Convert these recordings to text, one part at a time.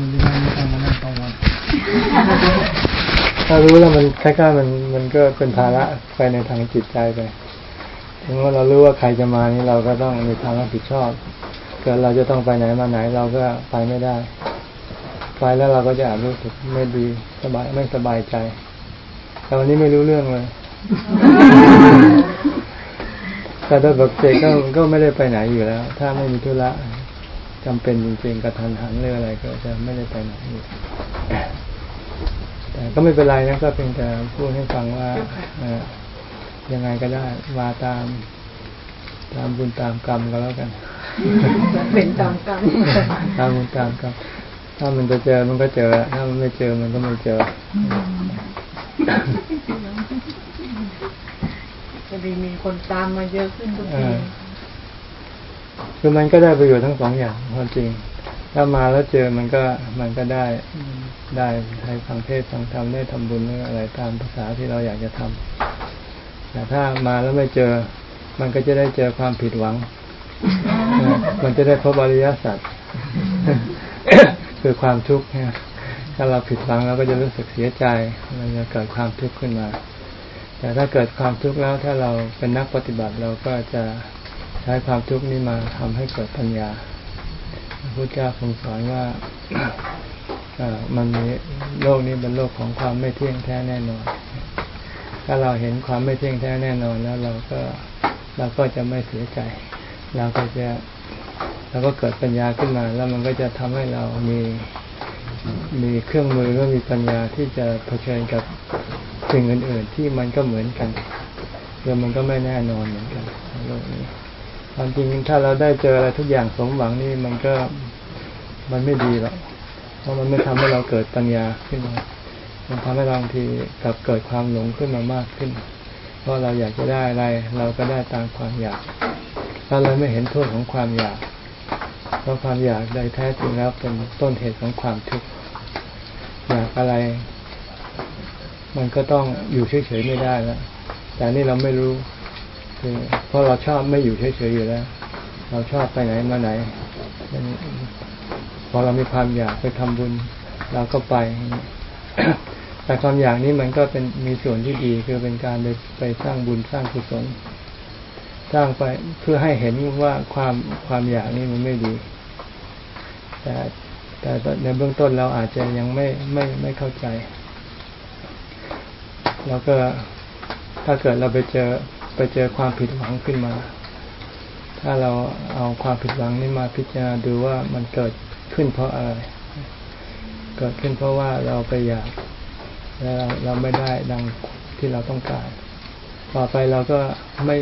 มันจะไม่ต้องมานั่งกังวลถ้ารู้แล้วมันคล้ายๆมันมันก็เป็นภาระไปในทางจิตใจไป ถึงว่าเรารู้ว่าใครจะมานี่เราก็ต้องมีความรับผิดชอบ เกิดเราจะต้องไปไหนมาไหนเราก็ไปไม่ได้ ไปแล้วเราก็จะอาจรู้สึกไม่ดีสบายไม่สบายใจ แต่วันนี้ไม่รู้เรื่องเลยแต่โดยปกติก็ก็ไม่ได้ไปไหนอยู่แล้ว ถ้าไม่มีธุระ จำเป็นจริงๆกระทันหันเรื่องอะไรก็จะไม่ได้ไปไหนอยู่แต่ก็ไม่เป็นไรนะก็เพียงแต่พูดให้ฟังว่ายังไงก็ได้มาตาม ตามบุญตามกรรมก็แล้วกันเป็นตามกรรมตามบุญตามกรรมถ้ามันจะเจอมันก็เจอ ถ้ามันไม่เจอมันก็ไม่เจอจะดีมีคนตามมาเยอะขึ้นทุกที คือมันก็ได้ประโยชน์ทั้งสองอย่างความจริง ถ้ามาแล้วเจอมันก็มันก็ได้ได้ให้ฟังเทศฟังธรรมได้ทำบุญอะไรตามภาษาที่เราอยากจะทำแต่ถ้ามาแล้วไม่เจอ มันก็จะได้เจอความผิดหวัง มันจะได้พบอริยสัจคือความทุกข์ถ้าเราผิดหวังเราก็จะรู้สึกเสียใจมันจะเกิดความทุกข์ขึ้นมา แต่ถ้าเกิดความทุกข์แล้วถ้าเราเป็นนักปฏิบัติเราก็จะ ช้ความทุกข์นี้มาทำให้เกิดปัญญาพระพุทธเจ้าทรงสอนว่ามันมีโลกนี้เป็นโลกของความไม่เที่ยงแท้แน่นอน ถ้าเราเห็นความไม่เที่ยงแท้แน่นอนแล้วเราก็เราก็จะไม่เสียใจ เราก็จะเราก็เกิดปัญญาขึ้นมา แล้วมันก็จะทำให้เรามีมีเครื่องมือแล้วมีปัญญาที่จะเผชิญกับสิ่งอื่น ๆ ที่มันก็เหมือนกันเรื่มันก็ไม่แน่นอนเหมือนกันโลกนี้ ความจริงถ้าเราได้เจออะไรทุกอย่างสมหวังนี่มันก็มันไม่ดีหรอกเพราะมันไม่ทำให้เราเกิดปัญญาขึ้นมา มันทำให้เราบางทีกลับเกิดความหลงขึ้นมามากขึ้น เพราะเราอยากจะได้อะไร เราก็ได้ตามความอยาก ถ้าเราไม่เห็นโทษของความอยาก เพราะความอยากใดแท้จริงแล้วเป็นต้นเหตุของความทุกข์ อยากอะไร มันก็ต้องอยู่เฉยๆไม่ได้แล้ว แต่นี่เราไม่รู้ คือเพราะเราชอบไม่อยู่เฉยๆอยู่แล้ว เราชอบไปไหนมาไหน พอเรามีความอยากไปทำบุญ เราก็ไป แต่ความอยากนี้มันก็เป็นมีส่วนที่ดีคือเป็นการไปไปสร้างบุญสร้างกุศลสร้างไปเพื่อให้เห็นว่าความความอยากนี้มันไม่ดี แต่แต่ในเบื้องต้นเราอาจจะยังไม่ไม่ไม่เข้าใจ แล้วก็ถ้าเกิดเราไปเจอ ไปเจอความผิดหวังขึ้นมา ถ้าเราเอาความผิดหวังนี้มาพิจารณาดูว่ามันเกิดขึ้นเพราะอะไร เกิดขึ้นเพราะว่าเราไปอยากแล้วเราไม่ได้ดังที่เราต้องการ ต่อไปเราก็ไม่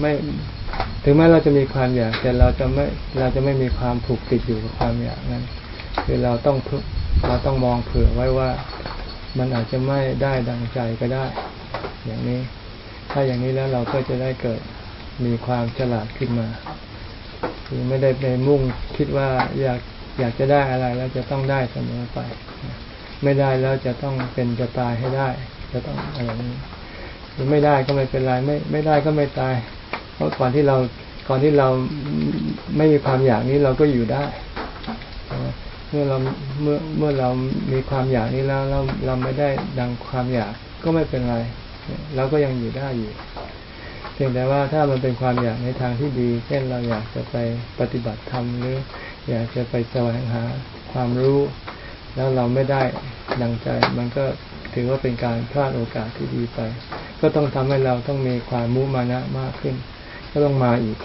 ไม่ ถึงแม้เราจะมีความอยาก แต่เราจะไม่เราจะไม่มีความผูกติดอยู่กับความอยากนั้น คือเราต้องเราต้องมองเผื่อไว้ว่ามันอาจจะไม่ได้ดังใจก็ได้ อย่างนี้ ถ้าอย่างนี้แล้วเราก็จะได้เกิดมีความฉลาดขึ้นมาคือไม่ได้ไปมุ่งคิดว่าอยากอยากจะได้อะไรแล้วจะต้องได้เสมอไป ไม่ได้แล้วจะต้องเป็นจะตายให้ได้ จะต้องอะไรนี้หรือไม่ได้ก็ไม่เป็นไรไม่ไม่ได้ก็ไม่ตาย เพราะก่อนที่เราก่อนที่เราไม่มีความอยากนี้เราก็อยู่ได้เมื่อเราเมื่อเมื่อเรามีความอยากนี้แล้วเราเราไม่ได้ดังความอยากก็ไม่เป็นไร เราก็ยังอยู่ได้อยู่ เพียงแต่ว่าถ้ามันเป็นความอยากในทางที่ดี เช่นเราอยากจะไปปฏิบัติธรรมหรือ อยากจะไปแสวงหาความรู้ แล้วเราไม่ได้ดังใจ มันก็ถือว่าเป็นการพลาดโอกาสที่ดีไป ก็ต้องทำให้เราต้องมีความมุมานะมากขึ้น ก็ต้องมาอีก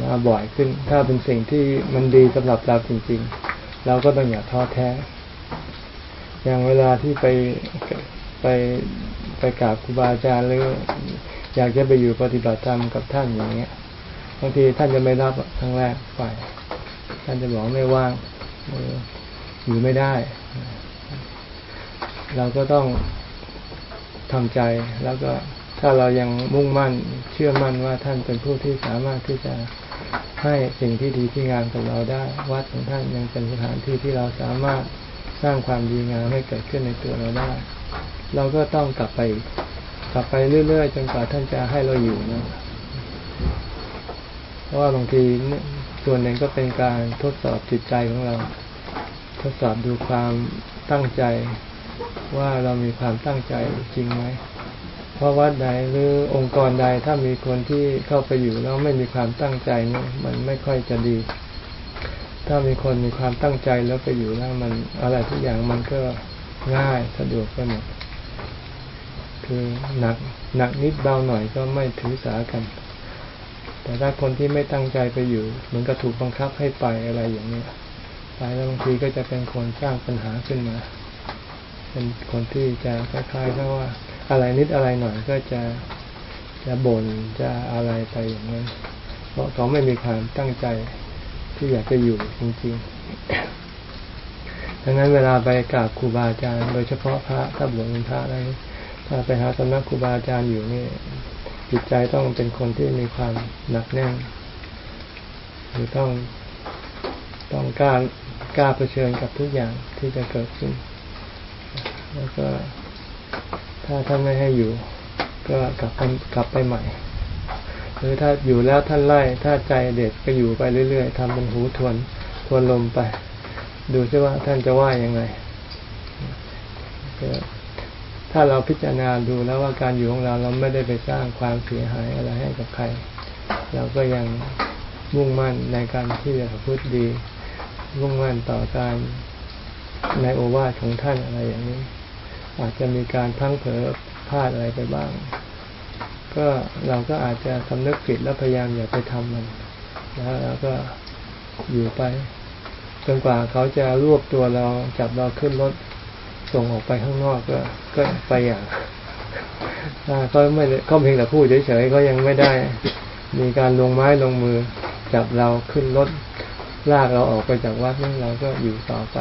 มาบ่อยขึ้น ถ้าเป็นสิ่งที่มันดีสำหรับเราจริง ๆ เราก็ต้องอย่าท้อแท้ อย่างเวลาที่ไป ไปไปกราบครูบาอาจารย์หรืออยากจะไปอยู่ปฏิบัติธรรมกับท่านอย่างเงี้ยบางทีท่านจะไม่รับครั้งแรกไป ท่านจะบอกไม่ว่างอยู่ไม่ได้ เราก็ต้องทำใจแล้วก็ถ้าเรายังมุ่งมั่นเชื่อมั่นว่าท่านเป็นผู้ที่สามารถที่จะให้สิ่งที่ดีที่งามกับเราได้ วัดของท่านยังเป็นสถานที่ที่เราสามารถสร้างความดีงามให้เกิดขึ้นในตัวเราได้ เราก็ต้องกลับไป กลับไปเรื่อยๆจนกว่าท่านจะให้เราอยู่นะเพราะว่าบางทีส่วนหนึ่งก็เป็นการทดสอบจิตใจของเรา ทดสอบดูความตั้งใจว่าเรามีความตั้งใจจริงไหมเพราะวัดใดหรือองค์กรใดถ้ามีคนที่เข้าไปอยู่แล้วไม่มีความตั้งใจเนี่ยมันไม่ค่อยจะดี ถ้ามีคนมีความตั้งใจแล้วไปอยู่แล้วมันอะไรทุกอย่างมันก็ ง่ายสะดวกไปหมดคือหนักหนักนิดเบาหน่อยก็ไม่ถือสากัน แต่ถ้าคนที่ไม่ตั้งใจไปอยู่เหมือนกับถูกบังคับให้ไปอะไรอย่างนี้ไปแล้วบางทีก็จะเป็นคนสร้างปัญหาขึ้นมา เป็นคนที่จะคล้ายๆกับว่า อะไรนิดอะไรหน่อยก็จะจะบน่นจะอะไรไปอย่างนั้นเพราะเขาไม่มีความตั้งใจที่อยากจะอยู่จริงๆ ดังนั้นเวลาไปกราบครูบาอาจารย์ โดยเฉพาะพระถ้าบวชเป็นพระอะไรถ้าไปหาสำนักครูบาอาจารย์อยู่นี่จิตใจต้องเป็นคนที่มีความหนักแน่นหรือต้องต้องกล้ากล้าเผชิญกับทุกอย่างที่จะเกิดขึ้น แล้วก็ถ้าท่านไม่ให้อยู่ ก็กลับไปกลับไปใหม่หรือถ้าอยู่แล้วท่านไล่ถ้าใจเด็ดก็อยู่ไปเรื่อย ๆทำเป็นหูทวนทวนลมไป ดูซิว่าท่านจะว่ายังไง ถ้าเราพิจารณาดูแล้วว่าการอยู่ของเราเราไม่ได้ไปสร้างความเสียหายอะไรให้กับใคร เราก็ยังมุ่งมั่นในการที่จะพูดดี มุ่งมั่นต่อการในโอวาทของท่านอะไรอย่างนี้ อาจจะมีการพังเผลอพลาดอะไรไปบ้าง ก็เราก็อาจจะสำนึกผิดแล้วพยายามอย่าไปทำมัน แล้วเราก็อยู่ไป จนกว่าเขาจะรวบตัวเราจับเราขึ้นรถส่งออกไปข้างนอกก็ ก็ไปอย่างก็ไม่เขาเพียงแต่พูดเฉยๆก็ยังไม่ได้ มีการลงไม้ลงมือ จับเราขึ้นรถลากเราออกไปจากวัดนั้นเราก็อยู่ต่อไป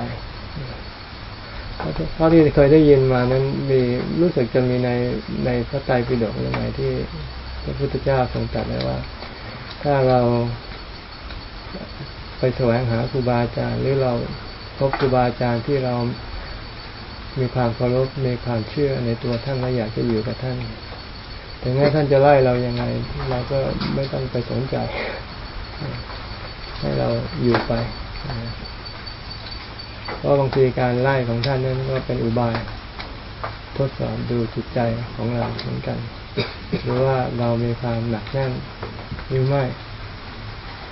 เท่าที่เคยได้ยินมานั้นมีรู้สึกจะมีในในพระไตรปิฎกยังไงที่พระพุทธเจ้าทรงตรัสไว้ว่า ถ้าเรา ไปแสวงหาครูบาอาจารย์หรือเราพบครูบาอาจารย์ที่เรามีความเคารพมีความเชื่อในตัวท่านและอยากจะอยู่กับท่าน ถึงแม้ท่านจะไล่เรายังไง เราก็ไม่ต้องไปสนใจ ให้เราอยู่ไปเพราะบางทีการไล่ของท่านนั้นก็เป็นอุบาย ทดสอบดูจิตใจของเราเหมือนกัน หรือว่าเรามีความหนักแน่นหรือไม่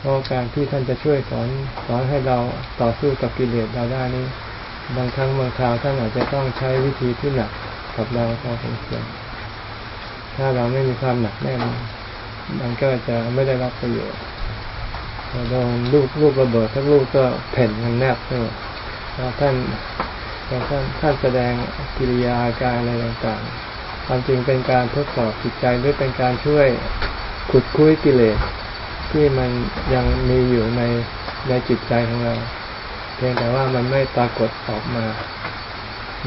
ราะการที่ท่านจะช่วยสอนสอนให้เราต่อสู้กับกิเลสเราได้นี้ บางครั้งบางคราวท่านอาจจะต้องใช้วิธีที่หนักกับเราพอสมควรถ้าเราไม่มีความหนักแน่นมันก็จะไม่ได้รับประโยชน์โดนลูกลูกระเบิดทั้งลูกก็แผ่นมันแนบเลยแล้วท่านแล้วท่านท่านแสดงกิริยาอาการอะไรต่างๆความจริงเป็นการทดสอบจิตใจหรือเป็นการช่วยขุดคุ้ยกิเลส ที่มันยังมีอยู่ในในจิตใจของเรา เพียงแต่ว่ามันไม่ปรากฏออกมา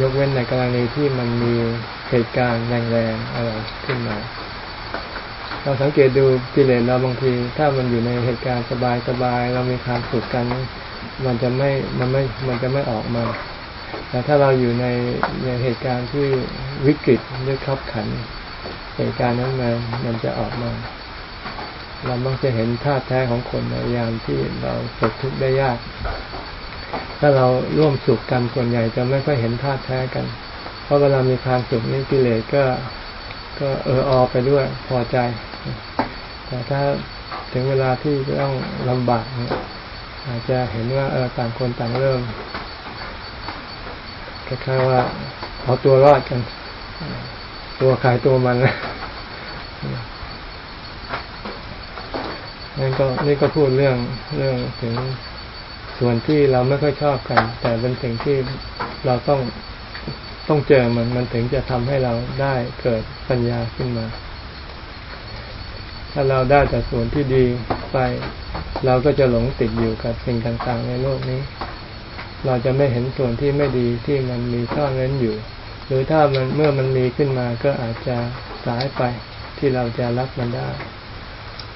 ยกเว้นในกรณีที่มันมีเหตุการณ์แรงๆอะไรขึ้นมา เราสังเกตดูกิเลสเราบางที ถ้ามันอยู่ในเหตุการณ์สบายๆเรามีความสุขกัน มันจะไม่มันไม่มันจะไม่ออกมาแต่ถ้าเราอยู่ในในเหตุการณ์ที่วิกฤตหรือขับขัน เหตุการณ์นั้นมันมันจะออกมา เราบางจะเห็นท่าแท้ของคนในยามที่เราตกทุกข์ได้ยาก ถ้าเราร่วมสุขกันส่วนใหญ่จะไม่ค่อยเห็นท่าแท้กัน เพราะเวลามีความสุขนี่กิเลสก็ ก็เอออไปด้วยพอใจ แต่ถ้าถึงเวลาที่ต้องลำบากเนี่ยอาจจะเห็นว่าเออต่างคนต่างเริ่มคล้ายๆว่าเอาตัวรอดกัน ตัวขายตัวมันนะ นั่นก็นี่ก็พูดเรื่องเรื่องถึงส่วนที่เราไม่ค่อยชอบกัน แต่เป็นสิ่งที่เราต้องต้องเจอมันมันถึงจะทำให้เราได้เกิดปัญญาขึ้นมา ถ้าเราได้แต่ส่วนที่ดีไป เราก็จะหลงติดอยู่กับสิ่งต่างๆ ในโลกนี้ เราจะไม่เห็นส่วนที่ไม่ดีที่มันมีซ่อนเร้นอยู่ หรือถ้ามันเมื่อมันมีขึ้นมาก็อาจจะสายไปที่เราจะรับมันได้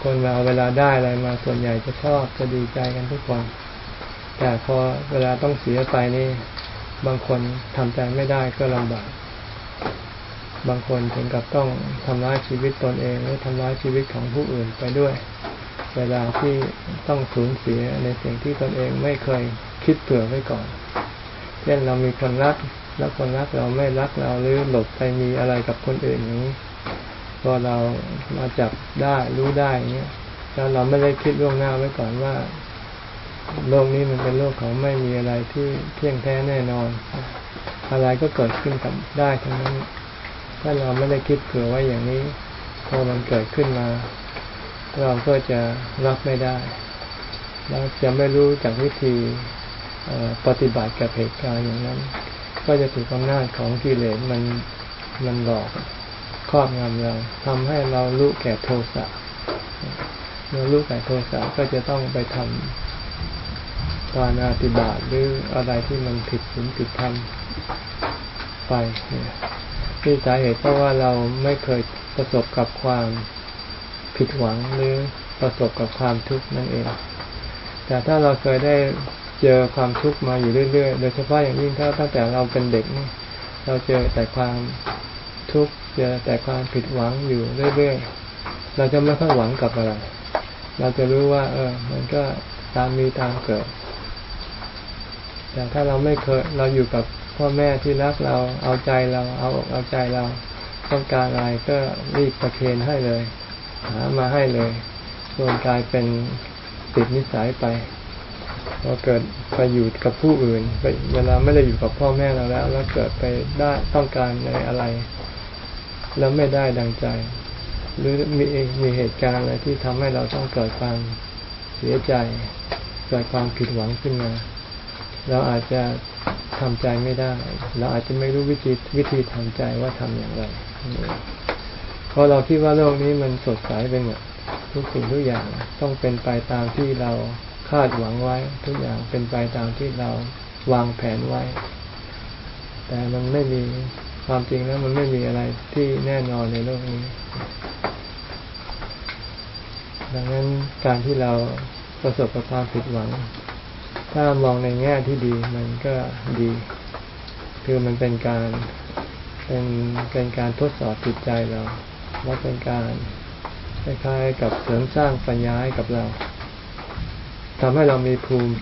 คนเราเวลาได้อะไรมาส่วนใหญ่จะชอบจะดีใจกันทุกคน แต่พอเวลาต้องเสียไปนี่ บางคนทำใจไม่ได้ก็ลำบาก บางคนถึงกับต้องทำร้ายชีวิตตนเองหรือทำร้ายชีวิตของผู้อื่นไปด้วย เวลาที่ต้องสูญเสียในสิ่งที่ตนเองไม่เคยคิดเผื่อไว้ก่อน เช่นเรามีคนรักแล้วคนรักเราไม่รักเราหรือหลบไปมีอะไรกับคนอื่นอย่างนี้ พอเรามาจับได้รู้ได้เงี้ยแล้วเราไม่ได้คิดล่วงหน้าไว้ก่อนว่าโลกนี้มันเป็นโลกของไม่มีอะไรที่เที่ยงแท้แน่นอน อะไรก็เกิดขึ้นกับได้ทั้งนั้นถ้าเราไม่ได้คิดเผื่อไว้อย่างนี้ พอมันเกิดขึ้นมา เราก็จะรับไม่ได้เราจะไม่รู้จากวิธีปฏิบัติกับเหตุการณ์อย่างนั้น ก็จะถูกอำนาจของกิเลสมันมันหลอก ครอบงำเราทำให้เรารู้แก่โทสะเมื่อรู้แก่โทสะก็จะต้องไปทำปานาติบาตหรืออะไรที่มันผิดศีลผิดธรรมไปนี่สาเหตุเพราะว่าเราไม่เคยประสบกับความผิดหวังหรือประสบกับความทุกข์นั่นเอง แต่ถ้าเราเคยได้เจอความทุกข์มาอยู่เรื่อยๆ โดยเฉพาะอย่างยิ่งถ้าตั้งแต่เราเป็นเด็กนี่เราเจอแต่ความทุกข์ เจอแต่ความผิดหวังอยู่เรื่อยๆ เราจะไม่ค่อยหวังกับอะไร เราจะรู้ว่า เออ มันก็ตามมีตามเกิด แต่ถ้าเราไม่เคย เราอยู่กับพ่อแม่ที่รักเราเอาใจเราเอาเอาใจเรา ต้องการอะไรก็รีบประเคนให้เลย หามาให้เลยจนกลายเป็นติดนิสัยไปพอเกิดไปอยู่กับผู้อื่น เวลาไม่ได้อยู่กับพ่อแม่เราแล้ว แล้วเกิดไปได้ต้องการในอะไร แล้วไม่ได้ดังใจ หรือมีมีเหตุการณ์อะไรที่ทำให้เราต้องเกิดความเสียใจ เกิดความผิดหวังขึ้นมา เราอาจจะทำใจไม่ได้ เราอาจจะไม่รู้วิธีวิธีทำใจว่าทำอย่างไรเพราะเราคิดว่าโลกนี้มันสดใสไปหมดทุกสิ่งทุกอย่างต้องเป็นไปตามที่เราคาดหวังไว้ ทุกอย่างเป็นไปตามที่เราวางแผนไว้ แต่มันไม่มี ความจริงแล้วมันไม่มีอะไรที่แน่นอนในโลกนี้ ดังนั้นการที่เราประสบกับความผิดหวัง ถ้ามองในแง่ที่ดีมันก็ดี คือมันเป็นการเป็นเป็นการทดสอบจิตใจเราและเป็นการคล้ายๆกับเสริมสร้างปัญญาให้กับเราทำให้เรามีภูมิ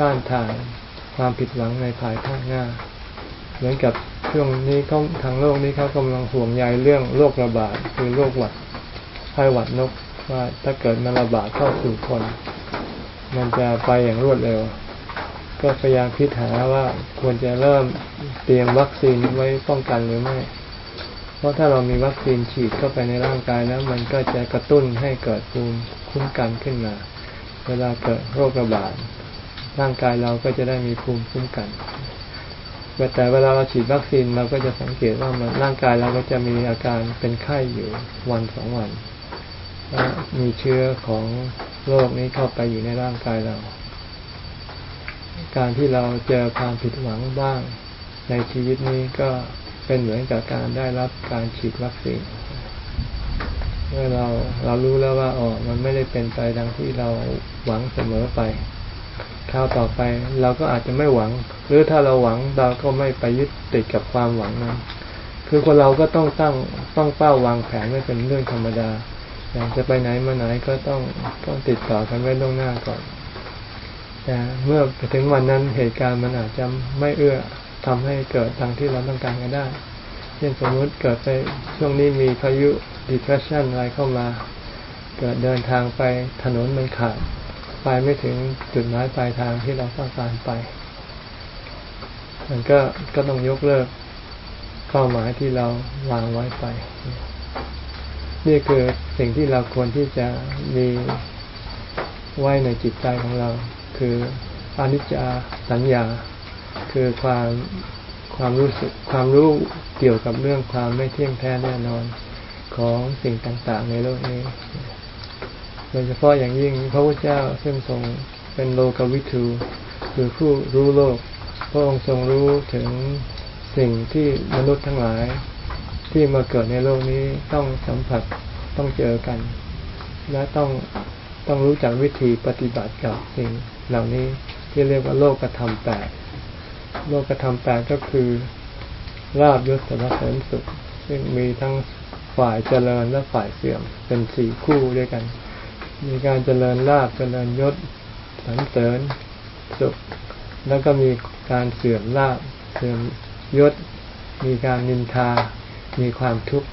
ต้านทานความผิดหวังในภายภาคหน้า เหมือนกับ ช่วงนี้เขาทางโลกนี้เขากำลังห่วงใยเรื่องโรคระบาดคือโรคหวัดไข้หวัดนกว่าถ้าเกิดมันระบาดเข้าสู่คน มันจะไปอย่างรวดเร็ว ก็พยายามพิจารณาว่าควรจะเริ่มเตรียมวัคซีนไว้ป้องกันหรือไม่ เพราะถ้าเรามีวัคซีนฉีดเข้าไปในร่างกายแล้ว มันก็จะกระตุ้นให้เกิดภูมิคุ้มกันขึ้นมา เวลาเกิดโรคระบาดร่างกายเราก็จะได้มีภูมิคุ้มกัน แต่เวลาเราฉีดวัคซีนเราก็จะสังเกตว่ามันร่างกายเราก็จะมีอาการเป็นไข้อยู่วันสองวันมีเชื้อของโรคนี้เข้าไปอยู่ในร่างกายเรา การที่เราเจอความผิดหวังบ้างในชีวิตนี้ก็เป็นเหมือนกับการได้รับการฉีดวัคซีนเมื่อเราเรารู้แล้วว่าอ๋อมันไม่ได้เป็นไปดังที่เราหวังเสมอไป คราวต่อไปเราก็อาจจะไม่หวัง หรือถ้าเราหวังเราก็ไม่ไปยึดติดกับความหวังนั้นคือคนเราก็ต้องตั้งต้องเป้าวางแผนไม่เป็นเรื่องธรรมดา อยางจะไปไหนมาไหนก็ต้องต้องติดต่อกันไว้ล่วงหน้าก่อน แต่เมื่อไปถึงวันนั้นเหตุการณ์มันอาจจะไม่เอื้อทำให้เกิดทางที่เราต้องการก็ได้ เช่นสมมติเกิดไปช่วงนี้มีพายุ depression อะไรเข้ามา เกิดเดินทางไปถนนมันขาด ไปไม่ถึงจุดหมายปลายทางที่เราต้องการไป มันก็ก็ต้องยกเลิกเข้าหมายที่เราวางไว้ไป นี่คือสิ่งที่เราควรที่จะมีไว้ในจิตใจของเรา คืออนิจจสัญญา คือความความรู้สึกความรู้เกี่ยวกับเรื่องความไม่เที่ยงแท้แน่นอนของสิ่งต่าง ๆ ในโลกนี้ โดยเฉพาะอย่างยิ่งพระพุทธเจ้าซึ่งทรงเป็นโลกวิทูคือผู้รู้โลก พระองค์ทรงรู้ถึงสิ่งที่มนุษย์ทั้งหลาย ที่มาเกิดในโลกนี้ต้องสัมผัสต้องเจอกัน และต้องต้องรู้จักวิธีปฏิบัติกับสิ่งเหล่านี้ที่เรียกว่าโลกกระทำแปดโลกธรรมแปดก็คือลาบยศสารเสริญสุขซึ่งมีทั้งฝ่ายเจริญและฝ่ายเสื่อมเป็นสี่คู่ด้วยกัน มีการเจริญลาบเจริญยศสรรเสริญสุข แล้วก็มีการเสื่อมลาบเสื่อมยศ มีการนินทา มีความทุกข์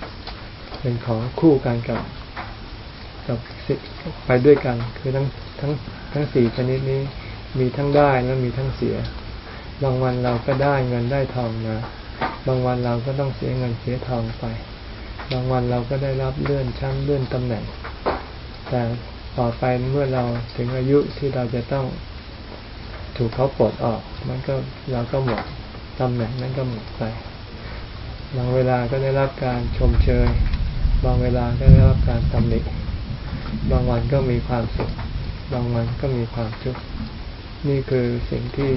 เป็นของคู่กันกับกับไปด้วยกัน คือทั้งทั้งทั้งสี่ชนิดนี้มีทั้งได้และมีทั้งเสีย บางวันเราก็ได้เงินได้ทองมาบางวันเราก็ต้องเสียเงินเสียทองไป บางวันเราก็ได้รับเลื่อนชั้นเลื่อนตำแหน่ง แต่ ต่อไปเมื่อเราถึงอายุที่เราจะต้องถูกเขาปลดออก มันก็เราก็หมดตำแหน่งนั้นก็หมดไปบางเวลาก็ได้รับการชมเชย บางเวลาก็ได้รับการตำหนิบางวันก็มีความสุข บางวันก็มีความทุกข์นี่คือสิ่งที่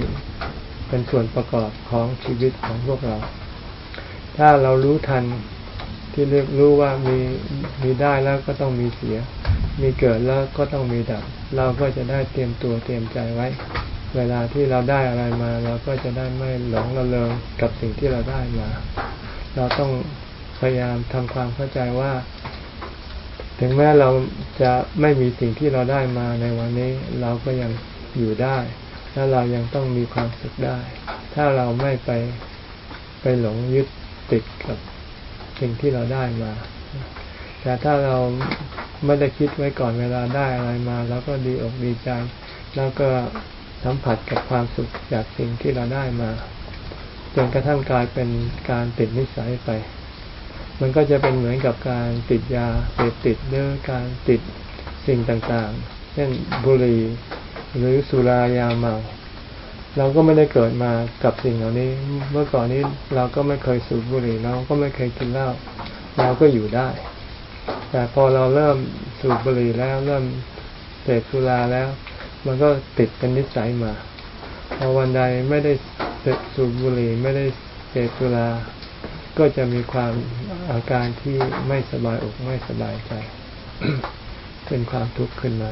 เป็นส่วนประกอบของชีวิตของพวกเรา ถ้าเรารู้ทัน ที่เรียกรู้ว่ามีมีได้แล้วก็ต้องมีเสีย มีเกิดแล้วก็ต้องมีดับ เราก็จะได้เตรียมตัวเตรียมใจไว้ เวลาที่เราได้อะไรมา เราก็จะได้ไม่หลงระเริงกับสิ่งที่เราได้มา เราต้องพยายามทำความเข้าใจว่า ถึงแม้เราจะไม่มีสิ่งที่เราได้มาในวันนี้ เราก็ยังอยู่ได้ และเรายังต้องมีความสุขได้ ถ้าเราไม่ไปไปหลงยึดติดกับ สิ่งที่เราได้มา แต่ถ้าเราไม่ได้คิดไว้ก่อนเวลาได้อะไรมาแล้วก็ดีอกดีใจ แล้วก็สัมผัสกับความสุขจากสิ่งที่เราได้มา จนกระทั่งกลายเป็นการติดนิสัยไป มันก็จะเป็นเหมือนกับการติดยาเสพติดหรือการติดสิ่งต่างๆ เช่นบุหรี่หรือสุรายาเมา เราก็ไม่ได้เกิดมากับสิ่งเหล่านี้ เมื่อก่อนนี้เราก็ไม่เคยสูบบุหรี่เราก็ไม่เคยกินเหล้าเราก็อยู่ได้ แต่พอเราเริ่มสูบบุหรี่แล้วเริ่มเสพสุราแล้ว มันก็ติดเป็นนิสัยมาพอวันใดไม่ได้สูบบุหรี่ไม่ได้เสพสุราก็จะมีความอาการที่ไม่สบายอกไม่สบายใจ เป็นความทุกข์ขึ้นมา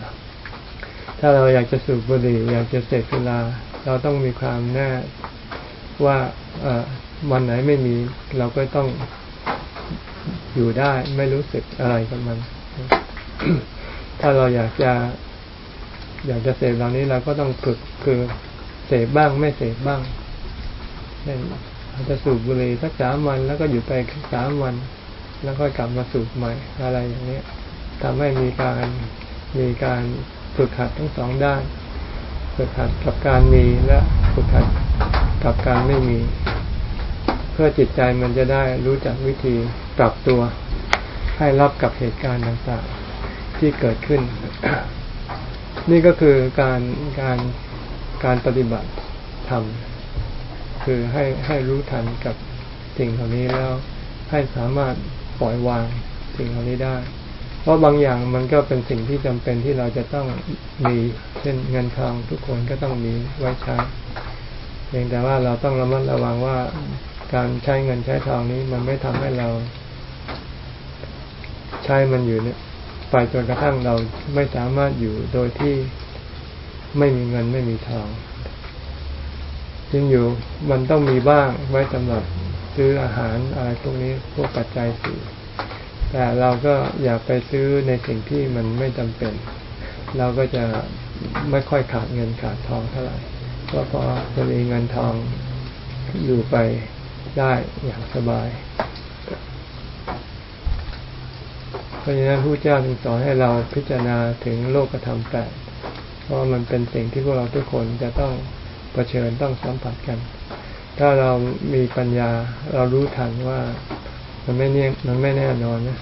ถ้าเราอยากจะสูบบุหรี่อยากจะเสพสุรา เราต้องมีความแน่ว่าวันไหนไม่มีเราก็ต้องอยู่ได้ไม่รู้สึกอะไรกับมัน ถ้าเราอยากจะ อยากจะเสพเหล่านี้เราก็ต้องฝึกคือเสพบ้างไม่เสพบ้างเช่นอาจจะสูบบุหรี่สักสามวันแล้วก็อยู่ไปสามวัน แล้วก็กลับมาสูบใหม่อะไรอย่างนี้ทำให้มีการมีการฝึกหัดทั้งสองด้าน ฝึกหัดกับการมีและฝึกหัดกับการไม่มี เพื่อจิตใจมันจะได้รู้จักวิธีปรับตัว ให้รับกับเหตุการณ์ต่างๆ ที่เกิดขึ้น นี่ก็คือการการการปฏิบัติธรรมคือให้ให้รู้ทันกับสิ่งเหล่านี้แล้วให้สามารถปล่อยวางสิ่งเหล่านี้ได้ เพราะบางอย่างมันก็เป็นสิ่งที่จำเป็นที่เราจะต้องมี เช่นเงินทองทุกคนก็ต้องมีไว้ใช้เพียงแต่ว่าเราต้องระมัดระวังว่าการใช้เงินใช้ทองนี้มันไม่ทำให้เรา ใช้มันอยู่เนี่ยไปจนกระทั่งเราไม่สามารถอยู่โดยที่ไม่มีเงินไม่มีทองจึงอยู่มันต้องมีบ้างไว้สำหรับซื้ออาหารอะไรพวกนี้พวกปัจจัยสี่ แต่เราก็อย่าไปซื้อในสิ่งที่มันไม่จำเป็น เราก็จะไม่ค่อยขาดเงินขาดทองเท่าไหร่ก็เพราะจะมีเงินทองอยู่ไปได้อย่างสบายเพราะฉะนั้นผู้เจ้าจึงสอนให้เราพิจารณาถึงโลกธรรมแปดเพราะมันเป็นสิ่งที่พวกเราทุกคนจะต้องเผชิญต้องสัมผัสกัน ถ้าเรามีปัญญาเรารู้ทันว่า มันไม่เนี่ยมันไม่แน่นอนนะ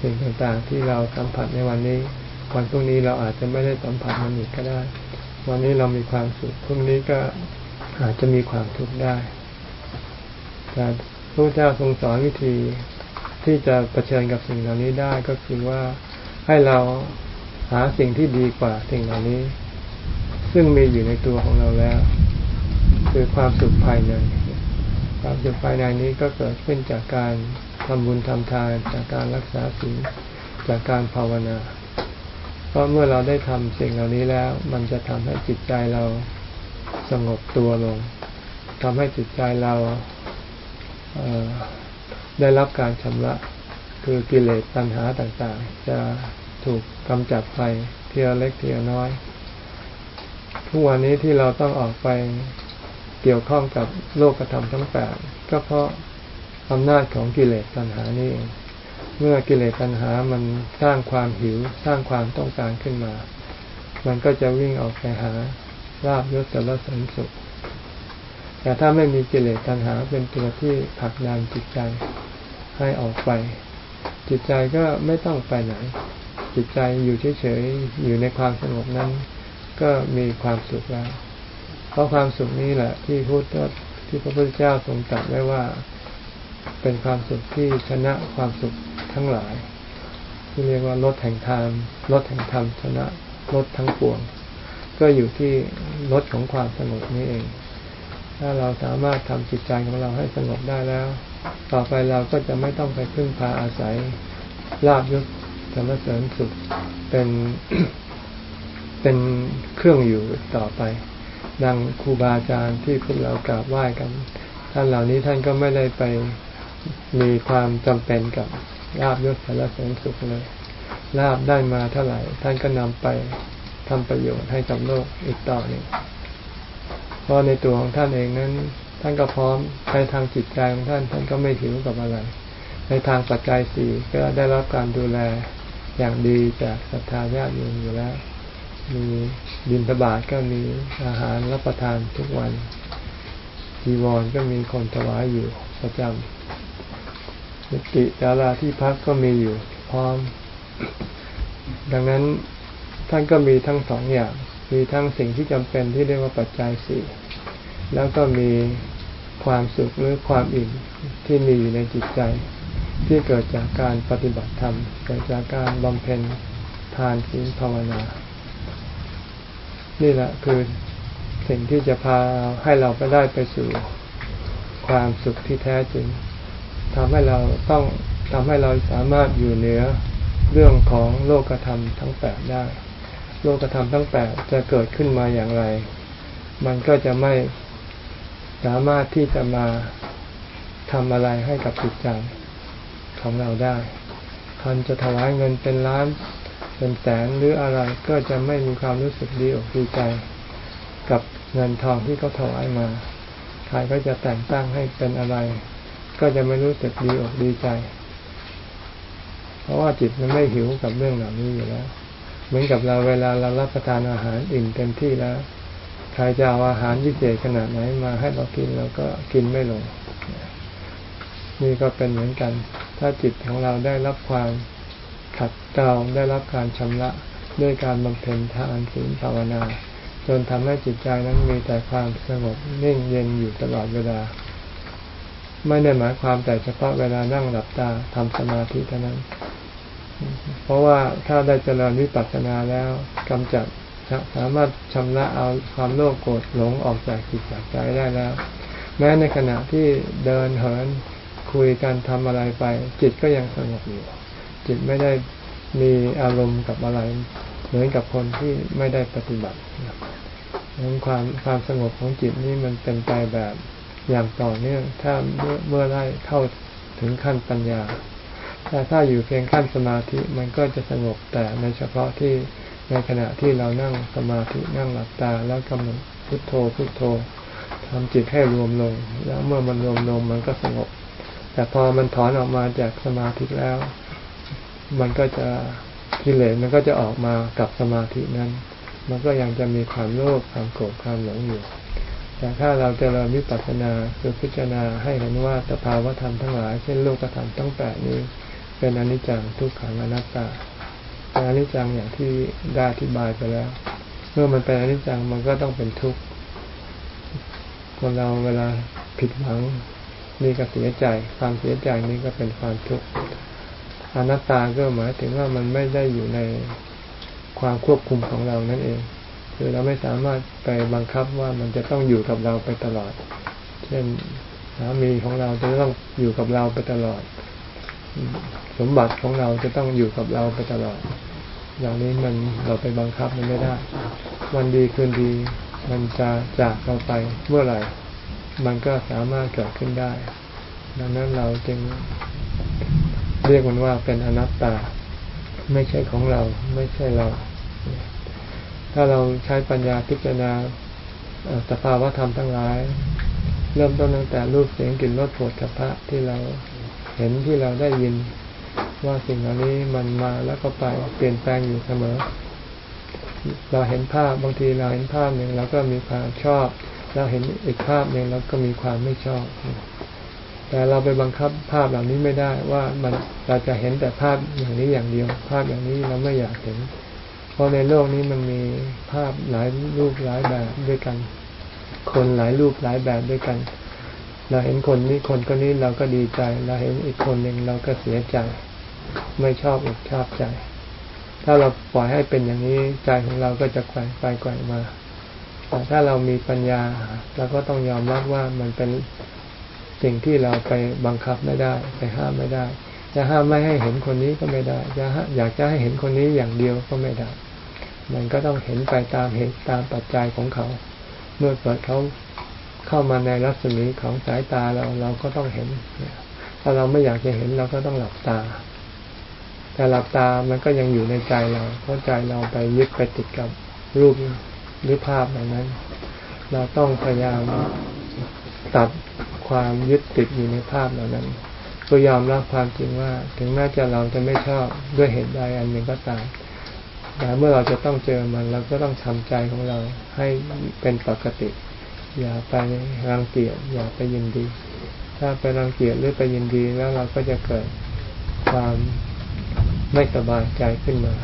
สิ่งต่างๆที่เราสัมผัสในวันนี้วันพรุ่งนี้เราอาจจะไม่ได้สัมผัสมันอีกก็ได้ วันนี้เรามีความสุขพรุ่งนี้ก็อาจจะมีความทุกข์ได้แต่พระเจ้าทรงสอนวิธีที่จะะเผชิญกับสิ่งเหล่านี้ได้ก็คือว่าให้เราหาสิ่งที่ดีกว่าสิ่งเหล่านี้ ซึ่งมีอยู่ในตัวของเราแล้ว คือความสุขภายในความสุขภายในนี้ก็เกิดขึ้นจากการ ทำบุญทำทานจากการรักษาศีลจากการภาวนา เพราะเมื่อเราได้ทำสิ่งเหล่านี้แล้ว มันจะทำให้จิตใจเราสงบตัวลงทำให้จิตใจเราเได้รับการชำระ คือกิเลสตัณหาต่างๆ จะถูกกำจัดไปเทีละเล็กเทีละน้อย ทุกวันนี้ที่เราต้องออกไปเกี่ยวข้องกับโลกธรรมทั้งแปดก็เพราะ อำนาจของกิเลสตัณหานี่เองเมื่อกิเลสตัณหามันสร้างความหิวสร้างความต้องการขึ้นมา มันก็จะวิ่งออกไปหาลาบยศสารสริญสุข แต่ถ้าไม่มีกิเลสตัณหาเป็นตัวที่ผลักดันจิตใจให้ออกไป จิตใจก็ไม่ต้องไปไหน จิตใจอยู่เฉยๆอยู่ในความสงบนั้น ก็มีความสุขแล้ว เพราะความสุขนี้แหละ ที่พุทธที่พระพุทธเจ้าทรงตรัสไว้ว่า เป็นความสุขที่ชนะความสุขทั้งหลาย ที่เรียกว่าลดแห่งธรรมลดแห่งธรรมชนะลดทั้งปวง ก็อยู่ที่ลดของความสงบนี้เอง ถ้าเราสามารถทำจิตใจของเราให้สงบได้แล้ว ต่อไปเราก็จะไม่ต้องไปพึ่งพาอาศัยลาบยศธรรมเสริญสุขเป็นเป็นเครื่องอยู่ต่อไป ดังครูบาอาจารย์ที่พวกเรากราบไหว้กัน ท่านเหล่านี้ท่านก็ไม่ได้ไป มีความจำเป็นกับลาบยศสารเสริญสุขเลยลาบได้มาเท่าไหร่ ท่านก็นำไปทำประโยชน์ให้กับโลกอีกต่อหนึ่งเพราะในตัวของท่านเองนั้น ท่านก็พร้อมในทางจิตใจของท่าน ท่านก็ไม่หิวกับอะไร ในทางปัจจัยสี่ก็ได้รับการดูแลอย่างดีจากศรัทธาญาติโยมอยู่แล้ว มีบินทบาทก็มีอาหารรับประทานทุกวันจีวรก็มีคนถวายอยู่ประจำ นิติดาราที่พักก็มีอยู่พร้อม ดังนั้นท่านก็มีทั้งสองอย่าง มีทั้งสิ่งที่จำเป็นที่เรียกว่าปัจจัยสี่แล้วก็มีความสุขหรือความอิ่มที่มีอยู่ในจิตใจ ที่เกิดจากการปฏิบัติธรรมเกิดจากการบำเพ็ญทานศีลภาวนา นี่แหละคือสิ่งที่จะพาให้เราไปได้ไปสู่ความสุขที่แท้จริง ทำให้เราต้องทำให้เราสามารถอยู่เหนือเรื่องของโลกธรรมทั้งแปดได้ โลกธรรมทั้งแปดจะเกิดขึ้นมาอย่างไร มันก็จะไม่สามารถที่จะมาทำอะไรให้กับจิตใจของเราได้ท่านจะถวายเงินเป็นล้านเป็นแสนหรืออะไรก็จะไม่มีความรู้สึกดีอกดีใจ กับเงินทองที่เขาถวายมา ใครก็จะแต่งตั้งให้เป็นอะไร ก็จะไม่รู้สึกดีอกดีใจ เพราะว่าจิตมันไม่หิวกับเรื่องเหล่านี้อยู่แล้ว เหมือนกับเราเวลาเรารับประทานอาหารอิ่มเต็มที่แล้วใครจะเอาอาหารพิเศษขนาดไหนมาให้เรากินเราก็กินไม่ลง นี่ก็เป็นเหมือนกัน ถ้าจิตของเราได้รับความขัดเกลาได้รับการชำระด้วยการบำเพ็ญทานศีลภาวนา จนทำให้จิตใจนั้นมีแต่ความสงบนิ่งเย็นอยู่ตลอดเวลา ไม่ได้หมายความแต่เฉพาะเวลานั่งหลับตาทำสมาธิเท่านั้น เพราะว่าถ้าได้เจริญวิปัสสนาแล้วกำจัดสามารถชำระเอาความโลภโกรธหลงออกจากจิตจากใจได้แล้ว แม้ในขณะที่เดินเหินคุยกันทำอะไรไป จิตก็ยังสงบอยู่ จิตไม่ได้มีอารมณ์กับอะไร เหมือนกับคนที่ไม่ได้ปฏิบัติความความสงบของจิตนี่มันเป็นไปแบบ อย่างต่อเนื่องถ้าเมื่อเมื่อได้เข้าถึงขั้นปัญญา แต่ถ้าอยู่เพียงขั้นสมาธิมันก็จะสงบแต่ในเฉพาะที่ในขณะที่เรานั่งสมาธินั่งหลับตาแล้วกำหนดพุทโธพุทโธทำจิตให้รวมลง แล้วเมื่อมันรวมลงมันก็สงบ แต่พอมันถอนออกมาจากสมาธิแล้ว มันก็จะกิเลสมันก็จะออกมากับสมาธินั้น มันก็ยังจะมีความโลภความโกรธความหลงอยู่ แต่ถ้าเราจะเราวิปัสสนาคือพิจารณาให้เห็นว่าสภาวธรรมทั้งหลาย เช่นโลกธรรมทั้งแปดนี้ เป็นอนิจจังทุกขังอนัตตาอนิจจังอย่างที่ได้อธิบายไปแล้ว เมื่อมันเป็นอนิจจังมันก็ต้องเป็นทุกข์คนเราเวลาผิดหวังนี่ก็เสียใจ ความเสียใจนี้ก็เป็นความทุกข์อนัตตาก็หมายถึงว่ามันไม่ได้อยู่ในความควบคุมของเรานั่นเอง คือเราไม่สามารถไปบังคับว่ามันจะต้องอยู่กับเราไปตลอด เช่นสามีของเราจะต้องอยู่กับเราไปตลอด สมบัติของเราจะต้องอยู่กับเราไปตลอด อย่างนี้มันเราไปบังคับมันไม่ได้ วันดีคืนดีมันจะจากเราไปเมื่อไหร่ มันก็สามารถเกิดขึ้นได้ ดังนั้นเราจึงเรียกมันว่าเป็นอนัตตา ไม่ใช่ของเราไม่ใช่เรา ถ้าเราใช้ปัญญาพิจารณาสภาวะธรรมทั้งหลาย เริ่มต้นตั้งแต่รูปเสียงกลิ่นรสโผฏฐัพพะที่เราเห็นที่เราได้ยิน ว่าสิ่งเหล่านี้มันมาแล้วก็ไปเปลี่ยนแปลงอยู่เสมอ เราเห็นภาพบางทีเราเห็นภาพหนึ่งเราก็มีความชอบ เราเห็นอีกภาพหนึ่งเราก็มีความไม่ชอบ แต่เราไปบังคับภาพเหล่านี้ไม่ได้ว่ามันเราจะเห็นแต่ภาพอย่างนี้อย่างเดียว ภาพอย่างนี้เราไม่อยากเห็น เพราะในโลกนี้มันมีภาพหลายรูปหลายแบบด้วยกัน คนหลายรูปหลายแบบด้วยกัน เราเห็นคนนี้คนคนนี้เราก็ดีใจ เราเห็นอีกคนหนึ่งเราก็เสียใจ ไม่ชอบอกชอบใจ ถ้าเราปล่อยให้เป็นอย่างนี้ใจของเราก็จะแกว่งไปแกว่งมาแต่ถ้าเรามีปัญญาเราก็ต้องยอมรับว่ามันเป็นสิ่งที่เราไปบังคับไม่ได้ ไปห้ามไม่ได้ จะห้ามไม่ให้เห็นคนนี้ก็ไม่ได้จะอยากจะให้เห็นคนนี้อย่างเดียวก็ไม่ได้ มันก็ต้องเห็นไปตามเหตุตามปัจจัยของเขา เมื่อเกิดเขาเข้ามาในรัศมีของสายตาเราเราก็ต้องเห็น ถ้าเราไม่อยากจะเห็นเราก็ต้องหลับตา แต่หลับตามันก็ยังอยู่ในใจเราเพราะใจเราไปยึดไปติดกับรูปหรือภาพเหล่านั้น เราต้องพยายามตัดความยึดติดอยู่ในภาพเหล่านั้น ก็ยอมรับความจริงว่า ถึงแม้จะเราจะไม่ชอบด้วยเหตุใดอันหนึ่งก็ตามแต่เมื่อเราจะต้องเจอมันเราก็ต้องทำใจของเราให้เป็นปกติ อย่าไปรังเกียจอย่าไปยินดี ถ้าไปรังเกียจหรือไปยินดีแล้วเราก็จะเกิดความไม่สบายใจขึ้นมา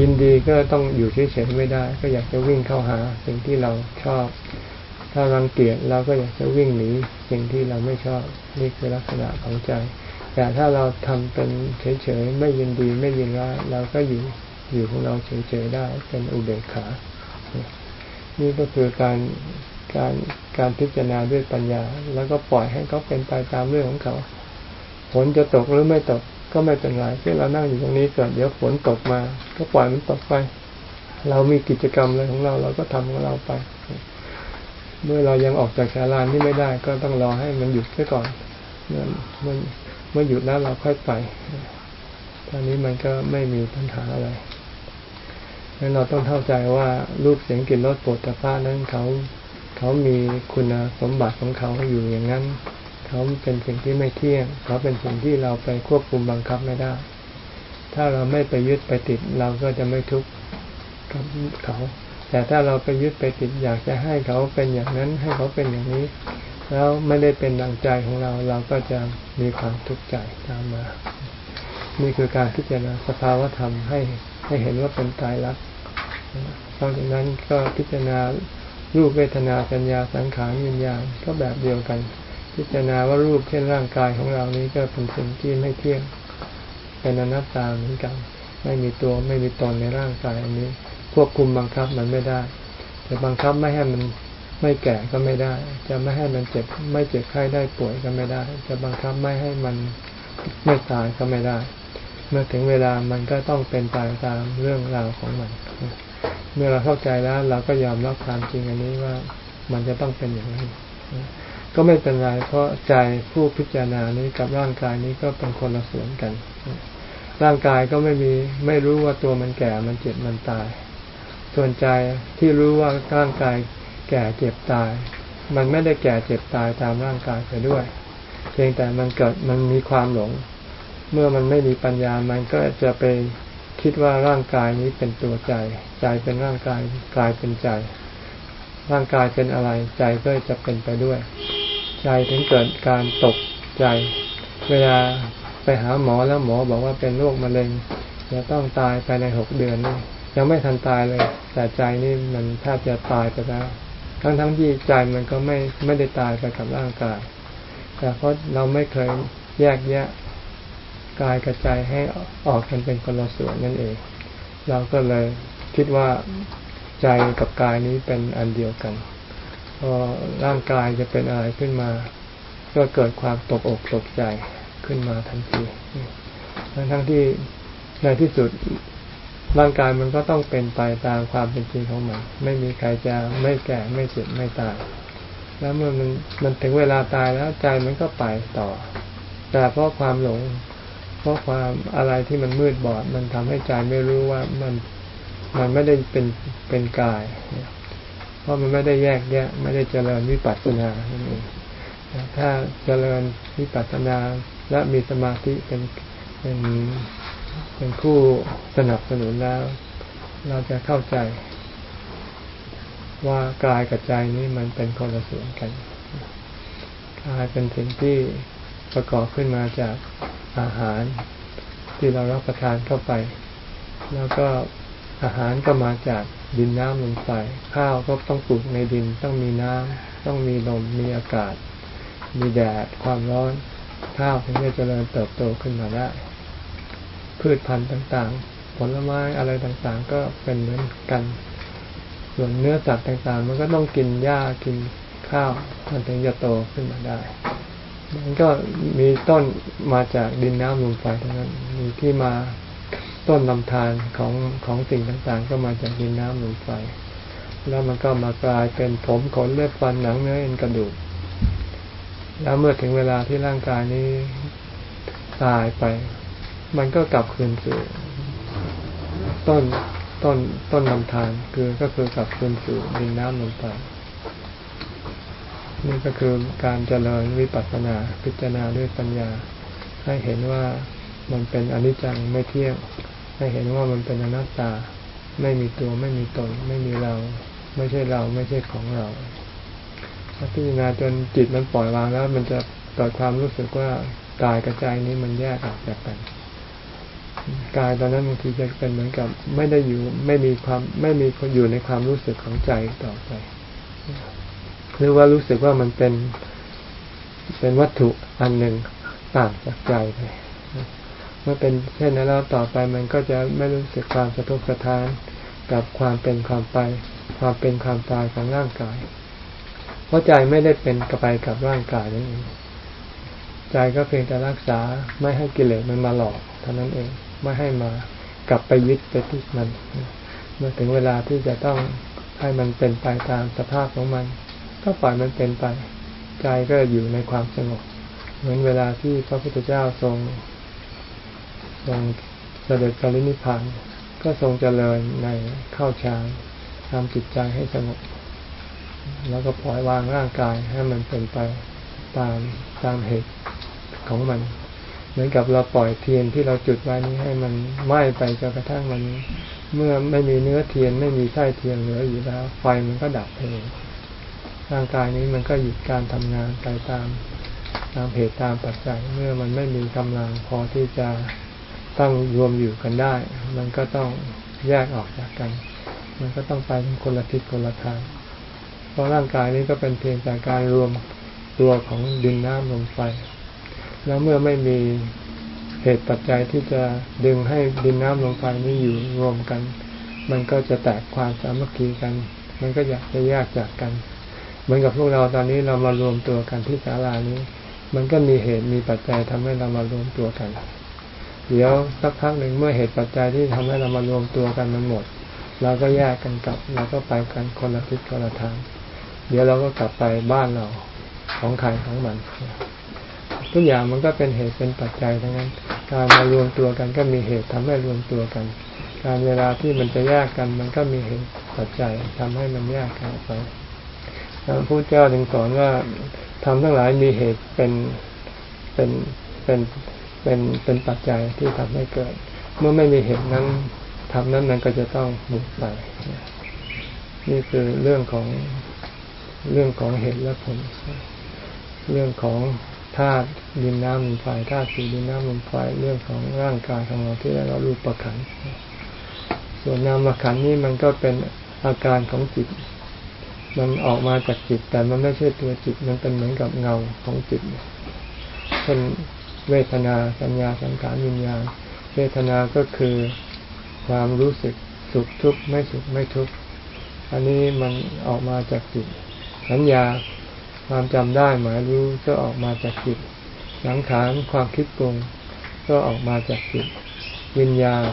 ยินดีก็ต้องอยู่เฉยๆไม่ได้ ก็อยากจะวิ่งเข้าหาสิ่งที่เราชอบ ถ้ารังเกียจเราก็อยากจะวิ่งหนีสิ่งที่เราไม่ชอบนี่คือลักษณะของใจ แต่ถ้าเราทำเป็นเฉยๆไม่ยินดีไม่ยินร้ายเราก็อยู่อยู่ของเราเฉยๆได้เป็นอุเบกขา นี่ก็คือการการการพิจารณาด้วยปัญญา แล้วก็ปล่อยให้เขาเป็นไปตามเรื่องของเขาฝนจะตกหรือไม่ตกก็ไม่เป็นไรที่เรานั่งอยู่ตรงนี้เกิดเดี๋ยวฝนตกมา ก็ปล่อยมันตกไป เรามีกิจกรรมอะไรของเราเราก็ทำของเราไป เมื่อเรายังออกจากชาลานที่ไม่ได้ ก็ต้องรอให้มันหยุดแค่ก่อนเมื่อเมื่อหยุดแล้วเราค่อยไปตอนนี้มันก็ไม่มีปัญหาอะไรงั้นเราต้องเข้าใจว่ารูปเสียงกลิ่นรสปวดตะพ้านั้นเขาเขามีคุณสมบัติของเขาอยู่อย่างนั้น เขาเป็นสิ่งที่ไม่เที่ยง เขาเป็นสิ่งที่เราไปควบคุมบังคับไม่ได้ ถ้าเราไม่ไปยึดไปติดเราก็จะไม่ทุกข์กับเขา แต่ถ้าเราไปยึดไปติดอยากจะให้เขาเป็นอย่างนั้นให้เขาเป็นอย่างนี้ แล้วไม่ได้เป็นดังใจของเราเราก็จะมีความทุกข์ใจตามมา นี่คือการพิจารณาสภาวธรรมให้ให้เห็นว่าเป็นตายรักหลังจากนั้นก็พิจารณารูปเวทนาสัญญาสังขารวิญญาณก็แบบเดียวกัน พิจารณาว่ารูปเช่นร่างกายของเรานี้ก็เป็นสิ่งที่ไม่เที่ยงเป็นอนัตตาเหมือนกัน ไม่มีตัวไม่มีตนในร่างกายอันนี้ ควบคุมบังคับมันไม่ได้จะบังคับไม่ให้มันไม่แก่ก็ไม่ได้ จะไม่ให้มันเจ็บไม่เจ็บไข้ได้ป่วยก็ไม่ได้ จะบังคับไม่ให้มันไม่ตายก็ไม่ได้ เมื่อถึงเวลามันก็ต้องเป็นตายตามเรื่องราวของมัน เมื่อเราเข้าใจแล้วเราก็ยอมรับความจริงอันนี้ว่ามันจะต้องเป็นอย่างนี้ก็ไม่เป็นไรเพราะใจผู้พิจารณานี้กับร่างกายนี้ก็เป็นคนละส่วนกัน ร่างกายก็ไม่มีไม่รู้ว่าตัวมันแก่มันเจ็บมันตาย ส่วนใจที่รู้ว่าร่างกายแก่เจ็บตาย มันไม่ได้แก่เจ็บตายตามร่างกายไปด้วย เพียงแต่มันเกิดมันมีความหลง เมื่อมันไม่มีปัญญา มันก็จะไปคิดว่าร่างกายนี้เป็นตัวใจ ใจเป็นร่างกายกายเป็นใจ ร่างกายเป็นอะไรใจก็จะเป็นไปด้วย ใจถึงเกิดการตกใจ เวลาไปหาหมอแล้วหมอบอกว่าเป็นโรคมะเร็งจะต้องตายภายในหกเดือนนี่ ยังไม่ทันตายเลย แต่ใจนี่มันแทบจะตายไปแล้ว ทั้งทั้งที่ใจมันก็ไม่ไม่ได้ตายไปกับร่างกาย แต่เพราะเราไม่เคยแยกแยะกายกับใจให้ออกกันเป็นคนละส่วนนั่นเอง เราก็เลยคิดว่าใจกับกายนี้เป็นอันเดียวกันพอร่างกายจะเป็นอะไรขึ้นมา ก็เกิดความตกอกตกใจขึ้นมาทันที ทั้งทั้งที่ในที่สุด ร่างกายมันก็ต้องเป็นไปตามความเป็นจริงของมัน ไม่มีใครจะไม่แก่ไม่เจ็บไม่ตาย แล้วเมื่อมันมันถึงเวลาตายแล้วใจมันก็ไปต่อ แต่เพราะความหลง เพราะความอะไรที่มันมืดบอด มันทำให้ใจไม่รู้ว่ามันมันไม่ได้เป็นเป็นกาย เพราะมันไม่ได้แยกแยะ ไม่ได้เจริญวิปัสสนาถ้าเจริญวิปัสสนาและมีสมาธิเป็นเป็น เป็นคู่สนับสนุนแล้ว เราจะเข้าใจ ว่ากายกับใจนี้มันเป็นคนละส่วนกันกายเป็นสิ่งที่ประกอบขึ้นมาจากอาหารที่เรารับประทานเข้าไป แล้วก็อาหารก็มาจากดินน้ำลมไฟข้าวก็ต้องปลูกในดินต้องมีน้ำต้องมีลมมีอากาศ มีแดดความร้อนข้าวถึงจะเจริญเติบโตขึ้นมาได้ พืชพันธุ์ต่างๆ ผลไม้อะไรต่างๆ ก็เป็นเหมือนกัน ส่วนเนื้อสัตว์ต่างๆ มันก็ต้องกินหญ้ากินข้าวมันถึงจะโตขึ้นมาได้ มันก็มีต้นมาจากดินน้ำลมไฟเท่านั้น มีที่มาต้นลำธารของของสิ่งต่างๆ ก็มาจากดินน้ำลมไฟ แล้วมันก็มากลายเป็นผมขนเลือดฟันหนังเนื้อเอ็นกระดูก แล้วเมื่อถึงเวลาที่ร่างกายนี้ตายไป มันก็กลับคืนสู่ต้นต้นต้นลำธารคือก็คือกลับคืนสู่ดินน้ำลมไฟนี่ก็คือการเจริญวิปัสสนาพิจารณาด้วยปัญญา ให้เห็นว่ามันเป็นอนิจจังไม่เที่ยง ให้เห็นว่ามันเป็นอนัตตา ไม่มีตัวไม่มีตน ไม่มีเรา ไม่ใช่เราไม่ใช่ของเราถ้าพิจารณาจนจิตมันปล่อยวางแล้ว มันจะเกิดความรู้สึกว่ากายกับใจนี้มันแยกออกจากกัน กายตอนนั้นบางทีจะเป็นเหมือนกับ ไม่ได้อยู่ไม่มีความไม่มีอยู่ในความรู้สึกของใจต่อไป หรือว่ารู้สึกว่ามันเป็นเป็นวัตถุอันหนึ่งต่างจากใจไปเมื่อเป็นเช่นนั้นแล้วต่อไปมันก็จะไม่รู้สึกความสะทกสะท้านกับความเป็นความไป ความเป็นความตายของร่างกาย เพราะใจไม่ได้เป็นกระไปกับร่างกายนั่นเองใจก็เพียงแต่รักษาไม่ให้กิเลสมันมาหลอกเท่านั้นเอง ไม่ให้มากลับไปยึดไปติดมัน เมื่อถึงเวลาที่จะต้องให้มันเป็นไปตามสภาพของมัน ก็ปล่อยมันเป็นไป ใจก็อยู่ในความสงบ เหมือนเวลาที่พระพุทธเจ้าทรงทรงเสด็จปรินิพพานก็ทรงเจริญในเข้าฌานทำจิตใจให้สงบ แล้วก็ปล่อยวางร่างกายให้มันเป็นไปตามตามเหตุของมัน เหมือนกับเราปล่อยเทียนที่เราจุดไว้นี้ให้มันไหม้ไปจนกระทั่งมัน เมื่อไม่มีเนื้อเทียนไม่มีไส้เทียนเหลืออยู่แล้ว ไฟมันก็ดับเองร่างกายนี้มันก็หยุดการทำงานไปตามตามเหตุตามปัจจัยเมื่อมันไม่มีกำลังพอที่จะตั้งรวมอยู่กันได้ มันก็ต้องแยกออกจากกัน มันก็ต้องไปเป็นคนละทิศคนละทาง เพราะร่างกายนี้ก็เป็นเพียงแต่การรวมตัวของดินน้ำลมไฟ แล้วเมื่อไม่มีเหตุปัจจัยที่จะดึงให้ดินน้ำลมไฟนี้อยู่รวมกัน มันก็จะแตกความสามัคคีกัน มันก็อยากจะแยกจากกัน เหมือนกับพวกเราตอนนี้เรามารวมตัวกันที่ศาลานี้ มันก็มีเหตุมีปัจจัยทำให้เรามารวมตัวกัน เดี๋ยวสักพักหนึ่งเมื่อเหตุปัจจัยที่ทำให้เรามารวมตัวกันมันหมด เราก็แยกกันกลับเราก็ไปกันคนละทิศคนละทาง เดี๋ยวเราก็กลับไปบ้านเราของใครของมัน ทุกอย่างมันก็เป็นเหตุเป็นปัจจัยทั้งนั้น การมารวมตัวกันก็มีเหตุทำให้รวมตัวกัน การเวลาที่มันจะแยกกัน มันก็มีเหตุปัจจัยทำให้มันแยกกันไปพระพุทธเจ้าถึงสอนว่าทำทั้งหลายมีเหตุเป็นเป็นเป็นเป็นเป็นปัจจัยที่ทำให้เกิด เมื่อไม่มีเหตุนั้นทำนั้นมันก็จะต้องหมดไป นี่คือเรื่องของเรื่องของเหตุและผล เรื่องของ ธาตุดินน้ำลมไฟธาตุสีดินน้ำลมไฟเรื่องของร่างกายของเราที่เรารูปประคันส่วนนามขันนี่มันก็เป็นอาการของจิต มันออกมาจากจิต แต่มันไม่ใช่ตัวจิต มันเป็นเหมือนกับเงาของจิตเช่นเวทนาสัญญาสังขารวิญญาณ เวทนาก็คือความรู้สึกสุขทุกข์ไม่สุขไม่ทุกข์อันนี้มันออกมาจากจิต สัญญา ความจำได้หมายรู้ก็ออกมาจากจิตสังขารความคิดปรุงก็ออกมาจากจิต วิญญาณ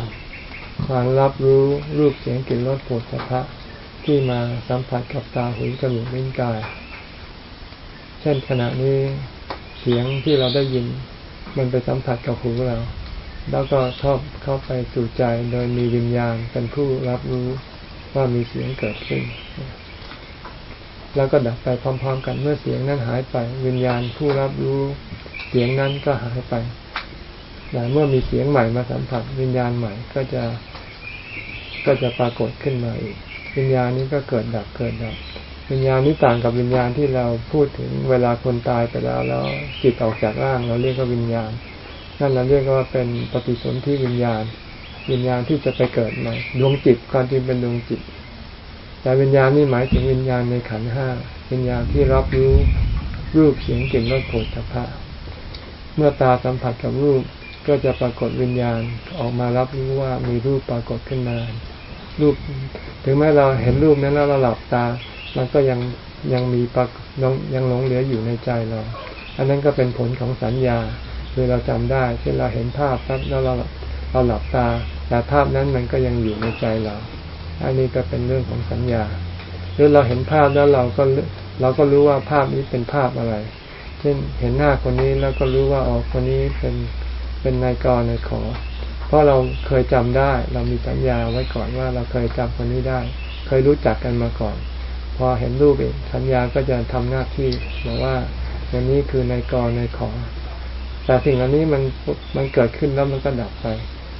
ความรับรู้รูปเสียงกลิ่นรสผลสะพะที่มาสัมผัสกับตาหูจมูกลิ้นกาย เช่นขณะนี้เสียงที่เราได้ยิน มันไปสัมผัสกับหูเรา แล้วก็เข้าเข้าไปสู่ใจโดยมีวิญญาณเป็นผู้รับรู้ว่ามีเสียงเกิดขึ้น แล้วก็ดับไปพร้อม ๆ กันเมื่อเสียงนั้นหายไป วิญญาณผู้รับรู้เสียงนั้นก็หายไปแต่เมื่อมีเสียงใหม่มาสัมผัส วิญญาณใหม่ก็จะก็จะปรากฏขึ้นมาอีก วิญญาณนี้ก็เกิดดับเกิดดับ วิญญาณนี้ต่างกับวิญญาณที่เราพูดถึงเวลาคนตายไปแล้วแล้วจิตออกจากร่างเราเรียกว่าวิญญาณ นั่นเราเรียกว่าเป็นปฏิสนธิวิญญาณ วิญญาณที่จะไปเกิดใหม่ดวงจิตความจริงเป็นดวงจิต แต่วิญญาณนี่หมายถึงวิญญาณในขันห้าวิญญาณที่รับรู้รูปเสียงกลิ่นรสโผฏฐัพพะเมื่อตาสัมผัสกับรูปก็จะปรากฏวิญญาณออกมารับรู้ว่ามีรูปปรากฏขึ้นมา รูป ถึงแม้เราเห็นรูปนั้นแล้วเราหลับตา มันก็ยังยังมีปรากยังหลงเหลืออยู่ในใจเรา อันนั้นก็เป็นผลของสัญญาคือเราจำได้ เช่นเราเห็นภาพแล้วเราเราหลับตา แต่ภาพนั้นมันก็ยังอยู่ในใจเรา อันนี้ก็เป็นเรื่องของสัญญา หรือเราเห็นภาพแล้วเราก็เราก็รู้ว่าภาพนี้เป็นภาพอะไร เช่นเห็นหน้าคนนี้แล้วก็รู้ว่าอ๋อคนนี้เป็นเป็นนายกรนายขอ เพราะเราเคยจำได้ เรามีสัญญาไว้ก่อนว่าเราเคยจำคนนี้ได้ เคยรู้จักกันมาก่อน พอเห็นรูปเองสัญญาก็จะทำหน้าที่บอกว่าอย่างนี้คือนายกรนายขอ แต่สิ่งเหล่านี้มันมันเกิดขึ้นแล้วมันก็ดับไป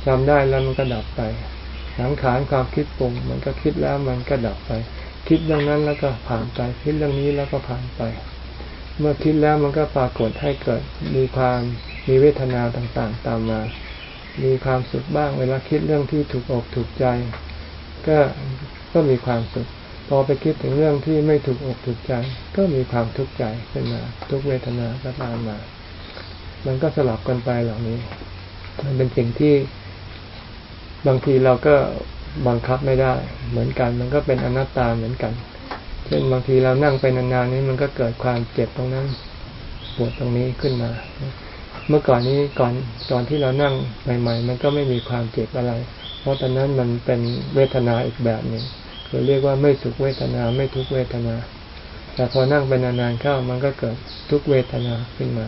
จำได้แล้วมันก็ดับไป สังขารความคิดปรุงมันก็คิดแล้วมันก็ดับไป คิดเรื่องนั้นแล้วก็ผ่านไปคิดเรื่องนี้แล้วก็ผ่านไป เมื่อคิดแล้วมันก็ปรากฏให้เกิดมีความมีเวทนาต่างๆ ตามมา มีความสุขบ้างเวลาคิดเรื่องที่ถูกอกถูกใจ ก็ก็มีความสุขพอไปคิดถึงเรื่องที่ไม่ถูกอกถูกใจ ก็มีความทุกข์ใจขึ้นมา ทุกเวทนาก็ตามมา มันก็สลับกันไปเหล่านี้ มันเป็นสิ่งที่ บางทีเราก็บังคับไม่ได้ เหมือนกัน มันก็เป็นอนัตตาเหมือนกัน เช่นบางทีเรานั่งไปนานๆนี้มันก็เกิดความเจ็บตรงนั้นปวดตรงนี้ขึ้นมา เมื่อก่อนนี้ก่อนตอนที่เรานั่งใหม่ ๆ มันก็ไม่มีความเจ็บอะไร เพราะตอนนั้นมันเป็นเวทนาอีกแบบหนึ่งคือเรียกว่าไม่สุขเวทนาไม่ทุกเวทนา แต่พอนั่งไปนานๆเข้ามันก็เกิดทุกเวทนาขึ้นมา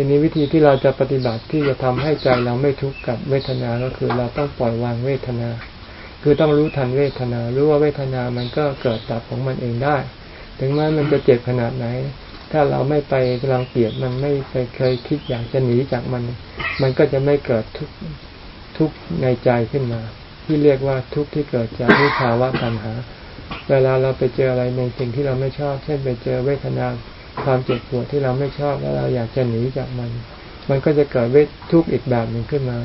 ทีนี้วิธีที่เราจะปฏิบัติที่จะทำให้ใจเราไม่ทุกข์กับเวทนาก็คือเราต้องปล่อยวางเวทนา คือต้องรู้ทันเวทนารู้ว่าเวทนามันก็เกิดดับของมันเองได้ ถึงแม้มันจะเจ็บขนาดไหน ถ้าเราไม่ไปรังเกียจมันไม่ไปเคยคิดอยากจะหนีจากมัน มันก็จะไม่เกิดทุกทุกในใจขึ้นมา ที่เรียกว่าทุกที่เกิดจากวิภาวะตัณหา เวลาเราไปเจออะไรในสิ่งที่เราไม่ชอบ เช่นไปเจอเวทนา ความเจ็บปวดที่เราไม่ชอบแล้วเราอยากจะหนีจากมัน มันก็จะเกิดเวททุกข์อีกแบบหนึ่งขึ้นมา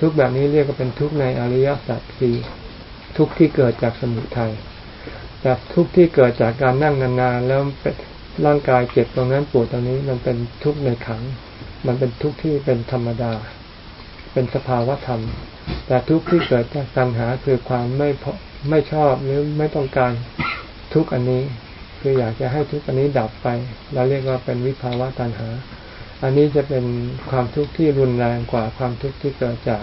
ทุกแบบนี้เรียกว่าเป็นทุกข์ในอริยสัจสี่ทุกข์ที่เกิดจากสมุทัยแต่ทุกข์ที่เกิดจากการนั่งนานๆแล้วร่างกายเจ็บตรงนั้นปวดตรงนี้มันเป็นทุกข์ในขัง มันเป็นทุกข์ที่เป็นธรรมดา เป็นสภาวะธรรม แต่ทุกข์ที่เกิดจากตัณหาคือความไม่ไม่ชอบหรือไม่ต้องการทุกข์อันนี้ คืออยากจะให้ทุกข์อันนี้ดับไป เราเรียกว่าเป็นวิภาวะตัณหา อันนี้จะเป็นความทุกข์ที่รุนแรงกว่าความทุกข์ที่เกิดจาก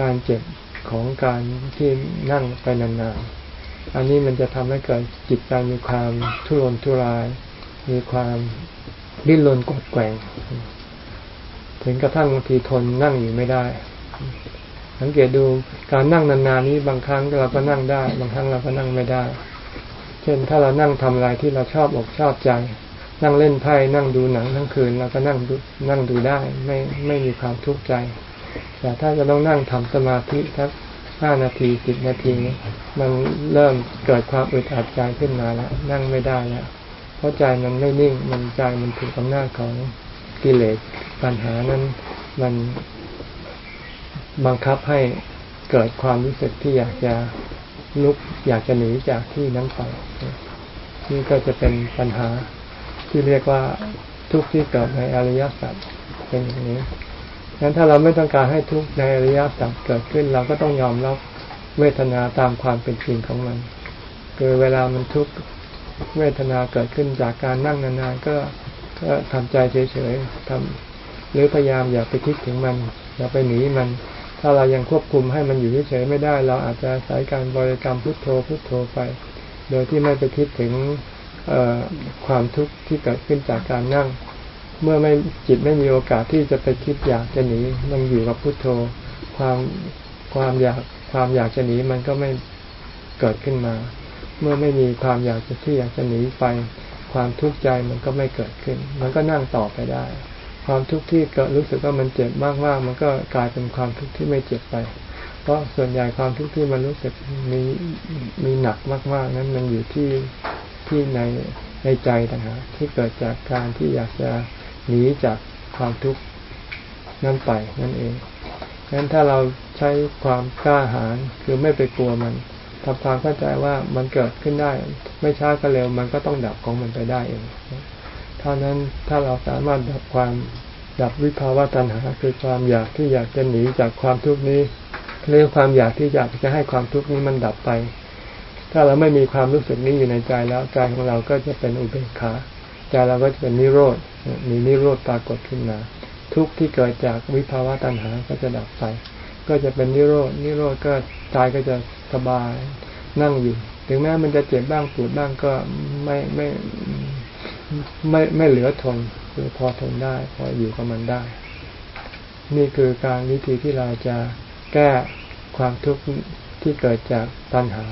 การเจ็บของการที่นั่งไปนานๆ อันนี้มันจะทำให้เกิดจิตใจมีความทุรนทุราย มีความดิ้นรนกดแกว่งถึงกระทั่งบางทีทนนั่งอยู่ไม่ได้ สังเกตดูการนั่งนานๆนี้บางครั้งเราก็นั่งได้ บางครั้งเราก็นั่งไม่ได้ เช่นถ้าเรานั่งทำอะไรที่เราชอบอกชอบใจ นั่งเล่นไพ่นั่งดูหนังทั้งคืนเราก็นั่งดูนั่งดูได้ ไม่ไม่มีความทุกข์ใจ แต่ถ้าจะต้องนั่งทำสมาธิสักห้านาทีสิบนาที มันเริ่มเกิดความอึดอัดใจขึ้นมาแล้ว นั่งไม่ได้แล้วเพราะใจมันไม่นิ่ง มันใจมันถูกอำนาจของกิเลสปัญหานั้นมันบังคับให้เกิดความรู้สึกที่อยากจะ ลุกอยากจะหนีจากที่นั้นไปนี่ก็จะเป็นปัญหาที่เรียกว่าทุกข์ที่เกิดในอริยสัจเป็นอย่างนี้งั้นถ้าเราไม่ต้องการให้ทุกข์ในอริยสัจเกิดขึ้น เราก็ต้องยอมรับเวทนาตามความเป็นจริงของมัน คือเวลามันทุกข์เวทนาเกิดขึ้นจากการนั่งนานๆก็ก็ทำใจเฉยๆทำหรือพยายามอย่าไปคิดถึงมัน อย่าไปหนีมัน ถ้าเรายังควบคุมให้มันอยู่เฉยๆไม่ได้ เราอาจจะสายการบริกรรมพุทโธพุทโธไป โดยที่ไม่ไปคิดถึงความทุกข์ที่เกิดขึ้นจากการนั่ง เมื่อไม่จิตไม่มีโอกาสที่จะไปคิดอยากจะหนีมันอยู่กับพุทโธ ความความอยากความอยากจะหนีมันก็ไม่เกิดขึ้นมา เมื่อไม่มีความอยากจะที่อยากจะหนีไป ความทุกข์ใจมันก็ไม่เกิดขึ้น มันก็นั่งต่อไปได้ ความทุกข์ที่เกิดรู้สึกว่ามันเจ็บมากๆ มันก็กลายเป็นความทุกข์ที่ไม่เจ็บไป เพราะส่วนใหญ่ความทุกข์ที่มันรู้สึกมีมีหนักมากๆ นั้นมันอยู่ที่ที่ในในใจต่างหากที่เกิดจากการที่อยากจะหนีจากความทุกข์นั้นไปนั่นเองงั้นถ้าเราใช้ความกล้าหาญคือไม่ไปกลัวมันทำความเข้าใจว่ามันเกิดขึ้นได้ ไม่ช้าก็เร็วมันก็ต้องดับของมันไปได้เองเท่านั้นถ้าเราสามารถดับความดับวิภาวะตัณหาคือความอยากที่อยากจะหนีจากความทุกข์นี้เรื่องความอยากที่อยากจะให้ความทุกข์นี้มันดับไป ถ้าเราไม่มีความรู้สึกนี้อยู่ในใจแล้วใจของเราก็จะเป็นอุเบกขาใจเราก็จะเป็นนิโรธมีนิโรธปรากฏขึ้นมา ทุกข์ที่เกิดจากวิภาวะตัณหาก็จะดับไป ก็จะเป็นนิโรธนิโรธก็ใจก็จะสบายนั่งอยู่ ถึงแม้มันจะเจ็บบ้างปวดบ้างก็ไม่ไม่ ไม่ไม่เหลือทนคือพอทนได้พออยู่กับมันได้ นี่คือการวิธีที่เราจะแก้ความทุกข์ที่เกิดจากตัณหา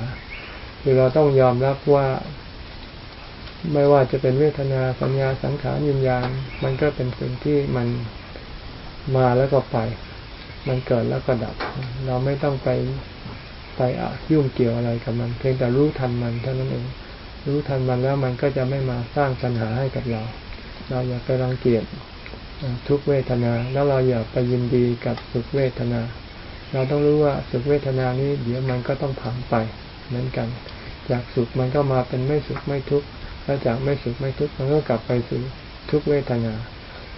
คือเราต้องยอมรับว่า ไม่ว่าจะเป็นเวทนาสัญญาสังขารยินญาณมันก็เป็นสิ่งที่มันมาแล้วก็ไป มันเกิดแล้วก็ดับ เราไม่ต้องไปไปยุ่งเกี่ยวอะไรกับมัน เพียงแต่รู้ทันมันเท่านั้นเอง รู้ทันมันแล้วมันก็จะไม่มาสร้างปัญหาให้กับเรา เราอย่าไปรังเกียจทุกเวทนา แล้วเราอย่าไปยินดีกับสุขเวทนา เราต้องรู้ว่าสุขเวทนานี้เดี๋ยวมันก็ต้องผ่านไปเหมือนกัน จากสุขมันก็มาเป็นไม่สุขไม่ทุกข์แล้วจากไม่สุขไม่ทุกข์มันก็กลับไปสู่ทุกเวทนา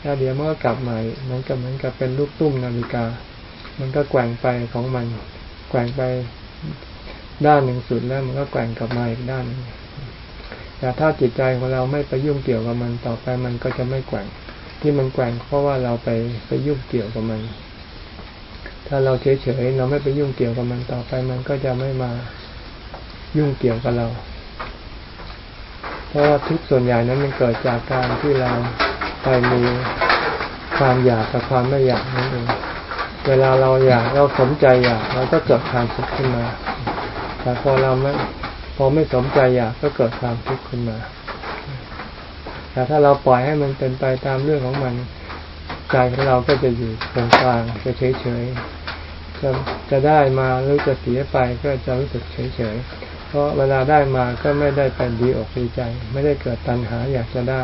แล้วเดี๋ยวมันก็กลับใหม่มันก็เหมือนกับเป็นลูกตุ้มนาฬิกา มันก็แกว่งไปของมัน แกว่งไปด้านหนึ่งสุดแล้วมันก็แกว่งกลับมาอีกด้านนึง แต่ถ้าจิตใจของเราไม่ไปยุ่งเกี่ยวกับมันต่อไปมันก็จะไม่แกว่ง ที่มันแกว่งเพราะว่าเราไปไปยุ่งเกี่ยวกับมัน ถ้าเราเฉยๆเราไม่ไปยุ่งเกี่ยวกับมันต่อไปมันก็จะไม่มายุ่งเกี่ยวกับเรา เพราะว่าทุกส่วนใหญ่นั้นมันเกิดจากการที่เราไปมีความอยากกับความไม่อยากนั่นเองเวลาเราอยากเราสมใจอยากเราก็เกิดความสุขขึ้นมา แต่พอเราไม่ พอไม่สมใจอยากก็เกิดความทุกข์ขึ้นมา แต่ถ้าเราปล่อยให้มันเป็นไปตามเรื่องของมันใจของเราก็จะอยู่ตรงกลางจะเฉยเฉยจะจะได้มาหรือจะเสียไปก็จะรู้สึกเฉยเฉยเพราะเวลาได้มาก็ไม่ได้เป็นดีอกดีใจ ไม่ได้เกิดตัณหาอยากจะได้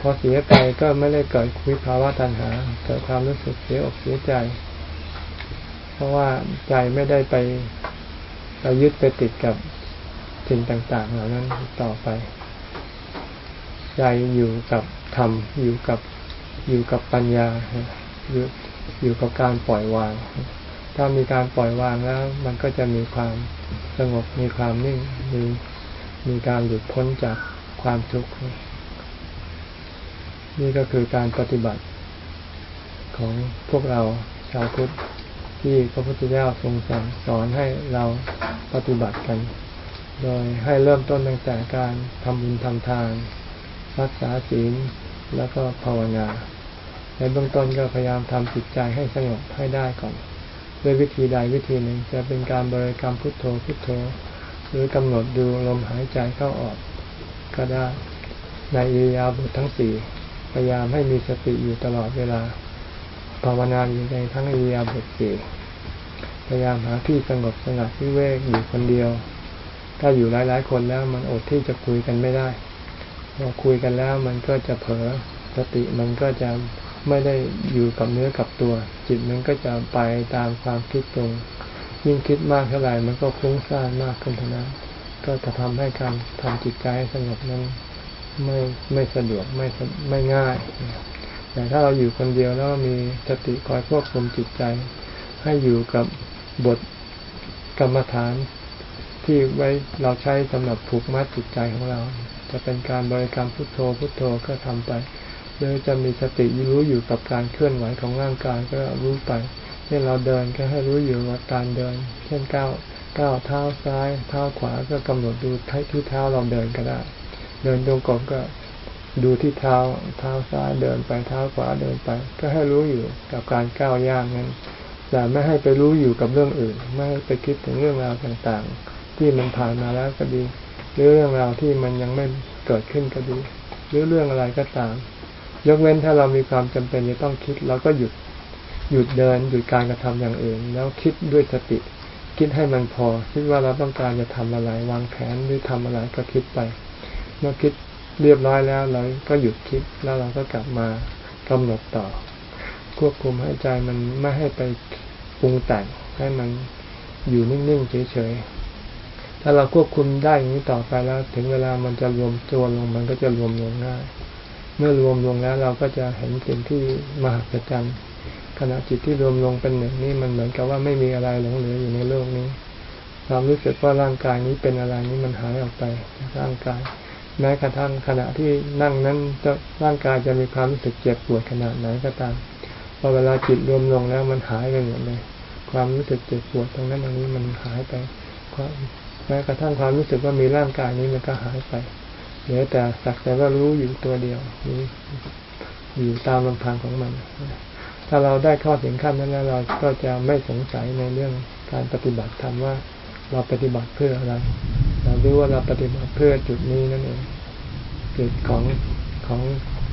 พอเสียไปก็ไม่ได้เกิดวิภาวะตัณหาเกิดความรู้สึกเสียอกเสียใจ เพราะว่าใจไม่ได้ไปไปยึดไปติดกับ สิ่งต่าง ๆ เหล่านั้นต่อไปใจอยู่กับธรรมอยู่กับอยู่กับปัญญาอยู่อยู่กับการปล่อยวาง ถ้ามีการปล่อยวางแล้ว มันก็จะมีความสงบมีความนิ่งมีมีการหลุดพ้นจากความทุกข์นี่ก็คือการปฏิบัติของพวกเราชาวพุทธที่พระพุทธเจ้าทรงสั่งสอนให้เราปฏิบัติกัน โดยให้เริ่มต้นตั้งแต่การทำบุญทำทาน รักษาศีลแล้วก็ภาวนา ในเบื้องต้นก็พยายามทำจิตใจให้สงบให้ได้ก่อน ด้วยวิธีใดวิธีหนึ่งจะเป็นการบริกรรมพุทโธพุทโธ หรือกำหนดดูลมหายใจเข้าออก ก็ได้ ในอิริยาบถทั้งสี่พยายามให้มีสติอยู่ตลอดเวลา ภาวนาอยู่ในทั้งอิริยาบถสี่พยายามหาที่สงบสงัดวิเวกอยู่คนเดียว ถ้าอยู่หลาย ๆ คนแล้วมันอดที่จะคุยกันไม่ได้พอคุยกันแล้วมันก็จะเผลอสติมันก็จะไม่ได้อยู่กับเนื้อกับตัว จิตมันก็จะไปตามความคิดตรงยิ่งคิดมากเท่าไหร่มันก็ฟุ้งซ่านมากขึ้นเท่านั้นก็จะทำให้การทำจิตใจให้สงบนั้นไม่ไม่สะดวกไม่ไม่ง่าย แต่ถ้าเราอยู่คนเดียวแล้วมีสติคอยควบคุมจิตใจ ให้อยู่กับบทกรรมฐาน ที่ไว้เราใช้สำหรับผูกมัดจิตใจของเรา จะเป็นการบริกรรมพุทโธพุทโธก็ทำไปหรือจะมีสติรู้อยู่กับการเคลื่อนไหวของร่างกายก็รู้ไปเช่นเราเดินก็ให้รู้อยู่กับการเดิน เช่นก้าวก้าวเท้าซ้ายเท้าขวาก็กำหนดดูที่เท้าเราเดินก็ได้ เดินตรงกลมก็ดูที่เท้าเท้าซ้ายเดินไปเท้าขวาเดินไป ก็ให้รู้อยู่กับการก้าวย่างนั้นแต่ไม่ให้ไปรู้อยู่กับเรื่องอื่น ไม่ให้ไปคิดถึงเรื่องราวต่างๆ ที่มันผ่านมาแล้วก็ดี หรือเรื่องราวที่มันยังไม่เกิดขึ้นก็ดี หรือเรื่องอะไรก็ตาม ยกเว้นถ้าเรามีความจำเป็นจะต้องคิดเราก็หยุดหยุดเดินหยุดการกระทำอย่างอื่น แล้วคิดด้วยสติ คิดให้มันพอ คิดว่าเราต้องการจะทำอะไร วางแผนหรือทำอะไรก็คิดไป เมื่อคิดเรียบร้อยแล้วเราก็หยุดคิดแล้วเราก็กลับมากำหนดต่อ ควบคุมให้ใจมันไม่ให้ไปปรุงแต่งให้มันอยู่นิ่งๆเฉยๆ ถ้าเราควบคุมได้อย่างนี้ต่อไปแล้ว ถึงเวลามันจะรวมตัวลงมันก็จะรวมลงง่าย เมื่อรวมลงแล้วเราก็จะเห็นสิ่งที่มหัศจรรย์ขณะจิตที่รวมลงเป็นหนึ่งนี่มันเหมือนกับว่าไม่มีอะไรหลงเหลืออยู่ในโลกนี้ความรู้สึกว่าร่างกายนี้เป็นอะไรนี้มันหายออกไปร่างกาย แม้กระทั่งขณะที่นั่งนั้นจะร่างกายจะมีความรู้สึกเจ็บปวดขนาดไหนก็ตามพอเวลาจิตรวมลงแล้วมันหายไปหมดเลย ความรู้สึกเจ็บปวดตรงนั้นตรงนี้มันหายไปความ แม้กระทั่งความรู้สึกว่ามีร่างกายนี้มันก็หายไปเหลือแต่สักแต่ว่ารู้อยู่ตัวเดียวนี้อยู่ตามลำพังของมัน ถ้าเราได้ข้อถึงขั้นนั้นแล้วเราก็จะไม่สงสัยในเรื่องการปฏิบัติธรรมว่าเราปฏิบัติเพื่ออะไร เรารู้ว่าเราปฏิบัติเพื่อจุดนี้นั่นเองจุดของของ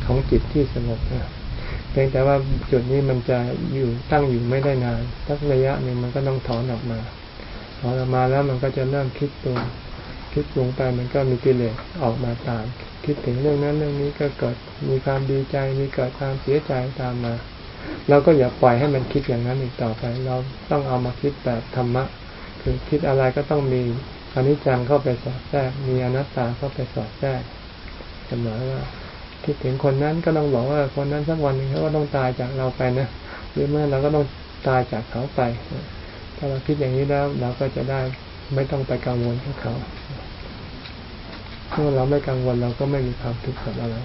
ของจิตที่สงบนะเพียงแต่ว่าจุดนี้มันจะอยู่ตั้งอยู่ไม่ได้นานสักระยะหนึ่งมันก็ต้องถอนออกมา อนออกมาแล้วมันก็จะเริ่มคิดตรงคิดลงไปมันก็มีกิเลสออกมาตาม คิดถึงเรื่องนั้นเรื่องนี้ก็เกิดมีความดีใจมีเกิดความเสียใจตามมาเราก็อย่าปล่อยให้มันคิดอย่างนั้นอีกต่อไป เราต้องเอามาคิดแบบธรรมะ คือคิดอะไรก็ต้องมีอนิจจังเข้าไปสอดแทรก มีอนัตตาเข้าไปสอดแทรกเสมอว่าคิดถึงคนนั้นก็ต้องบอกว่าคนนั้นสักวันหนึ่งเขาก็ต้องตายจากเราไปนะหรือเมื่อเราก็ต้องตายจากเขาไป ถ้าเราคิดอย่างนี้แล้วเราก็จะได้ไม่ต้องไปกังวลกับเขาเมื่อเราไม่กังวลเราก็ไม่มีความทุกข์กับอะไร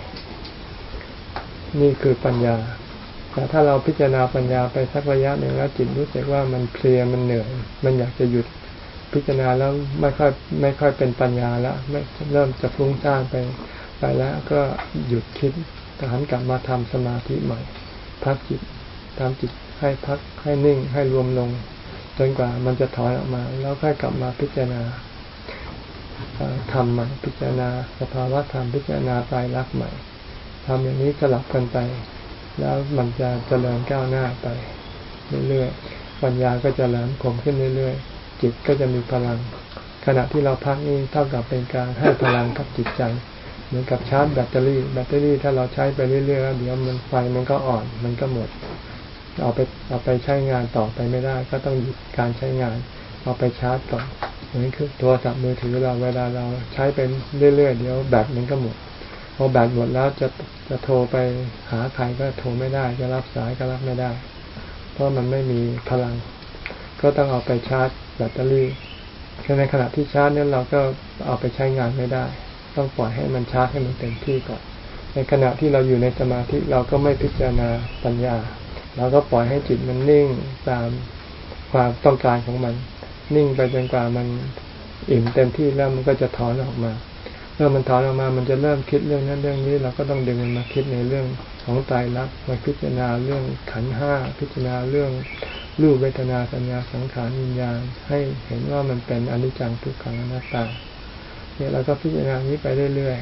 นี่คือปัญญา แต่ถ้าเราพิจารณาปัญญาไปสักระยะหนึ่งแล้วจิตรู้สึกว่ามันเพลียมันเหนื่อย มันอยากจะหยุดพิจารณาแล้วไม่ค่อยไม่ค่อยเป็นปัญญาแล้วไม่เริ่มจะฟุ้งซ่านไปไปแล้วก็หยุดคิดหันกลับมาทำสมาธิใหม่ พักจิตทำจิตให้พักให้นิ่งให้รวมลง จนกว่ามันจะถอยออกมา แล้วค่อยกลับมาพิจารณาทำใหม่พิจารณา สภาวะธรรมพิจารณาตายรักใหม่ทำอย่างนี้สลับกันไป แล้วมันจะเจริญก้าวหน้าไปเรื่อยๆปัญญาก็จะแหลมคมขึ้นเรื่อยๆ จิตก็จะมีพลัง ขณะที่เราพักนี่เท่ากับเป็นการให้พลังกับจิตใจ เหมือนกับชาร์จแบตเตอรี่ แบตเตอรี่ถ้าเราใช้ไปเรื่อยๆเดี๋ยวมันไฟมันก็อ่อน มันก็หมด เอาไปเอาไปใช้งานต่อไปไม่ได้ ก็ต้องหยุดการใช้งาน เอาไปชาร์จก่อนเหมือนคือโทรศัพท์มือถือเราเวลาเราใช้ไปเรื่อยๆเดี๋ยวแบตมันก็หมดพอแบตหมดแล้วจะจะโทรไปหาใครก็โทรไม่ได้ จะรับสายก็รับไม่ได้ เพราะมันไม่มีพลัง ก็ต้องเอาไปชาร์จแบตเตอรี่แค่ในขณะที่ชาร์จนั้นเราก็เอาไปใช้งานไม่ได้ ต้องปล่อยให้มันชาร์จให้มันเต็มที่ก่อน ในขณะที่เราอยู่ในสมาธิเราก็ไม่พิจารณาปัญญา เราก็ปล่อยให้จิตมันนิ่งตามความต้องการของมัน นิ่งไปจนกว่ามันอิ่มเต็มที่แล้วมันก็จะถอนออกมาเมื่อมันถอนออกมา มันจะเริ่มคิดเรื่องนั้นเรื่องนี้ เราก็ต้องดึงมันมาคิดในเรื่องของตายรักมาพิจารณาเรื่องขันห้าพิจารณาเรื่องรูปเวทนาสัญญาสังขารวิญญาณให้เห็นว่ามันเป็นอนิจจังทุกขังอนัตตา เนี่ยเราก็พิจารณานี้ไปเรื่อย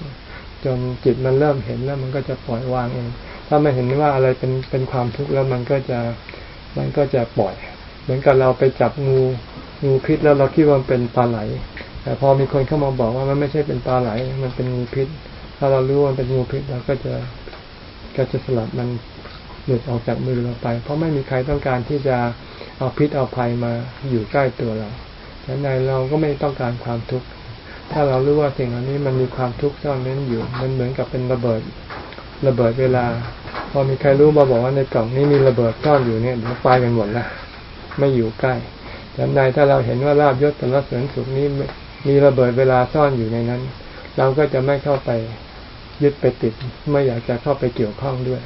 ๆจนจิตมันเริ่มเห็นแล้วมันก็จะปล่อยวางเอง ถ้าไม่เห็นว่าอะไรเป็นเป็นความทุกข์แล้วมันก็จะมันก็จะปล่อย เหมือนกับเราไปจับงูงูพิษแล้วเราคิดว่ามันเป็นปลาไหล แต่พอมีคนเข้ามาบอกว่ามันไม่ใช่เป็นปลาไหล มันเป็นงูพิษ ถ้าเรารู้ว่าเป็นงูพิษเราก็จะก็จะสลัดมันหลุดออกจากมือเราไป เพราะไม่มีใครต้องการที่จะเอาพิษเอาภัยมาอยู่ใกล้ตัวเราแต่ในเราก็ไม่ต้องการความทุกข์ ถ้าเรารู้ว่าสิ่งเหล่านี้มันมีความทุกข์ซ่อนเร้นอยู่ มันเหมือนกับเป็นระเบิด ระเบิดเวลา พอมีใครรู้มาบอกว่าในกล่องนี้มีระเบิดซ่อนอยู่เนี่ยเดี๋ยวไฟกันหมดละไม่อยู่ใกล้แต่ในถ้าเราเห็นว่าลาบยศแต่ละเสริญสุขนี้มีระเบิดเวลาซ่อนอยู่ในนั้น เราก็จะไม่เข้าไปยึดไปติด ไม่อยากจะเข้าไปเกี่ยวข้องด้วย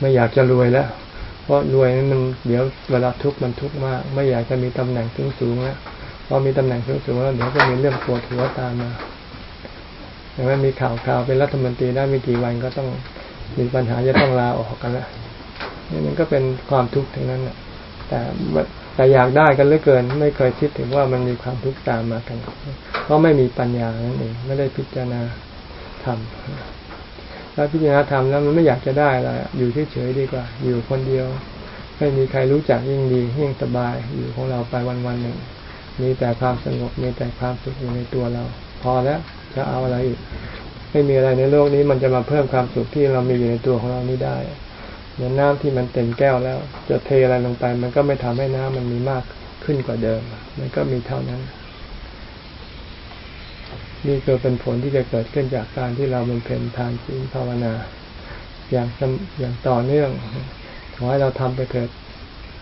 ไม่อยากจะรวยแล้ว เพราะรวยนั้นมันเดี๋ยวเวลาทุกข์มันทุกข์มาก ไม่อยากจะมีตำแหน่งสูงสูงแล้วพอมีตำแหน่งสูงสูงแล้วเดี๋ยวก็มีเรื่องปวดหัวตามมา อย่างนั้นมีข่าวข่าวเป็นรัฐมนตรีได้ไม่กี่วันก็ต้องมีปัญหาจะต้องลาออกกันละนี่มันก็เป็นความทุกข์ทั้งนั้นแหละแต่แต่อยากได้กันเหลือเกิน ไม่เคยคิดถึงว่ามันมีความทุกข์ตามมากัน เพราะไม่มีปัญญานั่นเองไม่ได้พิจารณาทำแล้วพิจารณาทำแล้วมันไม่อยากจะได้อะไรอยู่เฉยๆดีกว่า อยู่คนเดียว ไม่มีใครรู้จักยิ่งดียิ่งสบายอยู่ของเราไปวันๆหนึ่งมีแต่ความสงบมีแต่ความสุขอยู่ในตัวเรา พอแล้ว จะเอาอะไรอีกไม่มีอะไรในโลกนี้ มันจะมาเพิ่มความสุขที่เรามีอยู่ในตัวของเรานี้ได้เหมือนน้ำที่มันเต็มแก้วแล้ว จะเทอะไรลงไป มันก็ไม่ทำให้น้ำมันมีมากขึ้นกว่าเดิม มันก็มีเท่านั้น นี่คือเป็นผลที่จะเกิดขึ้นจากการที่เราเป็นเพนทานศีลภาวนา อย่างอย่างต่อเนื่องขอให้เราทำไปเถิด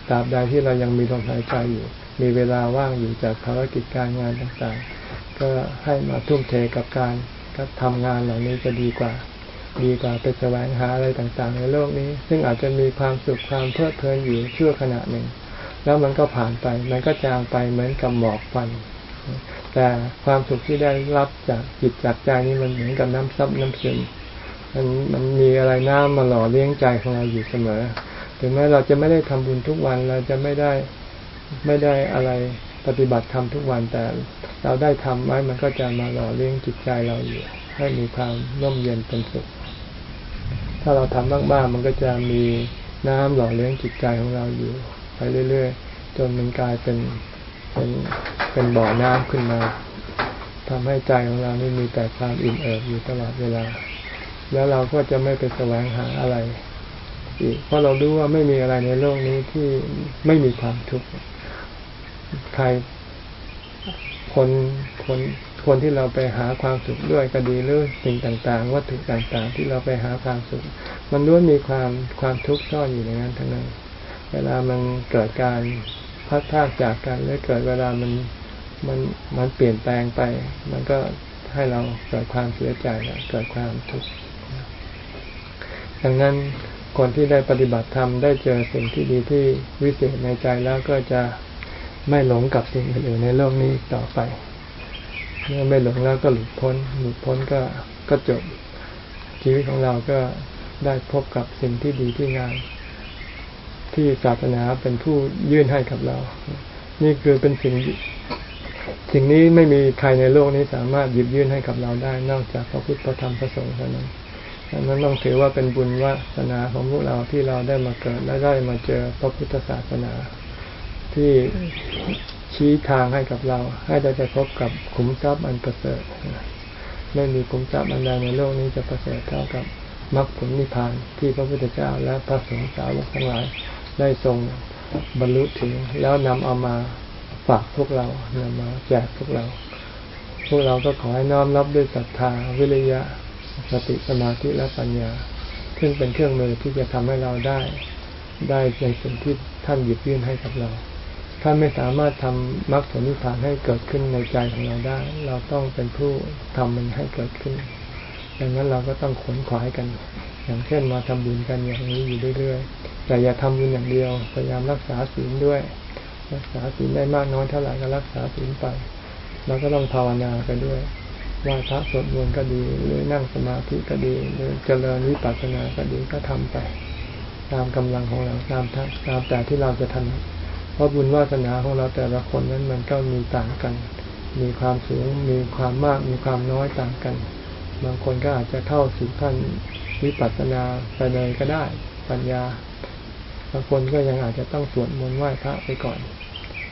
ตราบใดที่เรายังมีลมหายใจอยู่ มีเวลาว่างอยู่จากภารกิจการงานต่างๆ ก็ให้มาทุ่มเทกับการก็ทำงานเหล่านี้จะดีกว่า ดีกว่าไปแสวงหาอะไรต่างๆ ในโลกนี้ ซึ่งอาจจะมีความสุขความเพลิดเพลินอยู่ชั่วขณะหนึ่ง แล้วมันก็ผ่านไป มันก็จางไปเหมือนกับหมอกควัน แต่ความสุขที่ได้รับจากจิตจากใจนี้มันเหมือนกับน้ำซับน้ำซึมมันมันมีอะไรน้ำมาหล่อเลี้ยงใจของเราอยู่เสมอ ถึงแม้เราจะไม่ได้ทำบุญทุกวันเราจะไม่ได้ไม่ได้อะไร ปฏิบัติทำทุกวันแต่เราได้ทำไว้มันก็จะมาหล่อเลี้ยงจิตใจเราอยู่ ให้มีความร่มเย็นเป็นสุข ถ้าเราทำบ้างๆมันก็จะมีน้ำหล่อเลี้ยงจิตใจของเราอยู่ ไปเรื่อยๆ จนมันกลายเป็นเป็นเป็นบ่อน้ำขึ้นมาทำให้ใจของเรานี่มีแต่ความอิ่มเอิบอยู่ตลอดเวลา แล้วเราก็จะไม่ไปแสวงหาอะไรอีกเพราะเรารู้ว่าไม่มีอะไรในโลกนี้ที่ไม่มีความทุกข์ ใครคนคนคนที่เราไปหาความสุขด้วยก็ดีหรือสิ่งต่าง ๆ วัตถุต่าง ๆ ที่เราไปหาความสุข มันล้วนมีความความทุกข์ซ่อนอยู่ในนั้นทั้งนั้น เวลามันเกิดการพัดพากจากกันหรือเกิดเวลามันมันมันเปลี่ยนแปลงไป มันก็ให้เราเกิดความเสียใจเกิดความทุกข์ดังนั้นคนที่ได้ปฏิบัติธรรมได้เจอสิ่งที่ดีที่วิเศษในใจแล้วก็จะ ไม่หลงกับสิ่งอื่นในโลกนี้ต่อไป เมื่อไม่หลงแล้วก็หลุดพ้น หลุดพ้นก็ก็จบชีวิตของเราก็ได้พบกับสิ่งที่ดีที่งามที่ศาสนาเป็นผู้ยื่นให้กับเรา นี่คือเป็นสิ่งสิ่งนี้ไม่มีใครในโลกนี้สามารถหยิบยื่นให้กับเราได้ นอกจากพระพุทธพระธรรมพระสงฆ์เท่านั้นนั้นต้องถือว่าเป็นบุญวาสนาของพวกเราที่เราได้มาเกิดและได้มาเจอพระพุทธศาสนา ที่ชี้ทางให้กับเรา ให้ได้ไปพบกับขุมทรัพย์อันประเสริฐไม่มีขุมทรัพย์อันใดในโลกนี้จะประเสริฐเท่ากับมรรคผลนิพพานที่พระพุทธเจ้าและพระสงฆ์สาวกทั้งหลายได้ทรงบรรลุถึง แล้วนำเอามาฝากพวกเรานำมาแจกพวกเรา พวกเราก็ขอให้น้อมรับด้วยศรัทธาวิริยะสติสมาธิและปัญญา ซึ่งเป็นเครื่องมือที่จะทำให้เราได้ ได้ในสิ่งที่ท่านหยิบยื่นให้กับเรา ท่านไม่สามารถทำมรรคผลนิพพานให้เกิดขึ้นในใจของเราได้ เราต้องเป็นผู้ทำมันให้เกิดขึ้นดังนั้นเราก็ต้องขนขวายกัน อย่างเช่นมาทำบุญกันอย่างนี้อยู่เรื่อยๆ แต่อย่าทำบุญอย่างเดียว พยายามรักษาศีลด้วย รักษาศีลได้มากน้อยเท่าไหร่ก็รักษาศีลไป แล้วก็ต้องภาวนาไปด้วยไหว้พระสวดมนต์ก็ดี หรือนั่งสมาธิก็ดีหรือเจริญวิปัสสนาก็ดีก็ทำไป ตามกำลังของเราตามตามแต่ที่เราจะทำ เพราะบุญวาสนาของเราแต่ละคนนั้นมันก็มีต่างกัน มีความสูง มีความมาก มีความน้อยต่างกัน บางคนก็อาจจะเข้าสู่ขั้นวิปัสสนาไปเลยก็ได้ ปัญญา บางคนก็ยังอาจจะต้องสวดมนต์ไหว้พระไปก่อน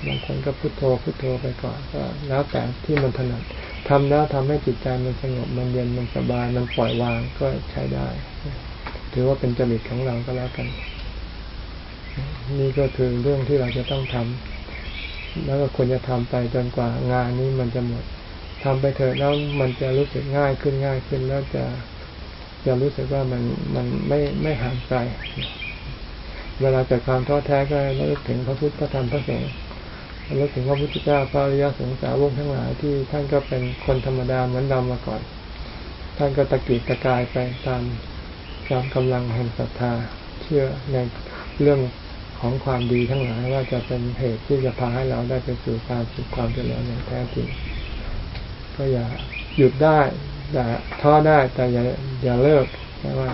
บางคนก็พุโทโธพุโทโธไปก่อนก็แล้วแต่ที่มันถนัดทำแล้วทำให้จิตใจมันสงบ มันเย็น มันสบาย มันปล่อยวางก็ใช้ได้ ถือว่าเป็นจริตของเราก็แล้วกัน นี่ก็คือเรื่องที่เราจะต้องทำแล้วก็ควรจะทำไปจนกว่างานนี้มันจะหมดทำไปเถอะแล้วมันจะรู้สึกง่ายขึ้นง่ายขึ้นแล้วจะจะรู้สึกว่ามันมันไม่ไม่ห่างไกลเวลาเกิดความท้อแท้ก็ระลึกถึงพระพุทธพระธรรมพระสงฆ์ระลึกถึงพระพุทธเจ้าพระอริยสงสาวงทั้งหลายที่ท่านก็เป็นคนธรรมดาเหมือนเรามาก่อน ท่านก็ตะกีดตะกายไปตามตามกำลังแห่งศรัทธา เชื่อในเรื่อง ของความดีทั้งหลายว่าจะเป็นเหตุที่จะพาให้เราได้ไปสู่ความสุขความเจริญอย่างแท้จริง ก็อย่าหยุดได้แต่ท้อได้แต่อย่าอย่าเลิกแต่ว่า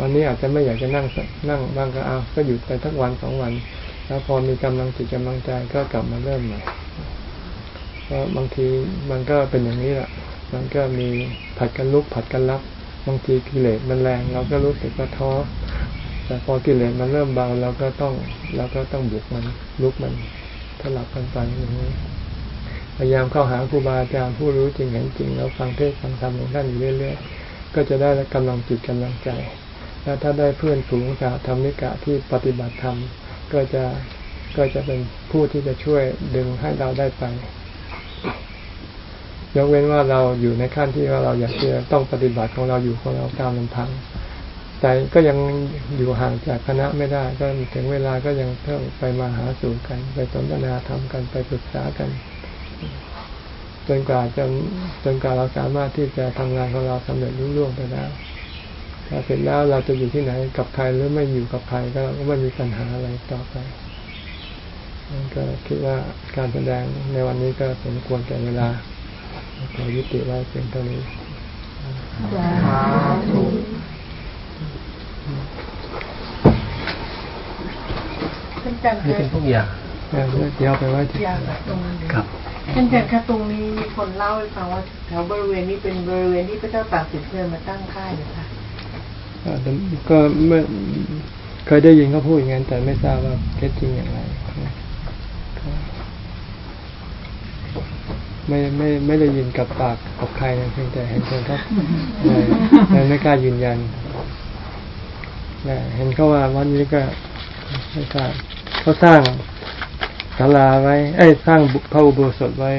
วันนี้อาจจะไม่อยากจะนั่งนั่งบ้างก็เอาก็หยุดไปทักวันสองวัน แล้วพอมีกำลังจิตกำลังใจก็กลับมาเริ่มใหม่เพราะบางทีมันก็เป็นอย่างนี้แหละมันก็มีผัดกันลุกผัดกันรับ บางทีกิเลสมันแรง เราก็รู้สึกว่าท้อ แต่พอกิเลสมันเริ่มเบาเราก็ต้องเราก็ต้องบุกมันลุกมันถลับกันไปอย่างนี้พยายามเข้าหาครูบาอาจารย์ผู้รู้จริงเห็นจริง แล้วฟังเทศฟังธรรมของท่านอยู่เรื่อยๆก็จะได้กำลังจิตกำลังใจ แล้วถ้าได้เพื่อนฝูงสาธรรมิกะที่ปฏิบัติธรรมก็จะก็จะเป็นผู้ที่จะช่วยดึงให้เราได้ไปยกเว้นว่าเราอยู่ในขั้นที่ว่าเราอยากจะต้องปฏิบัติของเราอยู่ของเราตามลำพัง แต่ก็ยังอยู่ห่างจากคณะไม่ได้ ก็ถึงเวลาก็ยังเพิ่มไปมาหาสู่กัน ไปสนทนาธรรมกันไปปรึกษากัน จนกว่าจะจนกว่าเราสามารถที่จะทำงานของเราสำเร็จรุ่ร่วงไปแล้วถ้าเสร็จแล้วเราจะอยู่ที่ไหนกับใครหรือไม่อยู่กับใครก็ไม่มีปัญหาอะไรต่อไปก็คิดว่าการแสดงในวันนี้ก็สมควรแก่เวลาขอยุติไว้เพียงเท่านี้ท่า นอาจารย์นี่เป็นพวกยาเดี๋ยวไปไว้ที่ยากตรงนี้ครับท่านอาจารย์คะตรงนี้มีคนเล่าให้ฟังว่าแถวบริเวณนี้เป็นบริเวณที่พระเจ้าตากสินเคยมาตั้งค่ายนะคะก็ไม่เคยได้ยินเขาพูดอย่างนั้นแต่ไม่ทราบว่าเท็จจริงอย่างไรไม่ไม่ไม่ได้ยินกับปากกับใครนะเพียงแต่เห็นคนเขาเลยไม่กล้ายืนยันนะ เห็นเขาว่าวันนี้ก็ไม่ทราบเขาสร้างศาลาไว้เอ้สร้างพระอุโบสถไว้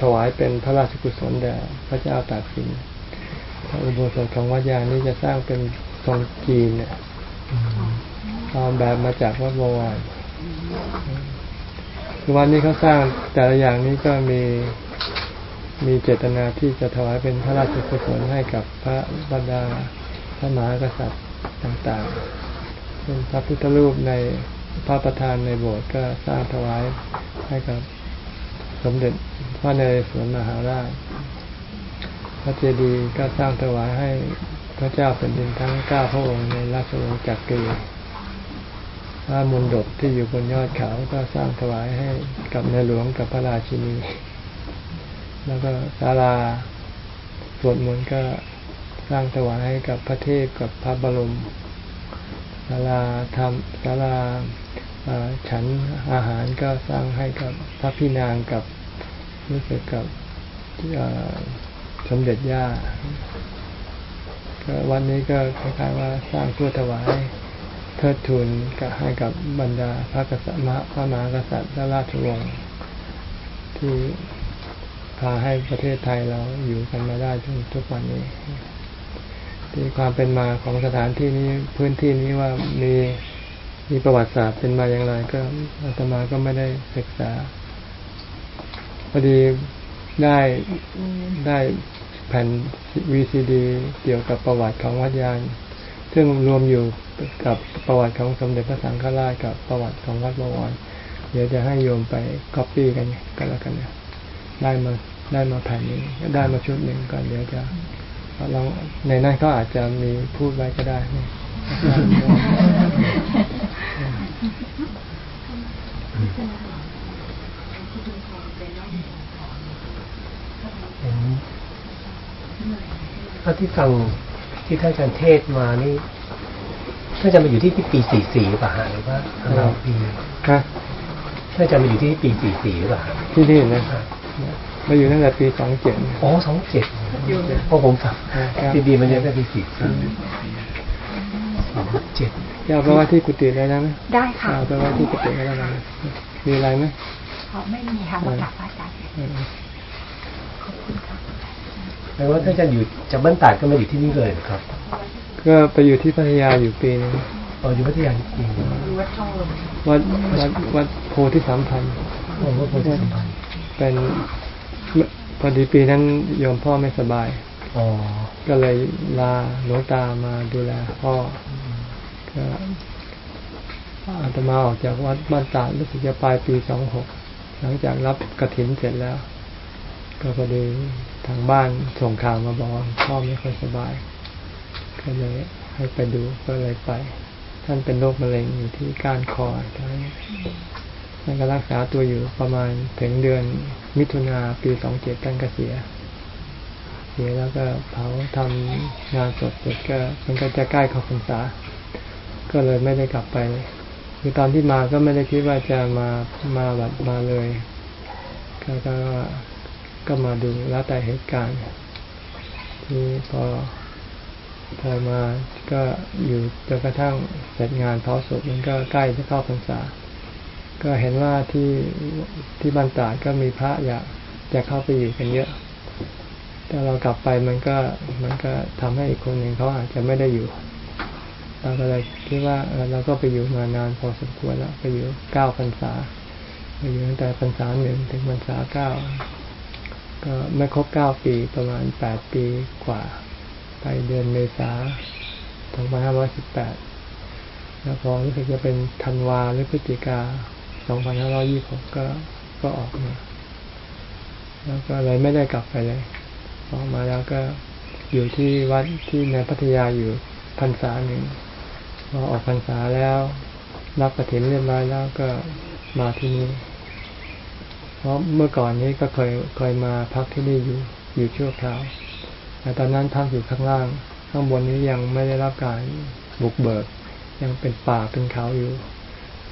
ถวายเป็นพระราชกุศลแด่พระเจ้าตากสินพระอุโบสถของวัดยานี้จะสร้างเป็นทรงจีนเนี่ยตามแบบมาจากวัดบวรคือวันนี้เขาสร้างแต่ละอย่างนี้ก็มีมีเจตนาที่จะถวายเป็นพระราชกุศลให้กับพระบรรดาพระมหากษัตริย์ ต่างๆเป็นพระพุทธรูปในพระประธานในโบสถ์ก็สร้างถวายให้กับสมเด็จพระนเรศวรมหาราช พระเจดีย์ก็สร้างถวายให้พระเจ้าแผ่นดินทั้งเก้าพระองค์ในราชวงศ์จักรีพระมณฑปที่อยู่บนยอดเขาก็สร้างถวายให้กับในหลวงกับพระราชินี แล้วก็ศาลาสวดมนต์ก็ สร้างถวายให้กับพระเทพกับพระบรมศาลาธรรมศาลาฉันอาหารก็สร้างให้กับพระพี่นางกับรู้สึกกับสมเด็จย่าก็วันนี้ก็คล้ายๆว่าสร้างเพื่อถวายเทิดทูนกับให้กับบรรดาพระกษัตริย์พระมหากษัตริย์และราชวงศ์ที่พาให้ประเทศไทยเราอยู่กันมาได้จนทุกวันนี้ ที่ความเป็นมาของสถานที่นี้พื้นที่นี้ว่ามีมีประวัติศาสตร์เป็นมาอย่างไร ก็อาตมาก็ไม่ได้ศึกษาพอดีได้ได้แผ่น VCD เกี่ยวกับประวัติของวัดยาน ซึ่งรวมอยู่กับประวัติของสมเด็จพระสังฆราชกับประวัติของวัดบวรเดี๋ยวจะให้โยมไปก๊อปปี้กันก็แล้วกันเนี่ยได้มาได้มาแผ่นนี้ได้มาชุดหนึ่งก่อนเดี๋ยวจะ ลองในนั้นก็อาจจะมีพูดไว้ก็ได้นี่ถ้าที่ฟังที่ท่านอาจารย์เทศมานี่ท่านจะมาอยู่ที่ปีสี่สี่หรือเปล่าหรือว่าเราปีครับท่านจะมาอยู่ที่ปีสี่สี่หรือเปล่าที่นี่นะ มาอยู่ตั้งแต่ปีสองเจ็ดอ๋อสองเจ็ดเพราะผมฟังปีดีมันยังได้ปีสี่สี่สองเจ็ดจะเอาไปไว้ที่กุฏิได้ไหมได้ค่ะเอาไปไว้ที่กุฏิได้ไหมมีอะไรไหมไม่มีค่ะมาจากอาจารย์แปลว่าถ้าจะอยู่จากบ้านตาดก็มาอยู่ที่นี่เลยครับ ก็ไปอยู่ที่พัทยาอยู่ปีนึงอ๋ออยู่พัทยาปีนึงวัดช่องลมวัดวัดวัดโพธิสามพันโอ้วัดโพธิสามพันเป็น พอดีปีนั้นโยมพ่อไม่สบายอ๋อก็เลยลาหลวงตามาดูแลพ่อก็อาตมาออกจากวัดบ้านตาดรู้สึกจะปลายปีสองหกหลังจากรับกระถินเสร็จแล้ว ก็พอดีทางบ้านส่งข่าวมาบอกว่าพ่อไม่ค่อยสบาย ก็เลยให้ไปดูก็เลยไป ท่านเป็นโรคมะเร็งอยู่ที่ก้านคอท่านท่านก็รักษาตัวอยู่ประมาณถึงเดือน มิถุนาปีสองเจ็ดท่านก็เสียเสียแล้วก็เผาทำงานศพเสร็จก็มันก็จะใกล้เข้าพรรษา ก็เลยไม่ได้กลับไปคือตอนที่มาก็ไม่ได้คิดว่าจะมามาแบบมาเลยก็ก็ก็มาดูแล้วแต่เหตุการณ์ ที่พอพอมาก็อยู่จนกระทั่งเสร็จงานเผาศพมันก็ใกล้จะเข้าพรรษา ก็เห็นว่าที่ที่บ้านตาดก็มีพระอยากจะเข้าไปอยู่กันเยอะแต่เรากลับไปมันก็มันก็ทำให้อีกคนหนึ่งเขาอาจจะไม่ได้อยู่ เราก็เลยคิดว่าเออเราก็ไปอยู่มานานพอสมควรแล้วไปอยู่เก้าพรรษาไปอยู่ตั้งแต่พรรษาหนึ่งถึงพรรษาเก้าก็ไม่ครบเก้าปีประมาณแปดปีกว่า ไปเดือนเมษาสองพันห้าร้อยสิบแปดแล้วพอรู้สึกจะเป็นธันวาหรือพฤศจิกา สองพันห้าร้อยี่หกก็ก็ออกมา แล้วก็เลยไม่ได้กลับไปเลย ออกมาแล้วก็อยู่ที่วัดที่ในพัทยาอยู่พรรษาหนึ่งพอออกพรรษาแล้วรับกระถิ่นเรียบร้อยแล้วก็มาที่นี่ เพราะเมื่อก่อนนี้ก็เคยเคยมาพักที่นี่อยู่อยู่ชั่วคราวแต่ตอนนั้นพักอยู่ข้างล่าง ข้างบนนี้ยังไม่ได้รับการบุกเบิก ยังเป็นป่าเป็นเขาอยู่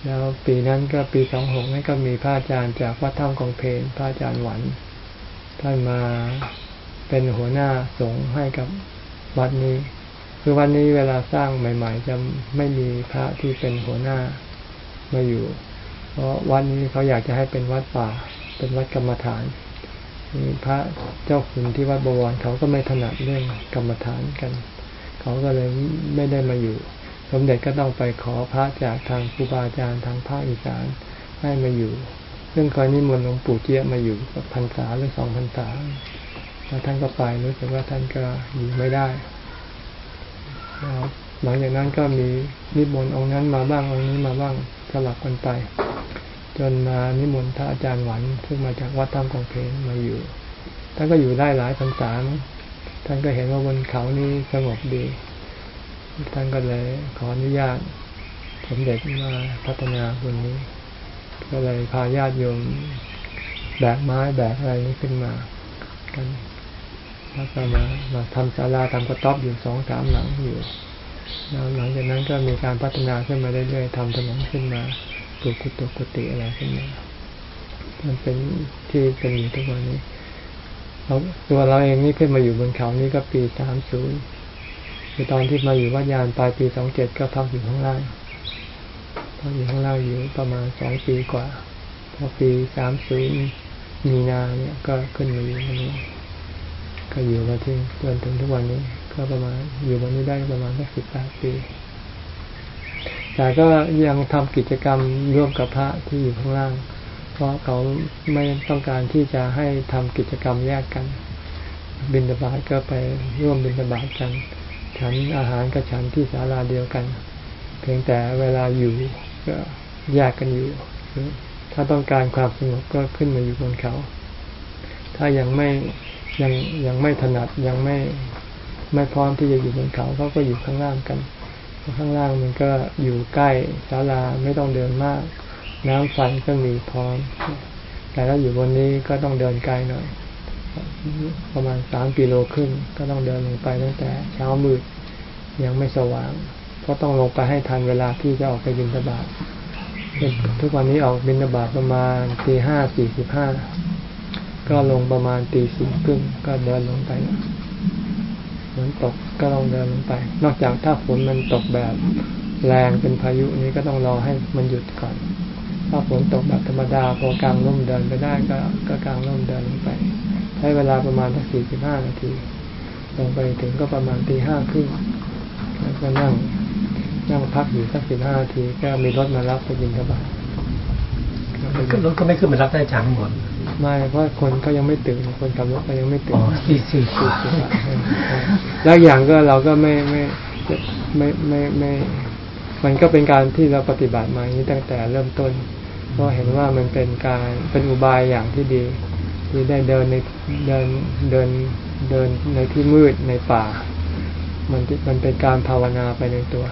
แล้วปีนั้นก็ปีสองหกนั่นก็มีพระอาจารย์จากวัดถ้ำกองเพนพระอาจารย์หวัน ท่านมาเป็นหัวหน้าสงฆ์ให้กับวัดนี้ คือวันนี้เวลาสร้างใหม่ ๆ จะไม่มีพระที่เป็นหัวหน้ามาอยู่ เพราะวัดนี้เขาอยากจะให้เป็นวัดป่า เป็นวัดกรรมฐานมีพระเจ้าคุณที่วัดบวรเขาก็ไม่ถนัดเรื่องกรรมฐานกัน เขาก็เลยไม่ได้มาอยู่ สมเด็จก็ต้องไปขอพระจากทางครูบาอาจารย์ทางภาคอีสานให้มาอยู่ ซึ่งเคยนิมนต์หลวงปู่เจี๊ยมาอยู่พรรษาหรือสองพรรษาแล้วท่านก็ไปรู้สึกว่าท่านก็อยู่ไม่ได้แล้วหลังจากนั้นก็มีนิมนต์องค์นั้นมาบ้างองค์นี้มาบ้างสลับกันไป จนมานิมนต์พระอาจารย์หวันซึ่งมาจากวัดถ้ำกองเพลมาอยู่ท่านก็อยู่ได้หลายพรรษาท่านก็เห็นว่าบนเขานี้สงบดี ท่านก็เลย ขออนุญาตสมเด็จมาพัฒนาบนนี้ ก็เลยพาญาติโยมแบกไม้แบกอะไรนี้ขึ้นมากันแล้วก็มามาทำศาลาทำกระต๊อบอยู่สองสามหลังอยู่แล้วหลังจากนั้นก็มีการพัฒนาขึ้นมาเรื่อยๆทำถนนขึ้นมาปลูกกุฏิกุฏิอะไรขึ้นมามันเป็นที่เป็นอยู่ทุกวันนี้เราตัวเราเองนี่ขึ้นมาอยู่บนเขานี่ก็ปีสามศูนย์ คือตอนที่มาอยู่วัดยานปลายปีสองเจ็ดก็พักอยู่ข้างล่างพักอยู่ข้างล่างอยู่ประมาณสองปีกว่าพอปีสามศูนย์มีนาเนี่ย ก็ขึ้นมาอยู่ตรงนี้ ก็อยู่มาถึงจนถึงทุกวันนี้ ก็ประมาณอยู่วันนี้ได้ประมาณสักสิบแปดปี แต่ก็ยังทำกิจกรรมร่วมกับพระที่อยู่ข้างล่าง เพราะเขาไม่ต้องการที่จะให้ทำกิจกรรมแยกกัน บินบาตก็ไปร่วมบินบาตกัน ฉันอาหารก็ฉันที่ศาลาเดียวกัน เพียงแต่เวลาอยู่ก็แยกกันอยู่ ถ้าต้องการความสงบก็ขึ้นมาอยู่บนเขา ถ้ายังไม่ยังยังไม่ถนัดยังไม่ไม่พร้อมที่จะอยู่บนเขาเขาก็อยู่ข้างล่างกัน ข้างล่างมันก็อยู่ใกล้ศาลาไม่ต้องเดินมาก น้ำไฟก็มีพร้อม แต่ถ้าอยู่บนนี้ก็ต้องเดินไกลหน่อย ประมาณสามกิโลขึ้นก็ต้องเดินลงไปตั้งแต่เช้ามืดยังไม่สว่าง เพราะต้องลงไปให้ทันเวลาที่จะออกไปบินบาตทุกวันนี้ออกบินบาตประมาณตีห้าสี่สิบห้าก็ลงประมาณตีสี่ครึ่งก็เดินลงไปฝนตกก็ลองเดินลงไป นอกจากถ้าฝนมันตกแบบแรงเป็นพายุนี้ก็ต้องรอให้มันหยุดก่อน ถ้าฝนตกแบบธรรมดาพอกลางร่มเดินไปได้ก็ก็กลางร่มเดินลงไป ใช้เวลาประมาณสักสี่สิบห้านาที ลงไปถึงก็ประมาณตีห้าครึ่งแล้วก็นั่งนั่งพักอยู่สักสิบห้านาที ก็มีรถมารับไปยินกระบะขึ้นรถก็ไม่ขึ้นมารับได้อาจารย์ทั้งหมดไม่เพราะคนเขายังไม่ตื่นคนขับรถก็ยังไม่ตื่อ๋นอสี่สี่สี่แล้วอย่างก็เราก็ไม่ไม่ไม่ไม่ไม่มันก็เป็นการที่เราปฏิบัติมาอย่างนี้ตั้งแต่เริ่มต้นเพราะเห็นว่ามันเป็นการเป็นอุบายอย่างที่ดี ทที่ได้เดินในเดินเดินเดินในที่มืดในป่า มันมันเป็นการภาวนาไปในตัว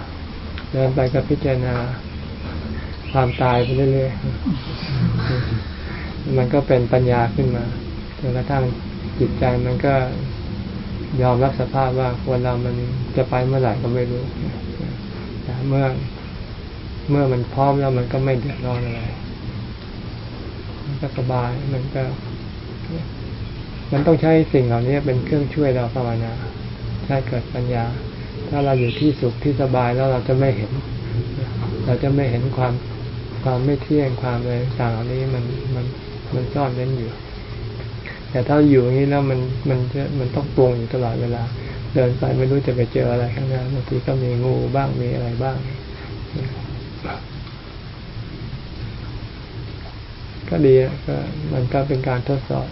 เดินไปก็พิจารณาความตายไปเรื่อยๆ มันก็เป็นปัญญาขึ้นมาจนกระทั่งจิตใจมันก็ยอมรับสภาพว่าคนเรามันจะไปเมื่อไหร่ก็ไม่รู้แต่เมื่อเมื่อมันพร้อมแล้วมันก็ไม่เดือดร้อนอะไร มันก็สบาย มันก็ มันต้องใช้สิ่งเหล่านี้เป็นเครื่องช่วยเราภาวนาใช้เกิดปัญญา ถ้าเราอยู่ที่สุขที่สบายแล้วเราจะไม่เห็น เราจะไม่เห็นความความไม่เที่ยงความอะไรต่างเหล่านี้มันมันมันซ่อนเร้นอยู่ แต่ถ้าอยู่อย่างนี้แล้วมันมันจะมันต้องปรุงอยู่ตลอดเวลา เดินไปไม่รู้จะไปเจออะไรข้างหน้าบางทีก็มีงูบ้างมีอะไรบ้างก็ดีก็มันก็เป็นการทดสอบ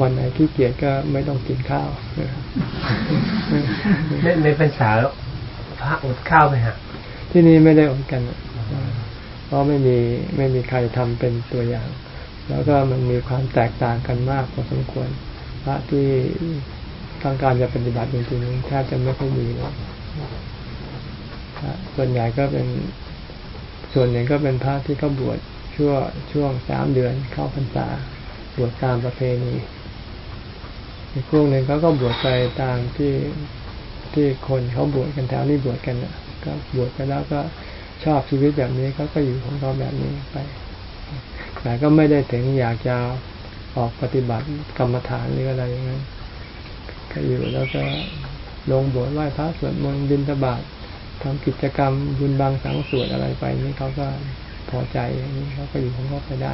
วันไหนขี้เกียจก็ไม่ต้องกินข้าวในในพรรษาพระอดข้าวไหมฮะ ที่นี่ไม่ได้อดกันเพราะไม่มีไม่มีใครทำเป็นตัวอย่าง แล้วก็มันมีความแตกต่างกันมากพอสมควร พระที่ต้องการจะปฏิบัติจริงๆแทบจะไม่ค่อยมีเลยส่วนใหญ่ก็เป็นส่วนใหญ่ก็เป็นพระที่เขาบวชช่วงช่วงสามเดือนเข้าพรรษาบวชตามประเพณี อีกพวกหนึ่งเขาก็บวชไปตามที่ที่คนเขาบวชกันแถวนี้บวชกันนะก็บวชไปแล้วก็ชอบชีวิตแบบนี้เขาก็อยู่ของเขาแบบนี้ไป แต่ก็ไม่ได้ถึงอยากจะออกปฏิบัติกรรมฐานหรืออะไรอย่างนั้นก็อยู่แล้วก็ลงบวชไหว้พระสวดมนต์บิณฑบาตทำกิจกรรมบุญบางสังสวดอะไรไปนี่เขาก็พอใจอย่างนี้เขาก็อยู่ของเขาไปได้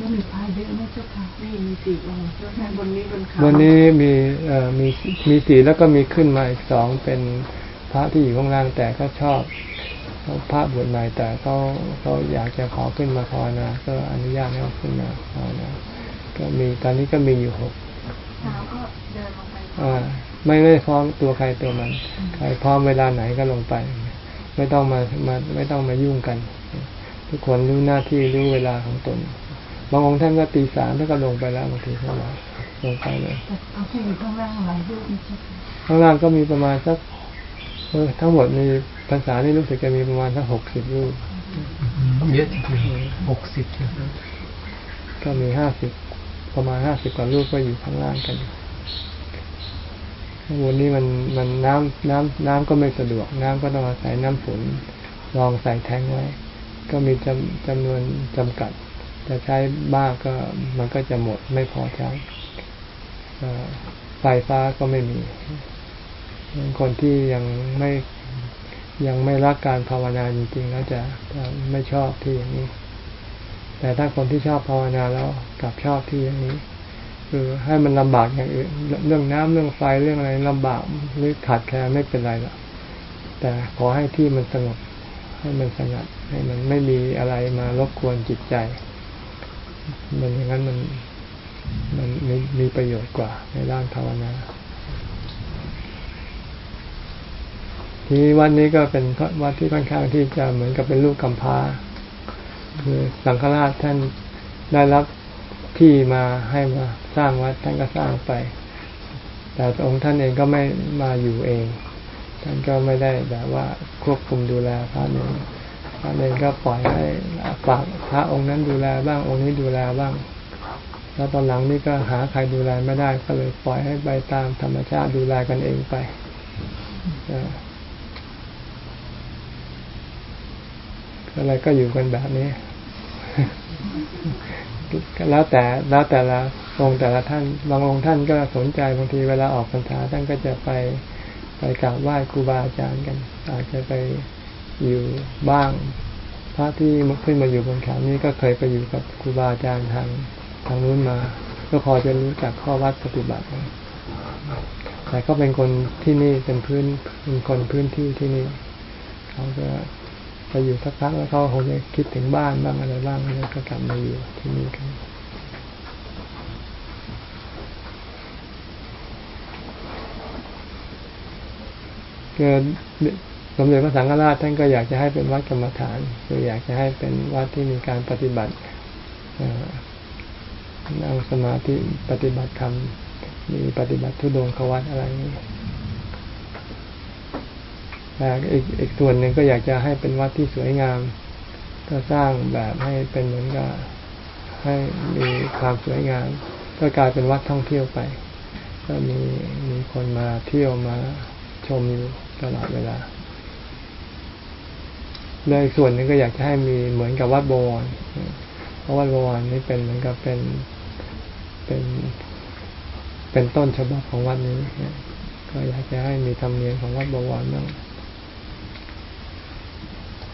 ไม่มีพายเยอะนะเจ้าค่ะนี่มีสี่องค์แล้วบนนี้บนเขาวันนี้มีเอ่อมีมีสีแล้วก็มีขึ้นมาอีกสองเป็นพระที่อยู่ข้างล่างแต่ก็ชอบเขาพระบวชใหม่แต่เขาเขาอยากจะขอขึ้นมาภาวนาก็อนุญาตให้เขาขึ้นมาภาวนาก็มีตอนนี้ก็มีอยู่หกสาวก็เดินลงไปอ่าไม่ไม่พร้อมตัวใครตัวมัน ใครพร้อมเวลาไหนก็ลงไป ไม่ต้องมามาไม่ต้องมายุ่งกัน ทุกคนรู้หน้าที่รู้เวลาของตน บางองค์ท่านก็ตีสามท่านก็ลงไปแล้วบางทีเขาบอกลงไปเลยแต่เอาที่อยู่ข้างล่างหลายรูปนะเจ้าค่ะข้างล่างก็มีประมาณสักเออทั้งหมดมีภาษานี่รู้สึกจะมีประมาณสักหกสิบรูปเยอะจริงๆหกสิบก็มีห้าสิบประมาณห้าสิบกว่ารูปก็อยู่ข้างล่างกันข้างบนนี้มันมันน้ำน้ำน้ำก็ไม่สะดวก น้ำก็ต้องอาศัยน้ำฝนลองใส่แทงไว้ ก็มีจำจำนวนจำกัด จะใช้บ้างก็มันก็จะหมดไม่พอใช้ไฟฟ้าก็ไม่มี คนที่ยังไม่ยังไม่รักการภาวนาจริงๆแล้วจะจะไม่ชอบที่อย่างนี้ แต่ถ้าคนที่ชอบภาวนาแล้วกลับชอบที่อย่างนี้ คือให้มันลำบากอย่างอื่นเรื่องน้ำเรื่องไฟเรื่องอะไรลำบากหรือขาดแคลนไม่เป็นไรหรอกแต่ขอให้ที่มันสงบให้มันสงัดให้มันไม่มีอะไรมารบกวนจิตใจ มันอย่างนั้นมันมันมีมีประโยชน์กว่าในด้านภาวนาทีนี้วัดนี้ก็เป็นวัดที่ค่อนข้างที่จะเหมือนกับเป็นลูกกำพร้าคือสังฆราชท่านได้รับที่มาให้มาสร้างวัดท่านก็สร้างไป แต่องค์ท่านเองก็ไม่มาอยู่เอง ท่านก็ไม่ได้แบบว่าควบคุมดูแลพระเอง พระเองก็ปล่อยให้ฝากพระองค์นั้นดูแลบ้างองค์นี้ดูแลบ้าง แล้วตอนหลังนี่ก็หาใครดูแลไม่ได้ก็เลยปล่อยให้ไปตามธรรมชาติดูแลกันเองไปอะไรก็อยู่กันแบบนี้แล้วแต่แล้วแต่ละองค์แต่ละท่าน บางองค์ท่านก็สนใจบางทีเวลาออกพรรษาท่านก็จะไปไปกราบไหว้ครูบาอาจารย์กัน อาจจะไป อยู่บ้าง พระที่ขึ้นมาอยู่บนเขานี้ก็เคยไปอยู่กับครูบาอาจารย์ทางทางนู้นมา ก็พอจะรู้จักข้อวัดปฏิบัติ แต่ก็เป็นคนที่นี่เป็นพื้นเป็นคนพื้นที่ที่นี่ เขาก็ไปอยู่สักพักแล้วเขาคงจะคิดถึงบ้านบ้างอะไรบ้างแล้วก็กลับมาอยู่ที่นี่กันคือส มเด็จพระสังฆราชท่านก็อยากจะให้เป็นวัดกรรมฐาน คืออยากจะให้เป็นวัดที่มีการปฏิบัติเอ่อนั่งสมาธิปฏิบัติธรรมมีปฏิบัติทุดงควัตอะไรนี้แต่อีกอีกส่วนหนึ่งก็อยากจะให้เป็นวัดที่สวยงาม ก็สร้างแบบให้เป็นเหมือนกับให้มีความสวยงาม ก็กลายเป็นวัดท่องเที่ยวไป ก็มีมีคนมาเที่ยวมาชมอยู่ตลอดเวลา เลยส่วนหนึ่งก็อยากจะให้มีเหมือนกับวัดบวรเพราะวัดบวรนี่เป็นเหมือนกับเป็นเป็นเป็นต้นฉบับของวัดนี้ก็อยากจะให้มีธรรมเนียมของวัดบวรบ้าง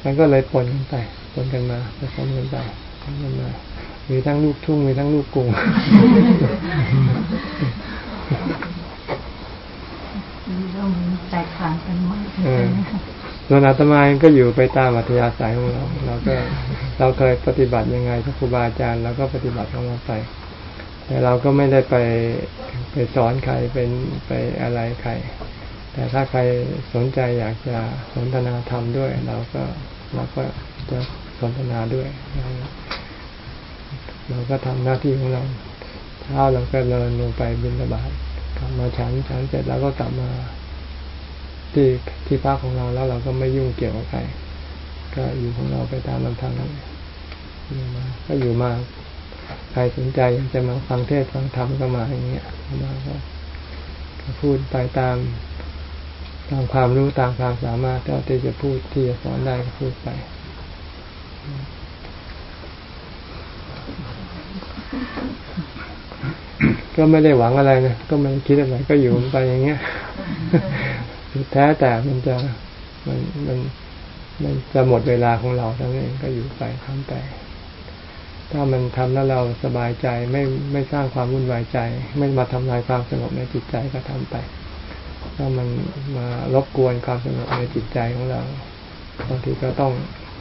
มันก็เลยปนกันไปปนกันมาผสมกันไปผสมกันมามีทั้งลูกทุ่งมีทั้งลูกกรุงเราแตกต่างกันมากเอเลอยนะคะ ส่วนอาตมาเองก็อยู่ไปตามอัธยาศัยของเรา เราก็เราเคยปฏิบัติยังไงถ้าครูบาอาจารย์เราก็ปฏิบัติของเราไป แต่เราก็ไม่ได้ไปไปสอนใครเป็นไปอะไรใคร แต่ถ้าใครสนใจอยากจะสนทนาธรรมด้วย เราก็เราก็จะสนทนาด้วย เราก็ทำหน้าที่ของเราเช้าเราก็เดินลงไปบิณฑบาตกลับมาฉันฉันเสร็จแล้วก็กลับมา ที่ที่พักของเราแล้วเราก็ไม่ยุ่งเกี่ยวกับใครก็อยู่ของเราไปตามลำพังนั้นอยู่มาก็อยู่มาใครสนใจอยากจะมาฟังเทศฟังธรรมก็มาอย่างเงี้ยมาก็พูดไปตามตามความรู้ตามความสามารถเท่าที่จะพูดที่จะสอนได้ก็พูดไปก็ไม่ได้หวังอะไรนะก็ไม่ได้คิดอะไรก็อยู่ไปอย่างเงี้ย แท้แต่มันจะมันมันมันจะหมดเวลาของเราทั้งนั้นเองก็อยู่ไปทำไป ถ้ามันทำแล้วเราสบายใจไม่ไม่สร้างความวุ่นวายใจ ไม่มาทำลายความสงบในจิตใจก็ทำไปถ้ามันมารบกวนความสงบในจิตใจของเราบางทีก็ต้อง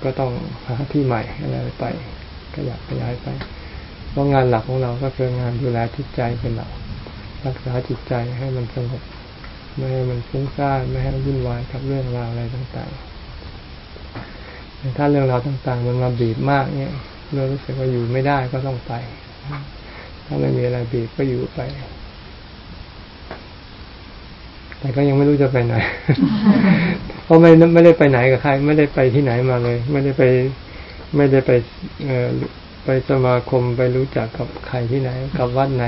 ก็ต้องหาที่ใหม่อะไรไปขยับขยายไปเพราะงานหลักของเราก็คืองานดูแลจิตใจเป็นหลักรักษาจิตใจให้มันสงบ ไม่ให้มันฟุ้งซ่านไม่ให้มันวุ่นวายกับเรื่องราวอะไรต่างๆถ้าเรื่องราวต่างๆ มันมาบีบมากเนี่ยเรารู้สึกว่าอยู่ไม่ได้ก็ต้องไป ถ้าไม่มีอะไรบีบก็อยู่ไป แต่ก็ยังไม่รู้จะไปไหน เพราะไม่ไม่ได้ไปไหนกับใคร ไม่ได้ไปที่ไหนมาเลย ไม่ได้ไป ไม่ได้ไปเอไปสมาคมไปรู้จักกับใครที่ไหน กับวัดไหน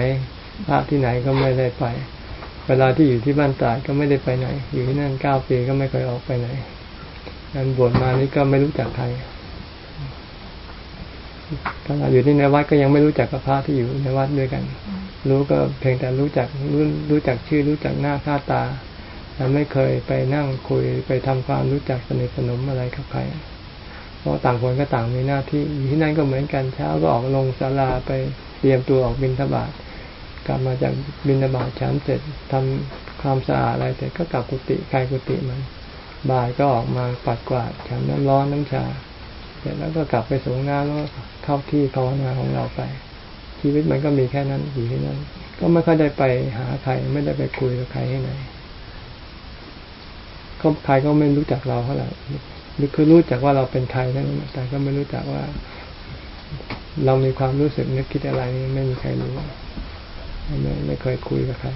พระที่ไหนก็ไม่ได้ไป เวลาที่อยู่ที่บ้านตาดก็ไม่ได้ไปไหน อยู่ที่นั่นเก้าปีก็ไม่เคยออกไปไหนงานบวชมานี่ก็ไม่รู้จักใครขณะอยู่ที่ในวัดก็ยังไม่รู้จักกับพระที่อยู่ในวัดด้วยกัน รู้ก็เพียงแต่รู้จักรู้รู้จักชื่อรู้จักหน้าค่าตาแต่ไม่เคยไปนั่งคุยไปทำความรู้จักสนิทสนมอะไรกับใคร เพราะต่างคนก็ต่างมีหน้าที่อยู่ที่นั่นก็เหมือนกันเช้าก็ออกลงศาลาไปเตรียมตัวออกบิณฑบาต กลับมาจากบิณฑบาตฉันเสร็จทำความสะอาดอะไรเสร็จก็กลับกุฏิใครกุฏิมัน บ่ายก็ออกมาปัดกวาดฉันน้ำร้อนน้ำชา เสร็จแล้วก็กลับไปสงน้ำแล้วเข้าที่ภาวนาของเราไป ชีวิตมันก็มีแค่นั้นอยู่ที่นั่นก็ไม่ค่อยได้ไปหาใครไม่ได้ไปคุยกับใครให้ไหนก็ใครก็ไม่รู้จักเราเท่าไหร่คือรู้จักว่าเราเป็นใครนั่นแต่ก็ไม่รู้จักว่า เรามีความรู้สึกนึกคิดอะไรไม่มีใครรู้ ไม่ไม่เคยคุยกับใคร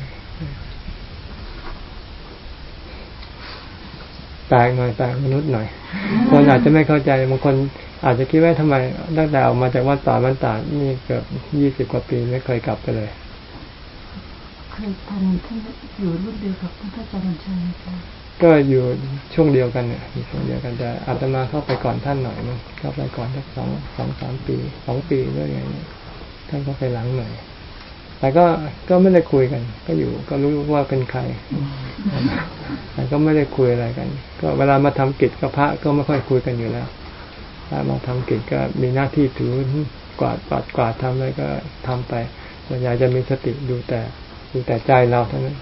แปลกหน่อยแปลกมนุษย์หน่อย คนอาจจะไม่เข้าใจบางคนอาจจะคิดว่าทำไมตั้งแต่ออกมาจากวัดป่ามันตาดนี่เกือบยี่สิบกว่าปีไม่เคยกลับไปเลยเคยทันท่านอยู่รุ่นเดียวกับท่านอาจารย์ชัยนะคะก็อยู่ช่วงเดียวกันเนี่ยอยู่ช่วงเดียวกันแต่อาตมาเข้าไปก่อนท่านหน่อยนึงเข้าไปก่อนสักสองสองสามปีสองปีด้วยไงเนี่ยท่านก็ไปหลังหน่อย แต่ก็ก็ไม่ได้คุยกัน ก็อยู่ก็รู้ว่าเป็นใครแต่ก็ไม่ได้คุยอะไรกัน ก็เวลามาทำกิจกับพระก็ไม่ค่อยคุยกันอยู่แล้วถ้ามาทำกิจก็มีหน้าที่ถือกวาดปัดกวาดทำอะไรก็ทำไปส่วนใหญ่จะมีสติดูแต่ดูแต่ใจเราเท่านั้น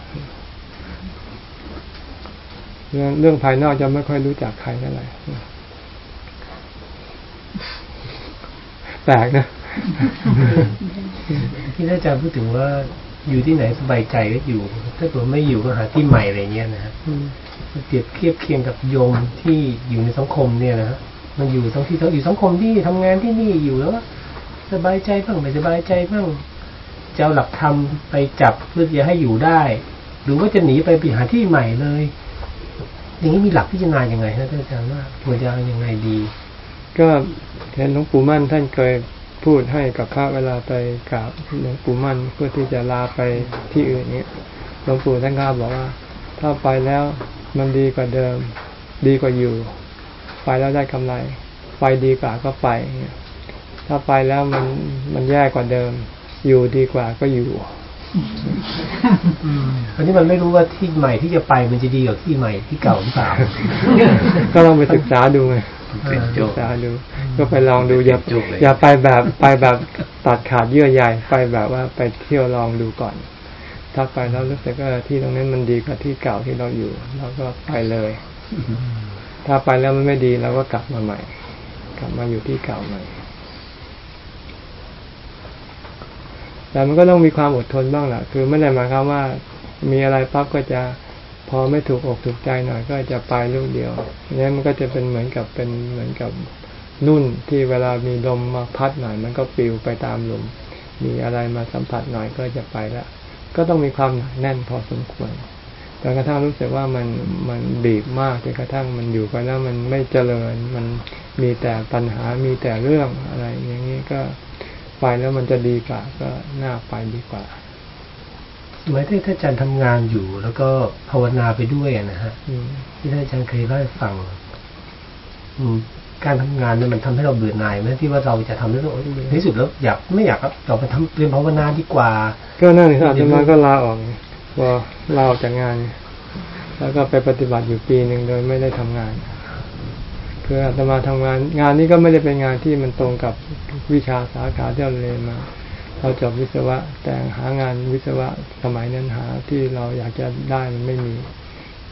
เรื่องเรื่องภายนอกจะไม่ค่อยรู้จักใครเท่าไหร่แปลกนะ ที่อาจารย์พูดถึงว่าอยู่ที่ไหนสบายใจก็อยู่ ถ้าตัวไม่อยู่ก็หาที่ใหม่อะไรเงี้ยนะฮะอืมเปรียบเทียบเคียงกับโยมที่อยู่ในสังคมเนี่ยนะฮะมันอยู่ทั้งที่ทั้งอยู่สังคมที่ทำงานที่นี่อยู่แล้วก็สบายใจบ้างไม่สบายใจบ้างจะเอาหลักธรรมไปจับเพื่อจะให้อยู่ได้ หรือว่าจะหนีไปไปหาที่ใหม่เลยอย่างนี้มีหลักพิจารณาอย่างไงฮะท่านอาจารย์ว่าควรจะเอายังไงดี ก็เห็นหลวงปู่มั่นท่านเคย พูดให้กับพระเวลาไปกราบหลวงปู่มั่นเพื่อที่จะลาไปที่อื่นเนี้ยหลวงปู่ท่านก็บอกว่า ถ้าไปแล้วมันดีกว่าเดิม ดีกว่าอยู่ ไปแล้วได้กำไร ไปดีกว่าก็ไปเงี้ยถ้าไปแล้วมันมันแย่กว่าเดิม อยู่ดีกว่าก็อยู่อันนี้มันไม่รู้ว่าที่ใหม่ที่จะไปมันจะดีกว่าที่ใหม่ที่เก่าหรือเปล่าก็ลองไปศึกษาดูไงเป็นโจ ศึกกษาดู ก็ไปลองดูอย่าจุกเลยอย่าไปแบบไปแบบตัดขาดเยื่อใยไปแบบว่าไปเที่ยวลองดูก่อน ถ้าไปแล้วรู้สึกว่าที่ตรงนั้นมันดีกว่าที่เก่าที่เราอยู่เราก็ไปเลย ถ้าไปแล้วมันไม่ดีเราก็กลับมาใหม่ กลับมาอยู่ที่เก่าใหม่แต่มันก็ต้องมีความอดทนบ้างแหละคือไม่ได้หมายความว่า มีอะไรปั๊บก็จะ พอไม่ถูกอกถูกใจหน่อยก็จะไปลูกเดียวนี้มันก็จะเป็นเหมือนกับเป็นเหมือนกับนุ่นที่เวลามีลมมาพัดหน่อย มันก็ปลิวไปตามลมมีอะไรมาสัมผัสหน่อยก็จะไปละก็ต้องมีความหนาแน่นพอสมควรจนกระทั่งรู้สึกว่ามันมันบีบมากจนกระทั่งมันอยู่ไปแล้วมันไม่เจริญ มันมีแต่ปัญหามีแต่เรื่องอะไร อย่างนี้ก็ไปแล้วมันจะดีกว่าก็น่าไปดีกว่า สมัยที่ท่านอาจารย์ทำงานอยู่ แล้วก็ภาวนาไปด้วยอะนะฮะอืมที่ท่านอาจารย์เคยเล่าให้ฟังอืมการทำงานเนี่ยมันทำให้เราเบื่อหน่ายไหมที่ว่าเราจะทำแล้วเราในที่สุดแล้วอยากไม่อยากครับเราไปทำเรียนภาวนาดีกว่า ก็นั่นสิอาตมาก็ลาออกไงพอลาออกจากงาน แล้วก็ไปปฏิบัติอยู่ปีหนึ่งโดยไม่ได้ทำงานคืออาตมาทำงาน งานนี้ก็ไม่ได้เป็นงานที่มันตรงกับวิชาสาขาที่เราเรียนมา เราจบวิศวะ แต่หางานวิศวะสมัยนั้นหาที่เราอยากจะได้มันไม่มี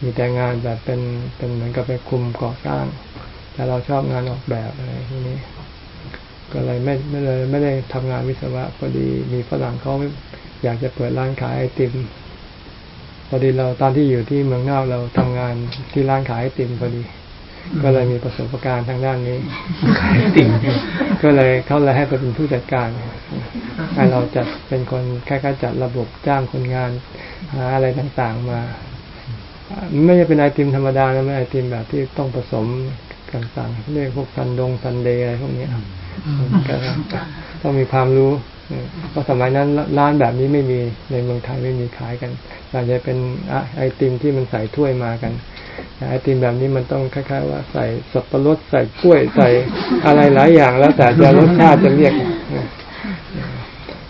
มีแต่งานแบบเป็นเป็นเหมือนกับไปคุมก่อสร้าง แต่เราชอบงานออกแบบอะไรพวกนี้ ก็เลยไม่ไม่เลยไม่ได้ทำงานวิศวะพอดีมีฝรั่งเขาอยากจะเปิดร้านขายไอติมพอดีเราตอนที่อยู่ที่เมืองนอกเราทำงานที่ร้านขายไอติมพอดี ก็เลยมีประสบการณ์ทางด้านนี้ขายติ่งก็เลยเขาเลยให้ไปเป็นผู้จัดการให้เราจัดเป็นคนแค่ๆจัดระบบจ้างคนงานหาอะไรต่างๆมา ไม่ใช่เป็นไอติมธรรมดานะไม่ไอติมแบบที่ต้องผสมต่างๆเรียกพวกซันดงซันเดย์อะไรพวกเนี้ยก็ต้องมีความรู้เพราะสมัยนั้นร้านแบบนี้ไม่มีในเมืองไทยไม่มีขายกันอาจจะเป็นไอติมที่มันใส่ถ้วยมากันแต่ ไอติมแบบนี้มันต้องคล้ายๆ ว่าใส่สับปะรดใส่กล้วยใส่อะไรหลายอย่างแล้วแต่จะรสชาติจะเรียก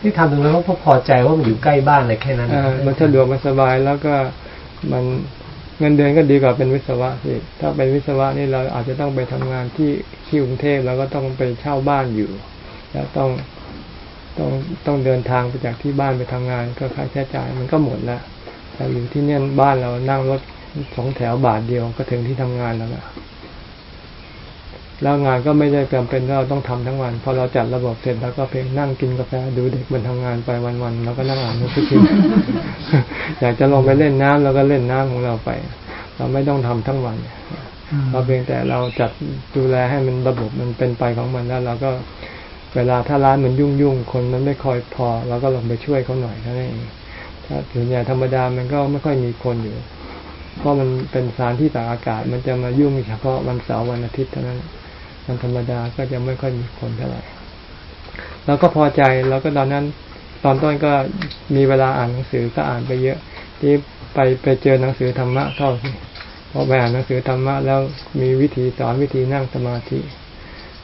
ที่ทำตรงนั้นเพราะพอใจว่ามันอยู่ใกล้บ้านเลยแค่นั้นอ่ามันสะดวกมันสบายแล้วก็มันเงินเดือนก็ดีกว่าเป็นวิศวะสิถ้าเป็นวิศวะนี่เราอาจจะต้องไปทำงานที่ที่กรุงเทพแล้วก็ต้องไปเช่าบ้านอยู่ แล้วต้องต้องต้องเดินทางไปจากที่บ้านไปทำงาน ก็ค่าใช้จ่ายมันก็หมดแล้วแต่อยู่ที่เนี่ยบ้านเรานั่งรถ สองแถวบาทเดียวก็ถึงที่ทำงานแล้วนะแล้วงานก็ไม่ได้จำเป็นว่าเราต้องทำทั้งวันพอเราจัดระบบเสร็จแล้วก็เพียงนั่งกินกาแฟดูเด็กมันทำงานไปวันๆแล้วก็นั่งอ่านหนังสือพิมพ์อยากจะลงไปเล่นน้ำแล้วก็เล่นน้ำของเราไป เราไม่ต้องทำทั้งวันเราเพียงแต่เราจัดดูแลให้มันระบบมันเป็นไปของมันแล้วเราก็เวลาถ้าร้านมันยุ่งยุ่งๆคนมันไม่คอยพอเราก็ลงไปช่วยเขาหน่อยเท่านั้นเองถ้าถึงอย่างธรรมดามันก็ไม่ค่อยมีคนอยู่ เพราะมันเป็นสานที่ตากอากาศ มันจะมายุ่งเฉพาะวันเสาร์วันอาทิตย์เท่านั้นวันธรรมดาก็จะไม่ค่อยมีคนเท่าไหร่เราก็พอใจแล้วก็ตอนนั้น ตอนต้นก็มีเวลาอ่านหนังสือก็อ่านไปเยอะ ที่ไปไปเจอหนังสือธรรมะเข้าสิพอไปอ่านหนังสือธรรมะแล้วมีวิธีสอนวิธีนั่งสมาธิ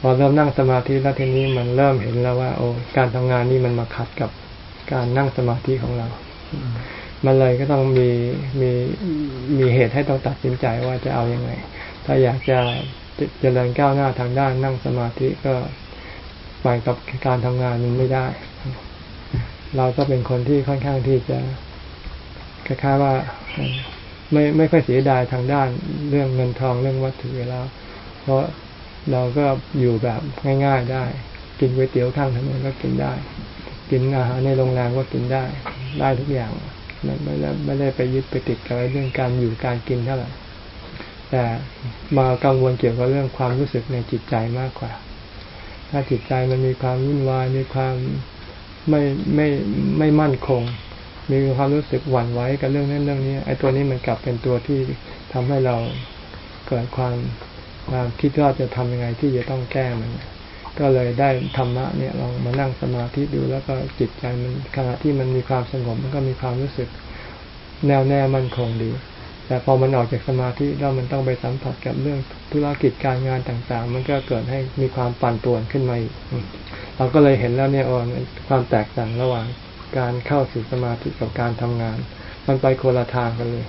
พอเริ่มนั่งสมาธิแล้วทีนี้มันเริ่มเห็นแล้วว่า โอ้การทำงานนี่มันมาขัดกับการนั่งสมาธิของเรา มันเลยก็ต้องมีมีมีเหตุให้ต้องตัดสินใจว่าจะเอาอยัางไง ถ้าอยากจะเจริญก้าวหน้าทางด้านนั่งสมาธิก็ไปกับการทำงานมันไม่ได้ เราก็เป็นคนที่ค่อนข้างที่จะคล้ายๆว่าไม่ไม่ค่อยเสียดายทางด้านเรื่องเงินทองเรื่องวัตถุเวลาเพราะเราก็อยู่แบบง่าย ๆได้ กินก๋วยเตี๋ยวข้างถนนก็กินได้ กินอาหารในโรงแรมก็กินได้ ได้ทุกอย่าง ไม่ไม่ได้ไม่ได้ไปยึดไปติดกับเรื่องการอยู่การกินเท่าไหร่แต่มากังวลเกี่ยวกับเรื่องความรู้สึกในจิตใจมากกว่า ถ้าจิตใจมันมีความวุ่นวายมีความไม่ไม่ไม่มั่นคง มีความรู้สึกหวั่นไหวกับเรื่องนั้นเรื่องนี้ไอ้ตัวนี้มันกลับเป็นตัวที่ทำให้เราเกิดความความคิดว่าจะทำยังไงที่จะต้องแก้มัน ก็เลยได้ธรรมะเนี่ยลองมานั่งสมาธิดูแล้วก็จิตใจมันขณะที่มันมีความสงบมันก็มีความรู้สึกแน่วแน่มั่นคงดี แต่พอมันออกจากสมาธิแล้วมันต้องไปสัมผัสกับเรื่องธุรกิจการงานต่างๆ มันก็เกิดให้มีความปั่นป่วนขึ้นมาอีกเราก็เลยเห็นแล้วเนี่ยอ่อนความแตกต่างระหว่างการเข้าสู่สมาธิกับการทำงาน มันไปคนละทางกันเลย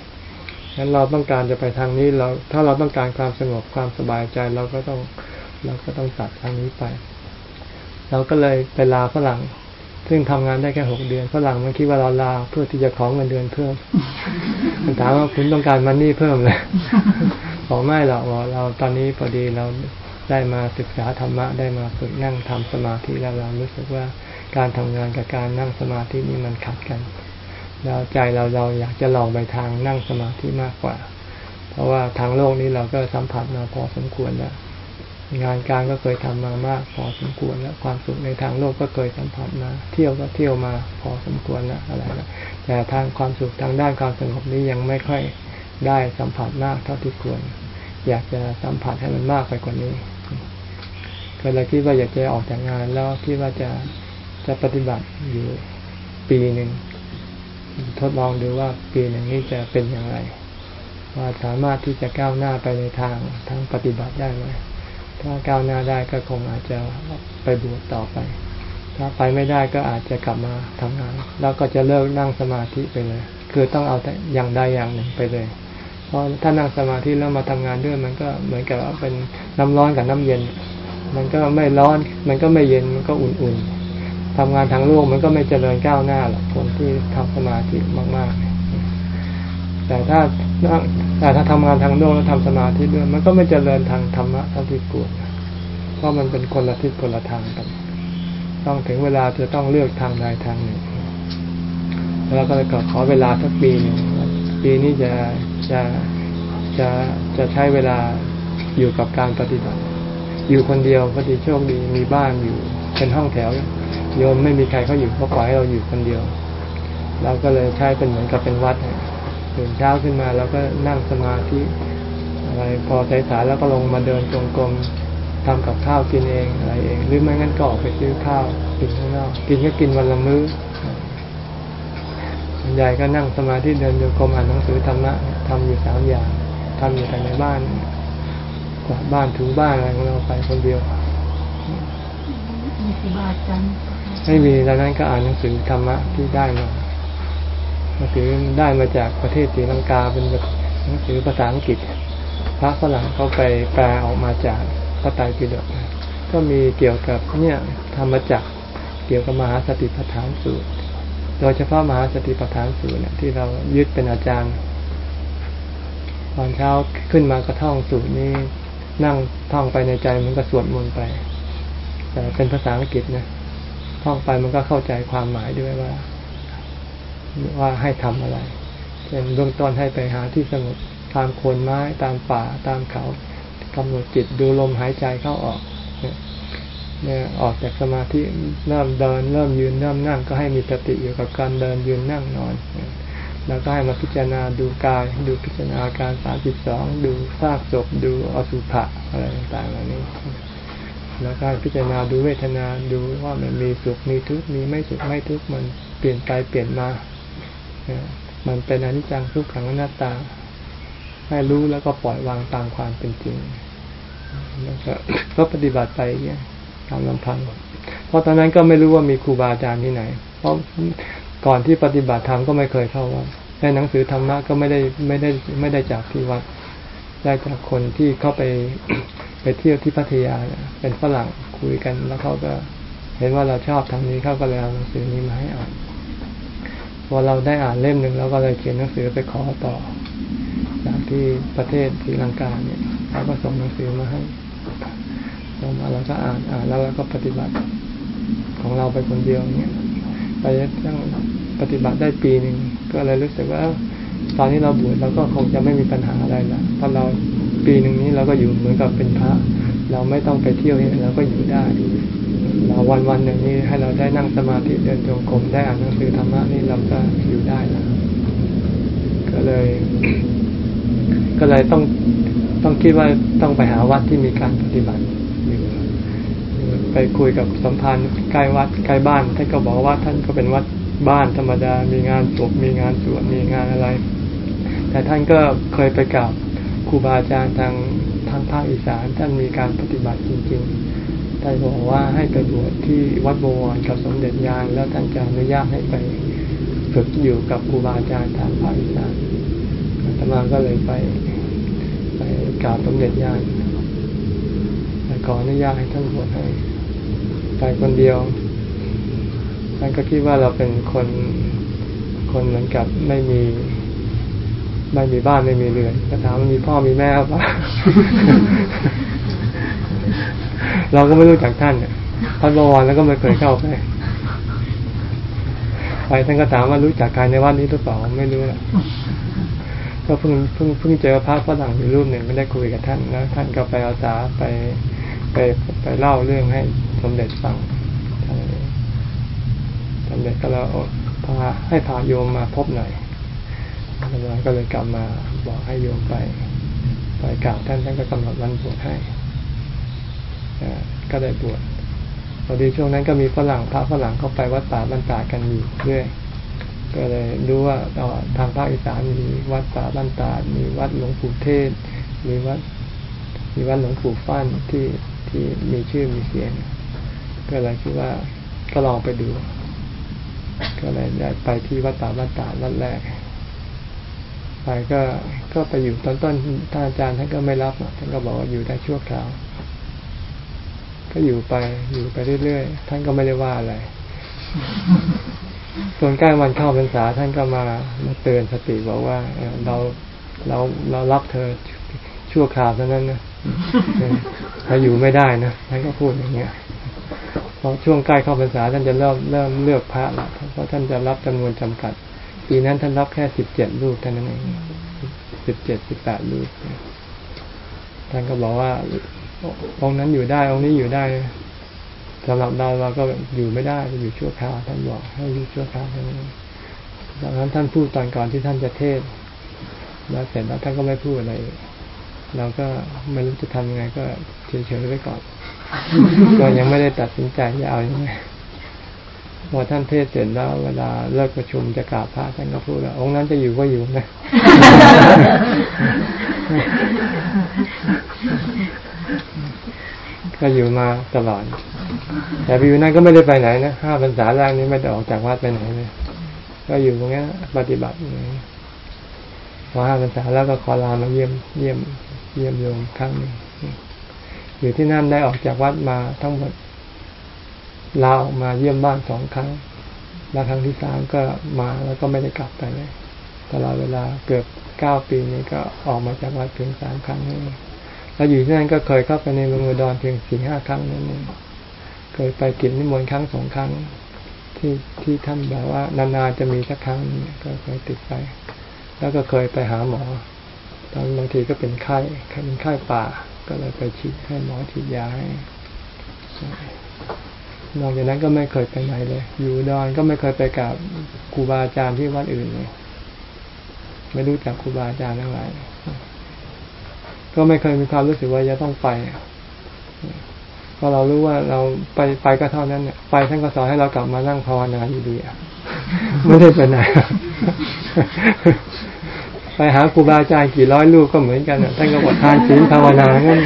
งั้นเราต้องการจะไปทางนี้เราถ้าเราต้องการความสงบความสบายใจเราก็ต้อง เราก็ต้องตัดทางนี้ไป เราก็เลยไปลาฝรั่ง ซึ่งทำงานได้แค่หกเดือนฝรั่งมันคิดว่าเราลาเพื่อที่จะของเงินเดือนเพิ่มมันถามว่าคุณต้องการมันนี่เพิ่มเลยบอกไม่หรอกเราตอนนี้พอดีเราได้มาศึกษาธรรมะได้มาฝึกนั่งทำสมาธิแล้วเรารู้สึกว่าการทำงานกับการนั่งสมาธินี่มันขัดกัน แล้วใจเราเราอยากจะลองไปทางนั่งสมาธิมากกว่า เพราะว่าทางโลกนี้เราก็สัมผัสมาพอสมควรแล้ว งานการก็เคยทำมามาก พอสมควรแล้วความสุขในทางโลกก็เคยสัมผัสมา เที่ยวก็เที่ยวมาพอสมควรแล้วอะไรนะแต่ทางความสุขทางด้านความสงบนี้ยังไม่ค่อยได้สัมผัสมากเท่าที่ควร อยากจะสัมผัสให้มันมากไปกว่านี้ก็เลยคิดว่าอยากจะออกจากงานแล้วคิดว่าจะจะปฏิบัติอยู่ปีหนึ่งทดลองดูว่าปีหนึ่งนี้จะเป็นอย่างไร ว่าสามารถที่จะก้าวหน้าไปในทางทั้งปฏิบัติได้ไหม ถ้าก้าวหน้าได้ก็คงอาจจะไปบวชต่อไป ถ้าไปไม่ได้ก็อาจจะกลับมาทำงาน แล้วก็จะเลิกนั่งสมาธิไปเลย คือต้องเอาแต่อย่างใดอย่างหนึ่งไปเลย เพราะถ้านั่งสมาธิแล้วมาทำงานด้วยมันก็เหมือนกับเป็นน้ำร้อนกับน้ำเย็น มันก็ไม่ร้อน มันก็ไม่เย็น มันก็อุ่นๆทำงานทางโลกมันก็ไม่เจริญก้าวหน้าหรอกคนที่ทำสมาธิมากๆ แต่ถ้าแต่ถ้าทำงานทางโลกแล้วทำสมาธิด้วยมันก็ไม่เจริญทางธรรมะเท่าที่ควรเพราะมันเป็นคนละทิศคนละทางกัน ต้องถึงเวลาจะต้องเลือกทางใดทางหนึ่งแล้วก็เลยขอเวลาสักปีหนึ่งปีนี้จะจะจะจะใช้เวลาอยู่กับการปฏิบัติ อยู่คนเดียวพอดีโชคดีมีบ้านอยู่เป็นห้องแถว โยมไม่มีใครเขาอยู่เขาปล่อยให้เราอยู่คนเดียวเราก็เลยใช้เป็นเหมือนกับเป็นวัด ตื่นเช้าขึ้นมาแล้วก็นั่งสมาธิอะไรพอสายๆแล้วก็ลงมาเดินจงกรมทำกับข้าวกินเองอะไรเอง หรือไม่งั้นก็ออกไปซื้อข้าวกินข้างนอกกินก็กินวันละมื้อส่วนใหญ่ก็นั่งสมาธิเดินโยกรมอ่านหนังสือธรรมะทำอยู่สามอย่างทำอยู่แต่ในบ้านกวาดบ้านถูบ้านอะไรของเราไปคนเดียวมีครูบาอาจารย์ไม่มีดังนั้นก็อ่านหนังสือธรรมะที่ได้มา หนังสือได้มาจากประเทศศรีลังกาเป็นหนังสือภาษาอังกฤษ พระฝรั่งเขาไปแปลออกมาจากพระไตรปิฎกก็มีเกี่ยวกับเนี่ยธรรมจักรเกี่ยวกับมหาสติปัฏฐานสูตร โดยเฉพาะมหาสติปัฏฐานสูตรเนี่ยที่เรายึดเป็นอาจารย์ตอนเช้าขึ้นมากระท่องสูตรนี้นั่งท่องไปในใจมันก็สวดมนต์ไป แต่เป็นภาษาอังกฤษนะท่องไปมันก็เข้าใจความหมายด้วยว่า ว่าให้ทำอะไรเช่นเบื้องต้นให้ไปหาที่สงบตามโคนไม้ตามป่าตามเขากำหนดจิตดูลมหายใจเข้าออกเนี่ยออกจากสมาธิเริ่มเดิน เริ่มยืนเริ่มนั่งก็ให้มีสติอยู่กับการเดินยืนนั่งนอนแล้วก็ให้มาพิจารณาดูกาย ดูพิจารณาการสามสิบสองดูซากศพดูอสุภะอะไรต่างๆเหล่านี้ แล้วก็พิจารณาดูเวทนาดูว่ามันมีสุขมีทุกข์มีไม่สุขไม่ทุกข์มันเปลี่ยนไปเปลี่ยนมา มันเป็นอนิจจังทุกขังอนัตตา ให้รู้แล้วก็ปล่อยวางตามความเป็นจริงแล้วก็ปฏิบัติไปเนี่ยตามลำพังเพราะตอนนั้นก็ไม่รู้ว่ามีครูบาอาจารย์ที่ไหน เพราะก่อนที่ปฏิบัติธรรมก็ไม่เคยเข้าวัดในหนังสือธรรมะก็ไม่ได้ไม่ได้ไม่ได้จากที่วัด ได้จากคนที่เข้าไปไปเที่ยวที่พัทยาเป็นฝรั่งคุยกันแล้วเขาก็เห็นว่าเราชอบทางนี้เขาก็เลยเอาหนังสือนี้มาให้อ่าน พอเราได้อ่านเล่มหนึ่งแล้วก็เลยเขียนหนังสือไปขอต่อ จากที่ประเทศศรีลังกาเนี่ยเขาก็ส่งหนังสือมาให้ส่งมาเราก็อ่านอ่านแล้วเราก็ปฏิบัติของเราไปคนเดียวเนี่ยไปตั้งปฏิบัติได้ปีหนึ่งก็เลยรู้สึกว่า ตอนนี้เราบวชเราก็คงจะไม่มีปัญหาอะไรละเพราะเราปีหนึ่งนี้เราก็อยู่เหมือนกับเป็นพระ เราไม่ต้องไปเที่ยวเนี่ยเราก็อยู่ได้ เราวันวันหนึ่งนี้ให้เราได้นั่งสมาธิเดินจงกรมได้อ่านหนังสือธรรมะนี่เราก็อยู่ได้ล้วก็เลย ก็เลยต้องต้องคิดว่าต้องไปหาวัดที่มีการปฏิบัติอยู่ไปคุยกับสัมพันธ์ใกล้วัดใกล้บ้านท่านก็บอกว่าท่านก็เป็นวัดบ้านธรรมดา มีงานศพมีงานสวดมีงานอะไร แต่ท่านก็เคยไปกราบครูบาอาจารย์ทางทางภาคอีสานท่านมีการปฏิบัติจริงๆท่านบอกว่าให้ไปบวชที่วัดบวรกับสมเด็จยานแล้วท่านจะอนุญาตให้ไปฝึกอยู่กับครูบาอาจารย์ทางภาคอีสานอาตมาก็เลยไปไปกราบสมเด็จยานขออนุญาตให้ท่านบวชให้ไปคนเดียวท่านก็คิดว่าเราเป็นคนคนเหมือนกับไม่มี ไม่มีบ้านไม่มีเรือนก็ถามว่ามีพ่อมีแม่ป่ะเราก็ไม่รู้จักท่านเนี่ยท่านบวรแล้วก็ไม่เคยเข้าไปไปท่านก็ถามว่ารู้จักใครในวัดนี้หรือเปล่าไม่รู้แหละก็เพิ่งเพิ่งเพิ่งเจอพระฝรั่งอยู่รูปหนึ่งไม่ได้คุยกับท่านแล้วท่านก็ไปอาสาไปไปไปเล่าเรื่องให้สมเด็จฟังสมเด็จก็แล้วพาให้พาโยมมาพบหน่อย แล้วก็เลยกลับมาบอกให้โยมไป ไปกราบท่านท่านก็กำหนดวันบวชให้ก็ได้บวชพอดีช่วงนั้นก็มีฝรั่งพระฝรั่งเข้าไปวัดป่าบรรดากันอยู่เรื่อยก็เลยรู้ว่าทางภาคอีสานมีวัดป่าบ้านตาดมีวัดหลวงปู่เทศ มีวัด มีวัดหลวงปู่ฟั่นที่ที่มีชื่อมีเสียง ก็เลยคิดว่าก็ลองไปดู ก็เลยได้ไปที่วัดป่าบ้านตาวัดแรก ไปก็ก็ไปอยู่ตอนต้นท่านอาจารย์ท่านก็ไม่รับท่านก็บอกว่าอยู่ได้ชั่วคราว ก็อยู่ไปอยู่ไปเรื่อยๆท่านก็ไม่ได้ว่าอะไรส่วนใกล้วันเข้าพรรษาท่านก็มามาเตือนสติบอกว่าเราเราเรารับเธอชั่วคราวเท่านั้นนะถ้าอยู่ไม่ได้นะท่านก็พูดอย่างเงี้ยพอช่วงใกล้เข้าพรรษาท่านจะเริ่มเริ่มเลือกพระละเพราะท่านจะรับจำนวนจำกัด ปีนั้นท่านรับแค่สิบเจ็ดรูปเท่านั้นเองสิบเจ็ดสิบแปดรูปท่านก็บอกว่าองค์นั้นอยู่ได้องค์นี้อยู่ได้สำหรับเราเราก็อยู่ไม่ได้อยู่ชั่วคราวท่านบอกให้อยู่ชั่วคราวเท่านั้นดังนั้นท่านพูดตอนก่อนที่ท่านจะเทศแล้วเสร็จแล้วท่านก็ไม่พูดอะไรเราก็ไม่รู้จะทำยังไงก็เฉยๆไว้ก่อนก็ยังไม่ได้ตัดสินใจจะเอาอยัางไง พอท่านเทศเสร็จแล้วเวลาเลิกประชุมจะกราบพระท่านก็พูดว่าองค์นั้นจะอยู่ก็อยู่นะก็อยู่มาตลอด แต่วิวนั้นก็ไม่ได้ไปไหนนะห้าพรรษาแรกนี้ไม่ได้ออกจากวัดไปไหนเลยก็อยู่ตรงนี้ปฏิบัติพอห้าพรรษาแล้วก็ขอลามาเยี่ยมเยี่ยมเยี่ยมโยมครั้งหนึ่งอยู่ที่นั่นได้ออกจากวัดมาทั้งหมด ลาออกมาเยี่ยมบ้านสองครั้ง แล้วครั้งที่สามก็มาแล้วก็ไม่ได้กลับไปเลยตลอดเวลาเกือบเก้าปีนี้ก็ออกมาจากวัดเพียงสามครั้งนี่แล้วอยู่ที่นั่นก็เคยเข้าไปในเมืองอุดรเพียงสี่ห้าครั้งนั่นเองเคยไปกินนิมนต์ครั้งสองครั้ง ที่ที่ท่านแบบว่านานๆจะมีสักครั้งก็เคยติดไป แล้วก็เคยไปหาหมอ ตอนบางทีก็เป็นไข้เป็นไข้ป่า ก็เลยไปฉีดให้หมอฉีดยาให้ นอกจากนั้นก็ไม่เคยไปไหนเลย อยู่ดอนก็ไม่เคยไปกับครูบาอาจารย์ที่วัดอื่นเลยไม่รู้จักครูบาอาจารย์ทั้งหลายก็ไม่เคยมีความรู้สึกว่าจะต้องไปเพราะเรารู้ว่าเราไปไปก็เท่านั้นเนี่ยไปท่านก็สอนให้เรากลับมานั่งภาวนาอยู่ดีไม่ได้ไปไหนไปหาครูบาอาจารย์กี่ร้อยลูกก็เหมือนกันท่านก็บอกทานศีลภาวนางั้น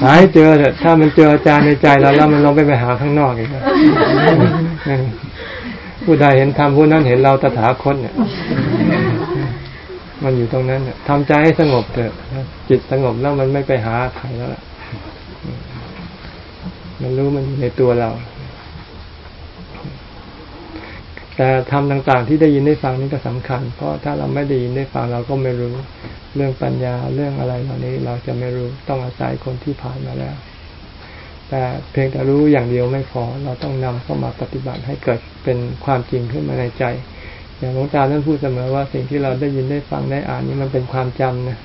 หาให้เจอเถอะถ้ามันเจออาจารย์ในใจเราแล้วมันลองไปไปหาข้างนอกอีกผู้ใดเห็นธรรมผู้นั้นเห็นเราตถาคตเนี่ย มันอยู่ตรงนั้นทำใจให้สงบเถอะจิตสงบแล้วมันไม่ไปหาใครแล้วล่ะมันรู้มันอยู่ในตัวเรา แต่ทำต่างๆที่ได้ยินได้ฟังนี่ก็สำคัญ เพราะถ้าเราไม่ได้ยินได้ฟังเราก็ไม่รู้ เรื่องปัญญาเรื่องอะไรเหล่านี้เราจะไม่รู้ต้องอาศัยคนที่ผ่านมาแล้ว แต่เพียงแต่รู้อย่างเดียวไม่พอ เราต้องนำเข้ามาปฏิบัติให้เกิดเป็นความจริงขึ้นมาในใจ อย่างหลวงตาท่านพูดเสมอว่าสิ่งที่เราได้ยินได้ฟังได้อ่านนี่มันเป็นความจำนะ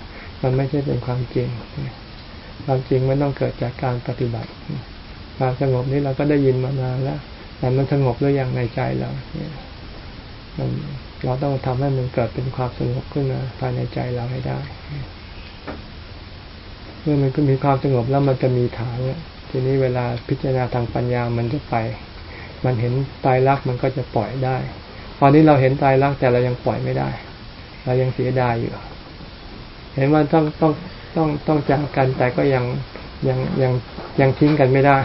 มันไม่ใช่เป็นความจริงความจริงมันต้องเกิดจากการปฏิบัติความสงบนี้เราก็ได้ยินมานานแล้วแต่มันสงบหรือยังในใจเราเนี่ยมัน เราต้องทำให้มันเกิดเป็นความสงบขึ้นมาภายในใจเราให้ได้ เมื่อมันก็มีความสงบแล้วมันจะมีฐานเนี่ยทีนี้เวลาพิจารณาทางปัญญามันจะไป มันเห็นตายรักมันก็จะปล่อยได้ ตอนนี้เราเห็นตายรักแต่เรายังปล่อยไม่ได้ เรายังเสียดายอยู่ เห็นว่าต้องต้องต้องต้องจากกันแต่ก็ยังยังยังยังทิ้งกันไม่ได้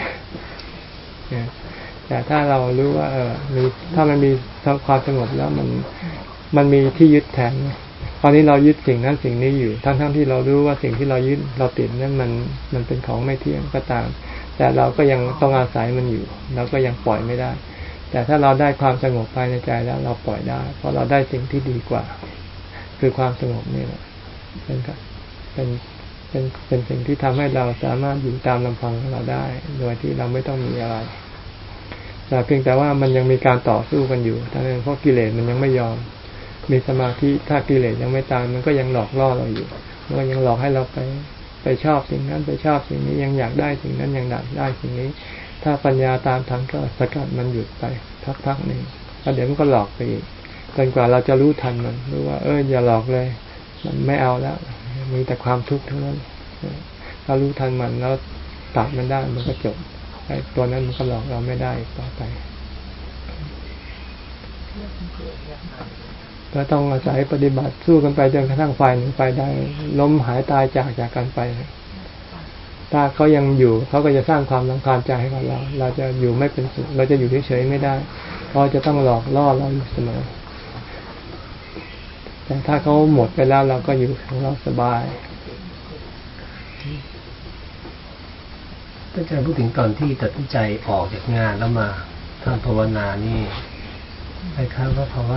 แต่ถ้าเรารู้ว่า เออมีถ้ามันมีความสงบแล้วมันมันมีที่ยึดแทนตอนนี้เรายึดสิ่งนั้นสิ่งนี้อยู่ ทั้งๆทที่เรารู้ว่าสิ่งที่เรายึดเราติดนั้นมันมันเป็นของไม่เที่ยงก็ตาม แต่เราก็ยังต้องอาศัยมันอยู่ เราก็ยังปล่อยไม่ได้ แต่ถ้าเราได้ความสงบภายในใจแล้ว เราปล่อยได้ เพราะเราได้สิ่งที่ดีกว่า คือความสงบนี่แหละเป็นเป็นเป็นเป็นสิ่งที่ทำให้เราสามารถอยู่ตามลำพังของเราได้ โดยที่เราไม่ต้องมีอะไร แต่เพียงแต่ว่ามันยังมีการต่อสู้กันอยู่ทั้งนั้นเพราะกิเลสมันยังไม่ยอม มีสมาธิถ้ากิเลสยังไม่ตายมันก็ยังหลอกล่อเราอยู่มันก็ยังหลอกให้เราไปไปชอบสิ่งนั้นไปชอบสิ่งนี้ยังอยากได้สิ่งนั้นยังอยากได้สิ่งนี้ ถ้าปัญญาตามทันก็สกัดมันหยุดไปพักๆหนึ่งแล้วเดี๋ยวมันก็หลอกไปอีกจนกว่าเราจะรู้ทันมันรู้ว่า เอออย่าหลอกเลย มันไม่เอาแล้ว มีแต่ความทุกข์เท่านั้นถ้ารู้ทันมันแล้วตัดมันได้มันก็จบ ตัวนั้นมันก็หลอกเราไม่ได้ต่อไปก็ต้องอาศัยปฏิบัติสู้กันไปจนกระทั่งไฟหนึ่งไฟได้ ล้มหายตายจากจากกันไป ถ้าเขายังอยู่เขาก็จะสร้างความรำคาญใจให้กับเรา เราจะอยู่ไม่เป็นสุขเราจะอยู่เฉยๆไม่ได้เพราะจะต้องหลอกล่อเราอยู่เสมอแต่ถ้าเขาหมดไปแล้วเราก็อยู่ของเราสบาย อาจารย์พูดถึงตอนที่ตัดสินใจออกจากงานแล้วมาทำภาวนานี่คล้ายๆว่าภาวะ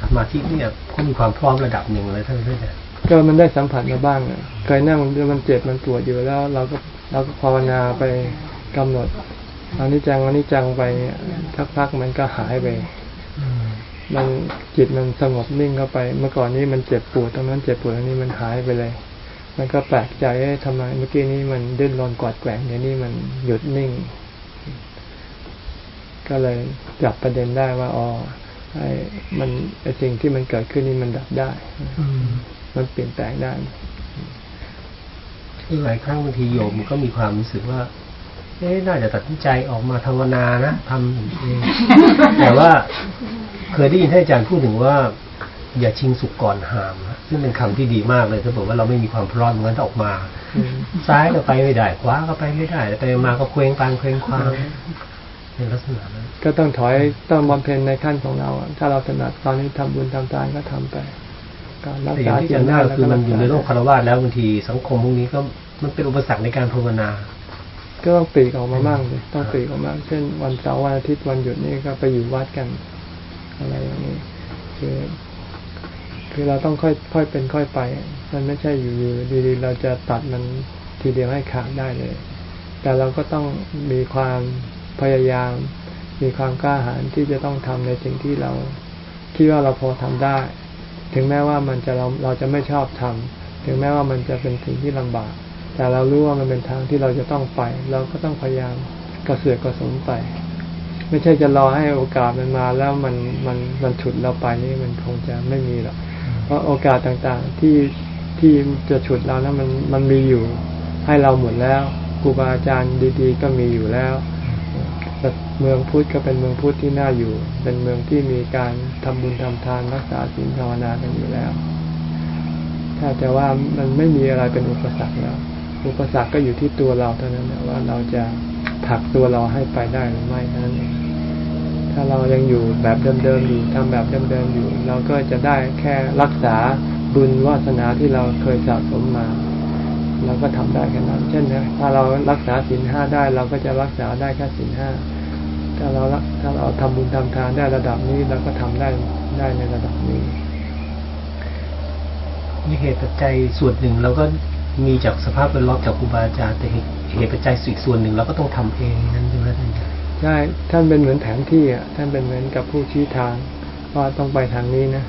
สมาธิเนี่ยก็มีความพร้อมระดับหนึ่งเลยท่านอาจารย์ก็มันได้สัมผัสมาบ้างเคยนั่งมันเจ็บมันปวดอยู่แล้ว เราก็เราก็ภาวนาไปกำหนดอันนี้จังอันนี้จังไปทักพักมันก็หายไปมันจิตมันสงบนิ่งเข้าไป เมื่อก่อนนี้มันเจ็บปวดตรงนั้นเจ็บปวดตรงนี้มันหายไปเลย มันก็แปลกใจทำไมเมื่อกี้นี้มันดิ้นรนกอดแกว่งอย่างนี้มันหยุดนิ่ง ก็เลยจับประเด็นได้ว่าอ๋อไอ้มันไอ้สิ่งที่มันเกิดขึ้นนี่มันดับได้มันเปลี่ยนแปลงได้หลายครั้งบางทีโยมก็มีความรู้สึกว่าเอ๊น่าจะตัดสินใจออกมาภาวนานะทำเองแต่ว่าเคยได้ยินท่านอาจารย์พูดถึงว่า อย่าชิงสุกก่อนหาม ซึ่งเป็นคำที่ดีมากเลยเขาบอกว่าเราไม่มีความพร้อมงั้นออกมา ซ้ายก็ไปไม่ได้ ขวาก็ไปไม่ได้ไปมาก็เคว้งปางเคว้งคว้างในลักษณะนั้นก็ต้องถอยต้องบำเพ็ญในขั้นของเรา ถ้าเราถนัดตอนนี้ทำบุญทำทานก็ทำไปการรักษาที่จะได้คือมันอยู่ในโลกคารวะแล้วบางทีสังคมพวกนี้ก็มันเป็นอุปสรรคในการภาวนา ก็ต้องปีกออกมาบ้างเลยต้องปีกออกมาเช่นวันเสาร์วันอาทิตย์วันหยุดนี่ก็ไปอยู่วัดกัน อะไรอย่างนี้คือ คือเราต้องค่อยค่อยเป็นค่อยไป มันไม่ใช่อยู่ดีๆเราจะตัดมันทีเดียวให้ขาดได้เลย แต่เราก็ต้องมีความพยายาม มีความกล้าหาญที่จะต้องทำในสิ่งที่เราคิดว่าเราพอทำได้ ถึงแม้ว่ามันจะเราเราจะไม่ชอบทำถึงแม้ว่ามันจะเป็นสิ่งที่ลำบาก แต่เรารู้ว่ามันเป็นทางที่เราจะต้องไป เราก็ต้องพยายามกระเสือกกระสนไป ไม่ใช่จะรอให้โอกาสมันมาแล้วมันมันมันฉุดเราไปนี่มันคงจะไม่มีหรอก ราะโอกาสต่างๆที่ที่จะฉุดเรานั้นมันมันมีอยู่ให้เราหมดแล้วครูบาอาจารย์ดี ๆ ก็มีอยู่แล้วเมืองพุทธก็เป็นเมืองพุทธที่น่าอยู่ เป็นเมืองที่มีการทำบุญทำทานรักษาศีลภาวนากันอยู่แล้ว ถ้าจะว่ามันไม่มีอะไรเป็นอุปสรรคแล้ว อุปสรรคก็อยู่ที่ตัวเราเท่านั้นว่าเราจะผลักตัวเราให้ไปได้หรือไม่นั้นเอง ถ้าเรายังอยู่แบบเดิมๆอยู่ทำแบบเดิมๆอยู่ เราก็จะได้แค่รักษาบุญวาสนาที่เราเคยสะสมมา เราก็ทำได้แค่นั้น เช่นนะถ้าเรารักษาศีลห้าได้เราก็จะรักษาได้แค่ศีลห้าถ้าเราถ้าเราทำบุญทำทานได้ระดับนี้เราก็ทำได้ได้ในระดับนี้มีเหตุปัจจัยส่วนหนึ่งเราก็มีจากสภาพแวดล้อมจากครูบาอาจารย์แต่เหตุปัจจัยส่วนหนึ่งเราก็ต้องทำเองนั่นใช่ไหม ใช่ท่านเป็นเหมือนแผนที่อะ ท่านเป็นเหมือนกับผู้ชี้ทางว่าต้องไปทางนี้นะ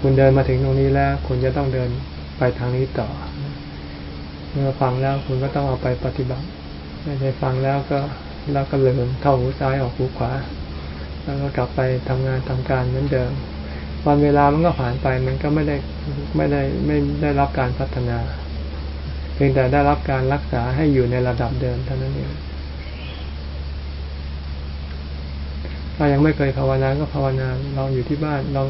คุณเดินมาถึงตรงนี้แล้ว คุณจะต้องเดินไปทางนี้ต่อ เมื่อฟังแล้วคุณก็ต้องเอาไปปฏิบัติ ไม่ใช่ฟังแล้วก็แล้วก็ลืมเข้าหูซ้ายออกหูขวา แล้วก็กลับไปทำงานทำการเหมือนเดิม วันเวลามันก็ผ่านไปมันก็ไม่ได้ไม่ได้ไม่ได้รับการพัฒนา เพียงแต่ได้รับการรักษาให้อยู่ในระดับเดิมเท่านั้นเอง ถ้ายังไม่เคยภาวนาก็ภาวนาลองอยู่ที่บ้านลอง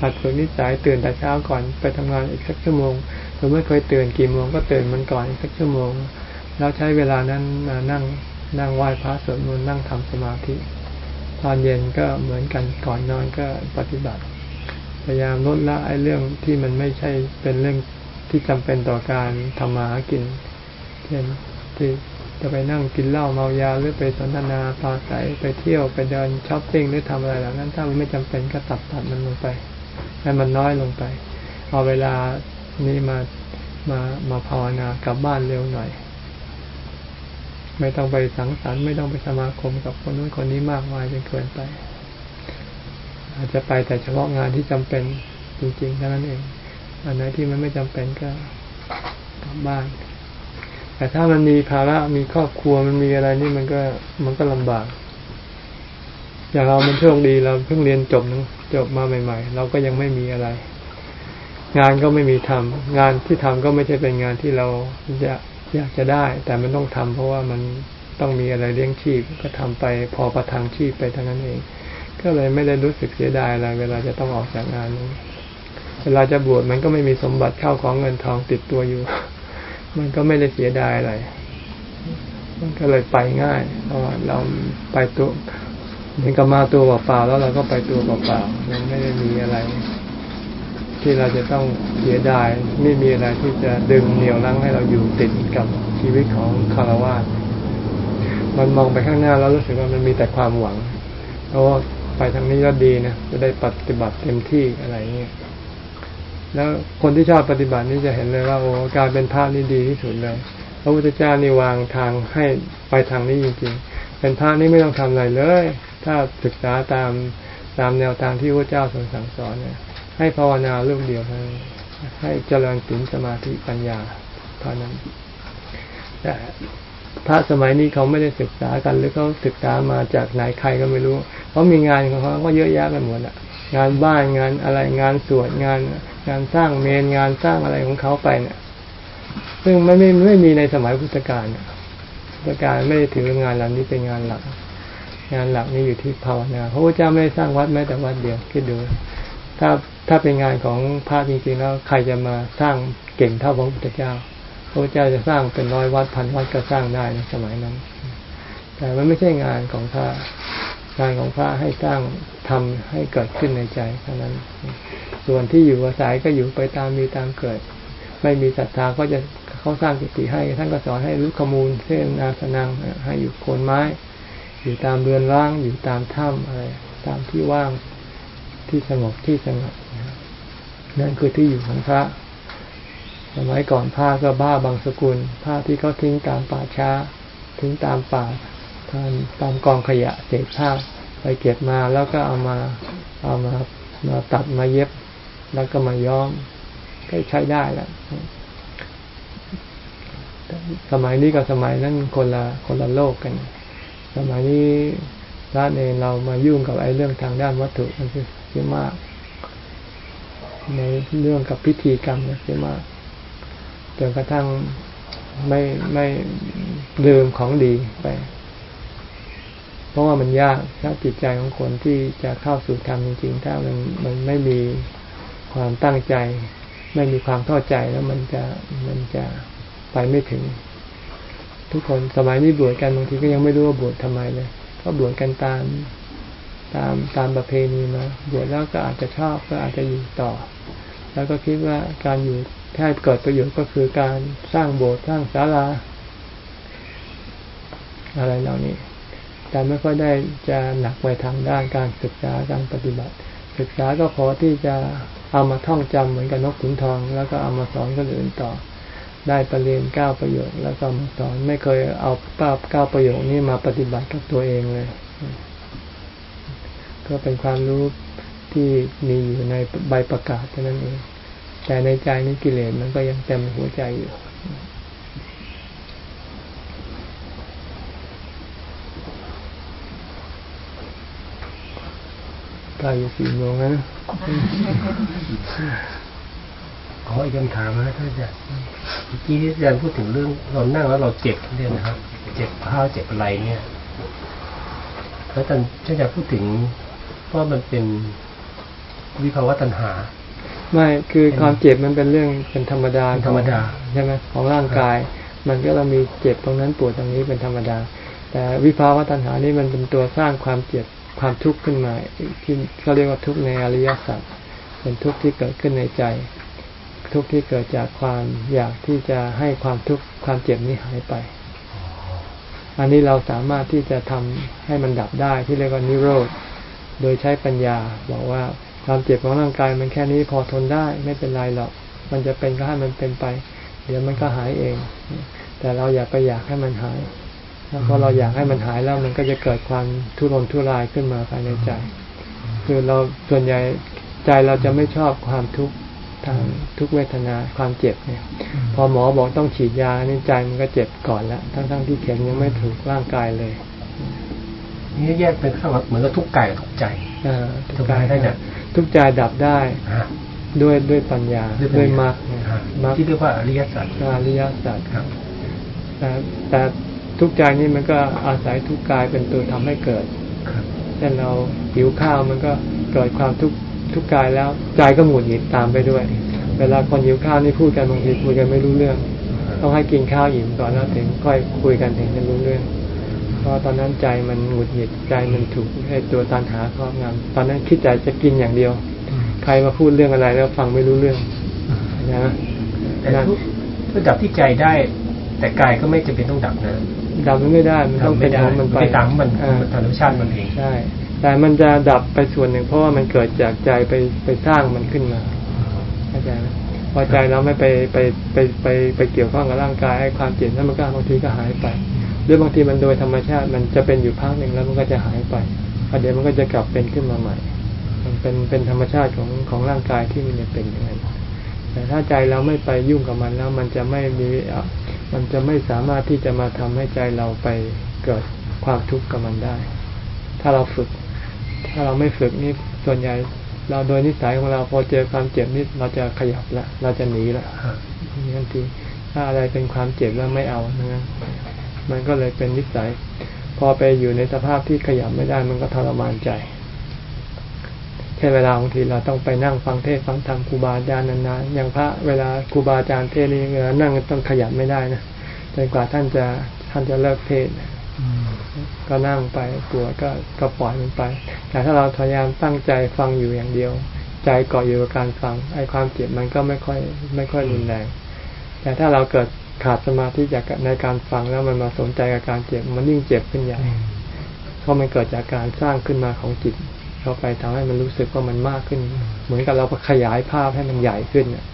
หัดฝึกนิสัยตื่นแต่เช้าก่อนไปทำงานอีกสักชั่วโมงหรือไม่เคยตื่นกี่โมงก็ตื่นมันก่อนอีกสักชั่วโมง แล้วใช้เวลานั้นมานั่งนั่งไหว้พระสวดมนต์นั่งทำสมาธิ ตอนเย็นก็เหมือนกันก่อนนอนก็ปฏิบัติ พยายามลดละไอ้เรื่องที่มันไม่ใช่เป็นเรื่องที่จำเป็นต่อการทำมาหากินเช่นที่ จะไปนั่งกินเหล้าเมายาหรือไปสนทนาปาใสไปเที่ยวไปเดินช้อปปิ้งหรือทำอะไรเหล่านั้นถ้ามันไม่จำเป็นก็ตัดตัดมันลงไปให้มันน้อยลงไป เอาเวลานี้มามามาภาวนากลับบ้านเร็วหน่อย ไม่ต้องไปสังสรรค์ไม่ต้องไปสมาคมกับคนนู้นคนนี้มากมายจนเกินไป อาจจะไปแต่เฉพาะงานที่จำเป็นจริงๆเท่านั้นเอง อันไหนที่มันไม่จำเป็นก็กลับบ้าน แต่ถ้ามันมีภาระมีครอบครัวมันมีอะไรนี่มันก็มันก็ลำบาก อย่างเรามันโชคดีเราเพิ่งเรียนจบนะจบมาใหม่ ๆ เราก็ยังไม่มีอะไร งานก็ไม่มีทำงานที่ทำก็ไม่ใช่เป็นงานที่เราอยากอยากจะได้ แต่มันต้องทำเพราะว่ามันต้องมีอะไรเลี้ยงชีพก็ทำไปพอประทังชีพไปเท่านั้นเอง ก็เลยไม่ได้รู้สึกเสียดายอะไรเวลาจะต้องออกจากงานนี้เวลาจะบวชมันก็ไม่มีสมบัติเข้าของเงินทองติดตัวอยู่ มันก็ไม่ได้เสียดายอะไร มันก็เลยไปง่ายเพราะเราไปตัวเหมือนกับมาตัวเปล่าแล้วเราก็ไปตัวเปล่าๆมันไม่ได้มีอะไร ที่เราจะต้องเสียดาย ไม่มีอะไรที่จะดึงเหนี่ยวรั้งให้เราอยู่ติดกับชีวิตของคารวะมันมองไปข้างหน้าแล้วรู้สึกว่ามันมีแต่ความหวังเพราะว่าไปทางนี้ก็ดีนะจะได้ปฏิบัติเต็มที่อะไรเงี้ย แล้วคนที่ชอบปฏิบัตินี่จะเห็นเลยว่าโอ้การเป็นพระนี่ดีที่สุดเลยพระพุทธเจ้านี่วางทางให้ไปทางนี้จริงๆ เป็นพระนี่ไม่ต้องทำอะไรเลย ถ้าศึกษาตามตามแนวทางที่พระเจ้าทรงสั่งสอนเนี่ย ให้ภาวนาเรื่องเดียวเท่านั้นให้เจริญศีลสมาธิปัญญาเท่านั้นแต่พระสมัยนี้เขาไม่ได้ศึกษากันหรือเขาศึกษามาจากไหนใครก็ไม่รู้เขามีงานของเขาก็เยอะแยะไปหมดอะงานบ้านงานอะไรงานสวดงาน งานสร้างเมนงานสร้างอะไรของเขาไปเนี่ย ซึ่งไม่ไม่ไม่มีในสมัยพุทธกาลพุทธกาลไม่ได้ถืองานเหล่านี้เป็นงานหลัก งานหลักนี่อยู่ที่ภาวนาพระพุทธเจ้าไม่ได้สร้างวัดแม้แต่วัดเดียวคิดดู ถ้าถ้าเป็นงานของพระจริงๆแล้วใครจะมาสร้างเก่งเท่าพระพุทธเจ้า พระพุทธเจ้าจะสร้างเป็นร้อยวัดพันวัดก็สร้างได้ในสมัยนั้น แต่มันไม่ใช่งานของพระงานของพระให้สร้างทำให้เกิดขึ้นในใจเท่านั้น ส่วนที่อยู่อาศัยก็อยู่ไปตามมีตามเกิด ไม่มีศรัทธาก็จะเขาสร้างกุฏิให้ ท่านก็สอนให้ลุกขมูลเส้นนาสนังให้อยู่โคนไม้ อยู่ตามเรือนร่าง อยู่ตามถ้ำอะไร ตามที่ว่างที่สงบที่สงบนั่นคือที่อยู่ของพระสมัยก่อนผ้าก็บ้าบางสกุล ผ้าที่เขาทิ้งตามป่าช้า ทิ้งตามป่าตามตามกองขยะเศษผ้าไปเก็บมาแล้วก็เอามาเอามามาตัดมาเย็บ แล้วก็มาย้อมก็ใช้ได้แล้วสมัยนี้กับสมัยนั้นคนละคนละโลกกัน สมัยนี้ร้านเองเรามายุ่งกับไอ้เรื่องทางด้านวัตถุมันเยอะมาก ในเรื่องกับพิธีกรรมเยเยอะมากจนกระทั่งไม่ไม่ลืมของดีไป เพราะว่ามันยากถ้าจิตใจของคนที่จะเข้าสู่ธรรมจริงๆ ถ้ามันมันไม่มี ความตั้งใจ ไม่มีความเข้าใจแล้วมันจะมันจะไปไม่ถึง ทุกคนสมัยนี้บวชกันบางทีก็ยังไม่รู้ว่าบวชทำไมเลยก็บวชกันตามตามตามประเพณีมาบวชแล้วก็อาจจะชอบก็อาจจะอยู่ต่อ แล้วก็คิดว่าการอยู่แค่เกิดประโยชน์ก็คือการสร้างโบสถ์สร้างศาลาอะไรเหล่านี้ แต่ไม่ค่อยได้จะหนักไปทางด้านการศึกษาการปฏิบัติ ศึกษาก็พอที่จะ เอามาท่องจำเหมือนกับนกขุนทอง แล้วก็เอามาสอนคนอื่นต่อ ได้ประเรียนเก้าประโยค แล้วก็มาสอนไม่เคยเอาป้าเก้าประโยคนี้มาปฏิบัติกับตัวเองเลย ก็เป็นความรู้ที่มีอยู่ในใบประกาศเท่านั้นเองแต่ในใจนี้กิเลสมันก็ยังเต็มหัวใจอยู่ายอยู่สี่โมงแล้วนะขออีกคำถามนะท่านอาจารย์เมื่อกี้ที่อาจารย์พูดถึงเรื่องเรานั่งแล้วเราเจ็บเนี่ยนะครับ เจ็บข้าวเจ็บอะไรเนี่ยแล้วท่านท่านอาจารย์พูดถึงว่ามันเป็นวิภาวะตัณหา ไม่คือความเจ็บมันเป็นเรื่องเป็นธรรมดาเป็นธรรมดาใช่ไหมของร่างกาย มันก็เรามีเจ็บตรงนั้นปวดตรงนี้เป็นธรรมดา แต่วิภาวะตัณหานี่มันเป็นตัวสร้างความเจ็บ ความทุกข์ขึ้นมาที่เขาเรียกว่าทุกข์ในอริยสัจเป็นทุกข์ที่เกิดขึ้นในใจ ทุกข์ที่เกิดจากความอยากที่จะให้ความทุกข์ความเจ็บนี้หายไป อันนี้เราสามารถที่จะทำให้มันดับได้ที่เรียกว่านิโรธโดยใช้ปัญญาบอกว่าความเจ็บของร่างกายมันแค่นี้พอทนได้ไม่เป็นไรหรอก มันจะเป็นก็ให้มันเป็นไป เดี๋ยวมันก็หายเอง แต่เราอย่าไปอยากให้มันหาย แล้วพอเราอยากให้มันหายแล้วมันก็จะเกิดความทุรนทุรายขึ้นมาภายในใจ คือเราส่วนใหญ่ใจเราจะไม่ชอบความทุกข์ทางทุกเวทนาความเจ็บเนี่ย พอหมอบอกต้องฉีดยานี่ใจมันก็เจ็บก่อนแล้วทั้งๆที่เข็มยังไม่ถูกร่างกายเลยนี่แยกเป็นข้างเหมือนกับทุกข์กายกับทุกข์ใจอ่าถูกไหมท่านอาจารย์ทุกข์ใจดับได้ฮะด้วยด้วยปัญญาด้วยปัญญาด้วยมรรคฮะมรรคที่เรียกว่าอริยสัจอริยสัจครับแต่แต่ ทุกข์ใจนี่มันก็อาศัยทุกข์กายเป็นตัวทำให้เกิดครับเช่นเราหิวข้าวมันก็เกิดความทุกข์ทุกข์กายแล้วใจก็หงุดหงิดตามไปด้วย เวลาคนหิวข้าวนี่พูดกันบางทีคุยกันไม่รู้เรื่อง ต้องให้กินข้าวอิ่มก่อนแล้วถึงค่อยคุยกันถึงจะรู้เรื่องเพราะตอนนั้นใจมันหงุดหงิดใจมันถูกให้ตัวตันหาครอบงำตอนนั้นคิดใจจะกินอย่างเดียว ใครมาพูดเรื่องอะไรแล้วฟังไม่รู้เรื่องนะแต่ทุกข์ถ้าดับที่ใจได้ แต่กายก็ไม่จำเป็นต้องดับนะดับมันไม่ได้ มันต้องทำเป็ไม่นได้ของมันไปไปตามมันอ่าธรรมชาติมันเองใช่ แต่มันจะดับไปส่วนหนึ่งเพราะว่ามันเกิดจากใจไปไปสร้างมันขึ้นมาเข้าใจไหมพอใจเราไม่ไปไปไปไปไปเกี่ยวข้องกับร่างกายให้ความเจ็บนั้นมันก็บางทีก็หายไปหรือบางทีมันโดยธรรมชาติมันจะเป็นอยู่พักหนึ่งแล้วมันก็จะหายไปพอเดี๋ยวมันก็จะกลับเป็นขึ้นมาใหม่ มันเป็นเป็นธรรมชาติของของร่างกายที่มันจะเป็นอย่างนั้นแต่ถ้าใจเราไม่ไปยุ่งกับมันแล้ว มันจะไม่มีอะ มันจะไม่สามารถที่จะมาทำให้ใจเราไปเกิดความทุกข์กับมันได้ ถ้าเราฝึก ถ้าเราไม่ฝึกนี่ส่วนใหญ่ เราโดยนิสัยของเราพอเจอความเจ็บนี่เราจะขยับละ เราจะหนีละฮะนี่ทันทีถ้าอะไรเป็นความเจ็บแล้วไม่เอานะมันก็เลยเป็นนิสัย พอไปอยู่ในสภาพที่ขยับไม่ได้มันก็ทรมานใจ แค่เวลาบางทีเราต้องไปนั่งฟังเทศฟังธรรมครูบาอาจารย์นานๆอย่างพระเวลาครูบาอาจารย์เทศน์นี่เวลานั่งต้องขยับไม่ได้นะจนกว่าท่านจะท่านจะเลิกเทศก็นั่งไปปวดก็ก็ปล่อยมันไป แต่ถ้าเราพยายามตั้งใจฟังอยู่อย่างเดียว ใจเกาะอยู่กับการฟังไอ้ความเจ็บมันก็ไม่ค่อยไม่ค่อยรุนแรง แต่ถ้าเราเกิดขาดสมาธิจากในการฟังแล้วมันมาสนใจกับการเจ็บมันยิ่งเจ็บขึ้นใหญ่เพราะมันเกิดจากการสร้างขึ้นมาของจิต เข้าไปทำให้มันรู้สึกว่ามันมากขึ้น เหมือนกับเราขยายภาพให้มันใหญ่ขึ้นน่ะ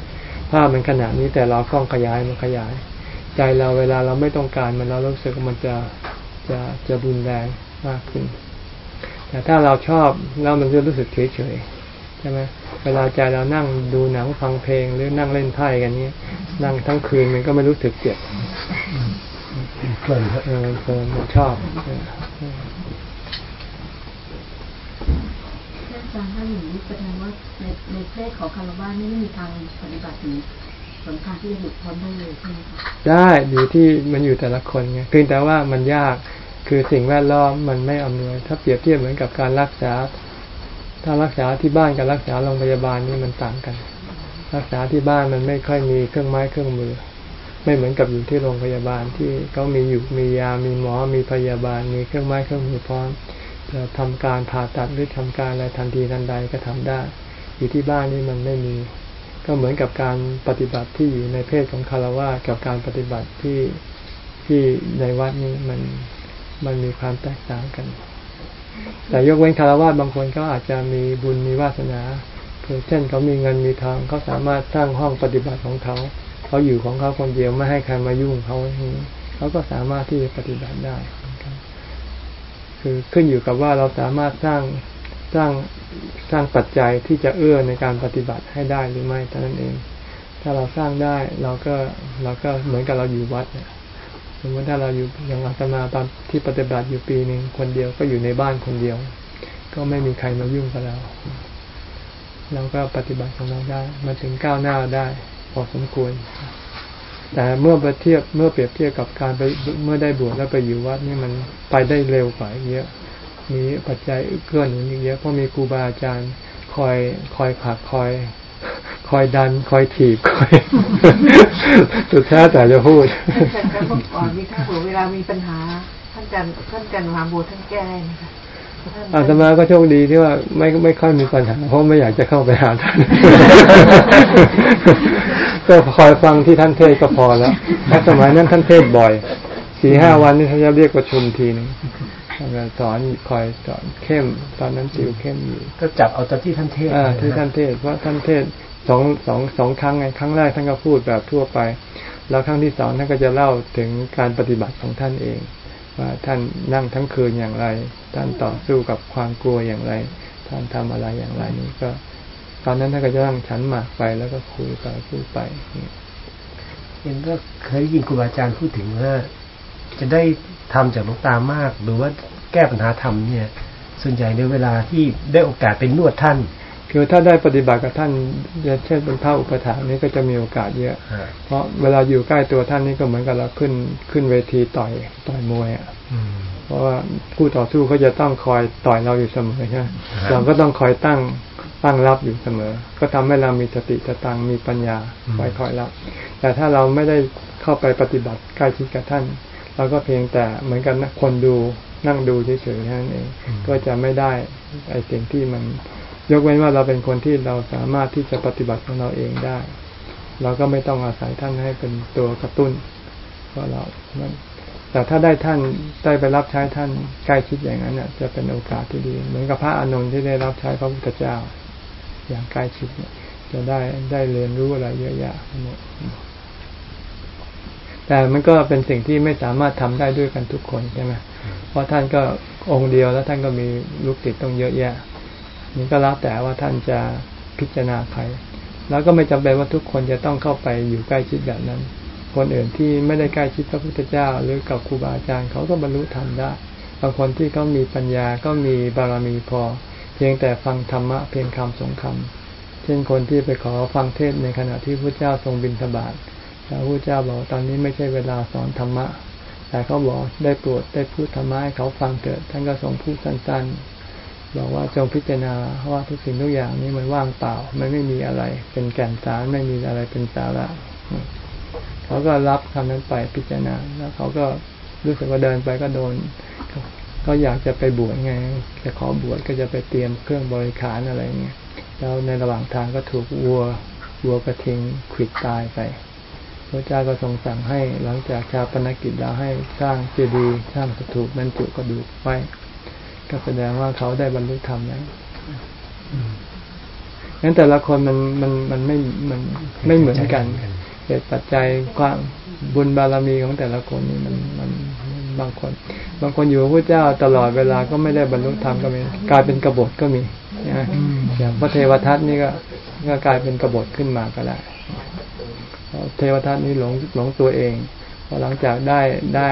ภาพมันขนาดนี้แต่เรากล้องขยายมันขยาย ใจเราเวลาเราไม่ต้องการมันเรารู้สึกว่ามันจะจะจะรุนแรงมากขึ้น แต่ถ้าเราชอบแล้วมันจะรู้สึกเฉยเฉยๆใช่ไหมเวลาใจเรานั่งดูหนังฟังเพลงหรือนั่งเล่นไพ่กันนี้นั่งทั้งคืนมันก็ไม่รู้สึกเจ็บเพลินครับเออเพลินมันชอบเออ ท่าน อาจารย์ถ้าอย่างนี้แสดงว่าในในเพศของคารวะนี่ไม่มีทางปฏิบัติหรือสำคัญที่จะหลุดพ้นได้เลยใช่ไหมคะได้อยู่ที่มันอยู่แต่ละคนไงเพียงแต่ว่ามันยากคือสิ่งแวดล้อมมันไม่อำนวย ถ้าเปรียบเทียบเหมือนกับการรักษา ถ้ารักษาที่บ้านกับรักษาโรงพยาบาลนี่มันต่างกัน รักษาที่บ้านมันไม่ค่อยมีเครื่องไม้เครื่องมือ ไม่เหมือนกับอยู่ที่โรงพยาบาลที่เขามีอยู่มียา มีหมอ มีพยาบาล มีเครื่องไม้เครื่องมือพร้อม จะทำการผ่าตัดหรือทำการอะไรทันทีทันใดก็ทำได้ อยู่ที่บ้านนี่มันไม่มี ก็เหมือนกับการปฏิบัติที่อยู่ในเพศของคารวะกับการปฏิบัติที่ที่ในวัดนี้มันมันมีความแตกต่างกัน แต่ยกเว้นคารวะบางคนก็อาจจะมีบุญมีวาสนาเช่นเขามีเงินมีทองเขาสามารถสร้างห้องปฏิบัติของเขาเขาอยู่ของเขาคนเดียวไม่ให้ใครมายุ่งเขาเขาก็สามารถที่จะปฏิบัติได้ คือขึ้นอยู่กับว่าเราสามารถสร้างสร้างสร้างปัจจัยที่จะเอื้อในการปฏิบัติให้ได้หรือไม่เท่านั้นเอง ถ้าเราสร้างได้เราก็เราก็เหมือนกับเราอยู่วัดเนี่ยสมมติถ้าเราอยู่อย่างอาตมาตอนที่ปฏิบัติอยู่ปีหนึ่งคนเดียวก็อยู่ในบ้านคนเดียวกก็ไม่มีใครมายุ่งกับเราเราก็ปฏิบัติของเราได้มาถึงก้าวหน้าได้พอสมควร แต่เมื่อไปเทียบเมื่อเปรียบเทียบกับการไปเมื่อได้บวชแล้วไปอยู่วัดนี่มันไปได้เร็วกว่าเยอะมีปัจจัยเกื้อหนุนเยอะเพราะมีครูบาอาจารย์คอยคอยผลักคอย คอยดัน คอยถีบคอยสุดท้ายแต่จะพูดท่านอาจารย์ครับเมื่อก่อนมีถ้าเผื่อเวลามีปัญหาท่านอาจารย์ท่านอาจารย์มหาบัวท่านแก้ให้นะคะท่นอาตมาก็โชคดีที่ว่าไม่ไม่ค่อยมีปัญหาเพราะไม่อยากจะเข้าไปหาท่าน ก็คอยฟังที่ท่านเทศก็พอแล้วเพราะสมัยนั้นท่านเทศบ่อย สี่ห้าวันนี่ท่านจะเรียกประชุมทีหนึงท่านจะสอนคอยสอนเข้ม ตอนนั้นติวเข้มอยู่ ก็จับเอาตอนที่ท่านเทศน์อ่านะที่ท่านเทศ เพราะท่านเทศสองสองสองครั้งไงครั้งแรกท่านก็พูดแบบทั่วไป แล้วครั้งที่สองท่านก็จะเล่าถึงการปฏิบัติของท่านเอง ว่าท่านนั่งทั้งคืนอย่างไร ท่านต่อสู้กับความกลัวอย่างไร ท่านทำอะไรอย่างไรนี่ก็ ตอนนั้นท่านก็จะนั่งฉันหมากไปแล้วก็คุยไปพูดไปเห็นก็เคยได้ยินครูบาอาจารย์พูดถึงว่าจะได้ทำจากหลวงตามาก หรือว่าแก้ปัญหาธรรมเนี่ย ส่วนใหญ่ในเวลาที่ได้โอกาสเป็นนวดท่านคือถ้าได้ปฏิบัติกับท่านเช่นเป็นพระอุปถานี่ก็จะมีโอกาสเยอะ เพราะเวลาอยู่ใกล้ตัวท่านนี่ก็เหมือนกับเราขึ้นขึ้นเวทีต่อยต่อยมวยอะอืมเพราะว่าคู่ต่อสู้เขาจะต้องคอยต่อยเราอยู่เสมอใช่ไหมครับเราก็ต้องคอยตั้ง ตั้งรับอยู่เสมอ ก็ทำให้เรามีสติสตังมีปัญญาไว้คอยรับ แต่ถ้าเราไม่ได้เข้าไปปฏิบัติใกล้ชิดกับท่านเราก็เพียงแต่เหมือนกันนะคนดูนั่งดูเฉยๆแค่นั้นเอง ก็จะไม่ได้ไอ้สิ่งที่มัน ยกเว้นว่าเราเป็นคนที่เราสามารถที่จะปฏิบัติของเราเองได้ เราก็ไม่ต้องอาศัยท่านให้เป็นตัวกระตุ้นเพราะเรามันแต่ถ้าได้ท่านได้ไปรับใช้ท่านใกล้ชิดอย่างนั้นเนี่ยจะเป็นโอกาสที่ดี เหมือนกับพระอานนท์ที่ได้รับใช้พระพุทธเจ้า อย่างใกล้ชิดเนี่ยจะได้ได้เรียนรู้อะไรเยอะแยะหมดแต่มันก็เป็นสิ่งที่ไม่สามารถทำได้ด้วยกันทุกคนใช่ไหมเพราะท่านก็องค์เดียวแล้วท่านก็มีลูกติดต้องเยอะแยะนี่ก็แล้วแต่ว่าท่านจะพิจารณาใคร แล้วก็ไม่จำเป็นว่าทุกคนจะต้องเข้าไปอยู่ใกล้ชิดแบบนั้น คนอื่นที่ไม่ได้ใกล้ชิดพระพุทธเจ้า หรือกับครูบาอาจารย์เขาก็บรรลุธรรมได้ บางคนที่เขามีปัญญาก็มีบารมีพอ เพียงแต่ฟังธรรมะเพียงคำสองคำเช่นคนที่ไปขอฟังเทศในขณะที่พระเจ้าทรงบิณฑบาตแล้วพระเจ้าบอกตอนนี้ไม่ใช่เวลาสอนธรรมะ แต่เขาบอกได้โปรดได้พูดธรรมะให้เขาฟังเถิดท่านก็ทรงพูดสั้นๆ บอกว่าจงพิจารณาว่าทุกสิ่งทุกอย่างนี้มันว่างเปล่ามันไม่มีอะไร เป็นแก่นสารไม่มีอะไรเป็นสาระเขาก็รับคำนั้นไปพิจารณาแล้วเขาก็รู้สึกว่าเดินไปก็โดน ก็อยากจะไปบวชไง จะขอบวชก็จะไปเตรียมเครื่องบริขารอะไรเงี้ยแล้วในระหว่างทางก็ถูกวัววัวกระทิงขวิดตายไปพระเจ้าก็ทรงสั่งให้หลังจากชาปนกิจแล้วให้สร้างเจดีย์สร้างสถูปบรรจุกระดูกไว้ ก็แสดงว่าเขาได้บรรลุธรรมแล้วงั้นแต่ละคนมันมันมันไม่มันไม่เหมือนกันเหตุปัจจัยความบุญบารมีของแต่ละคนนี่มันมันบางคน บางคนอยู่กับพระเจ้าตลอดเวลาก็ไม่ได้บรรลุธรรมก็มีกลายเป็นกบฏก็มีนะอย่างพระเทวทัตนี่ก็ก็กลายเป็นกบฏขึ้นมาก็ได้เพราะเทวทัตนี่หลงหลงตัวเองพอหลังจากได้ได้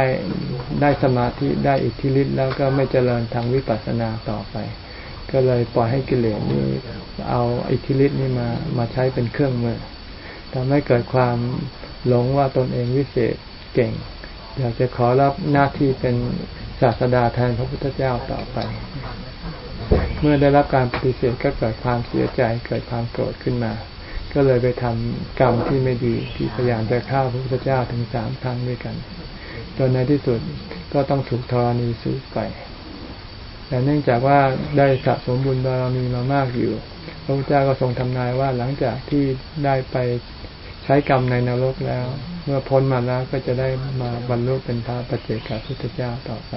ได้สมาธิได้อิทธิฤทธิ์แล้วก็ไม่เจริญทางวิปัสสนาต่อไป ก็เลยปล่อยให้กิเลสนี่เอาอิทธิฤทธิ์นี่มามาใช้เป็นเครื่องมือทำให้เกิดความหลงว่าตนเองวิเศษเก่ง อยากจะขอรับหน้าที่เป็นศาสดาแทนพระพุทธเจ้าต่อไป เมื่อได้รับการปฏิเสธก็เกิดความเสียใจเกิดความโกรธขึ้นมา ก็เลยไปทำกรรมที่ไม่ดีที่พยายามจะฆ่าพระพุทธเจ้าถึงสามครั้งด้วยกันจนในที่สุดก็ต้องถูกธรณีสูบไป แต่เนื่องจากว่าได้สะสมบุญบารมีมามากอยู่ พระพุทธเจ้าก็ทรงทำนายว่าหลังจากที่ได้ไปใช้กรรมในนรกแล้ว เมื่อพ้นมาแล้วก็จะได้มาบรรลุเป็นพระปัจเจกพุทธเจ้าต่อไป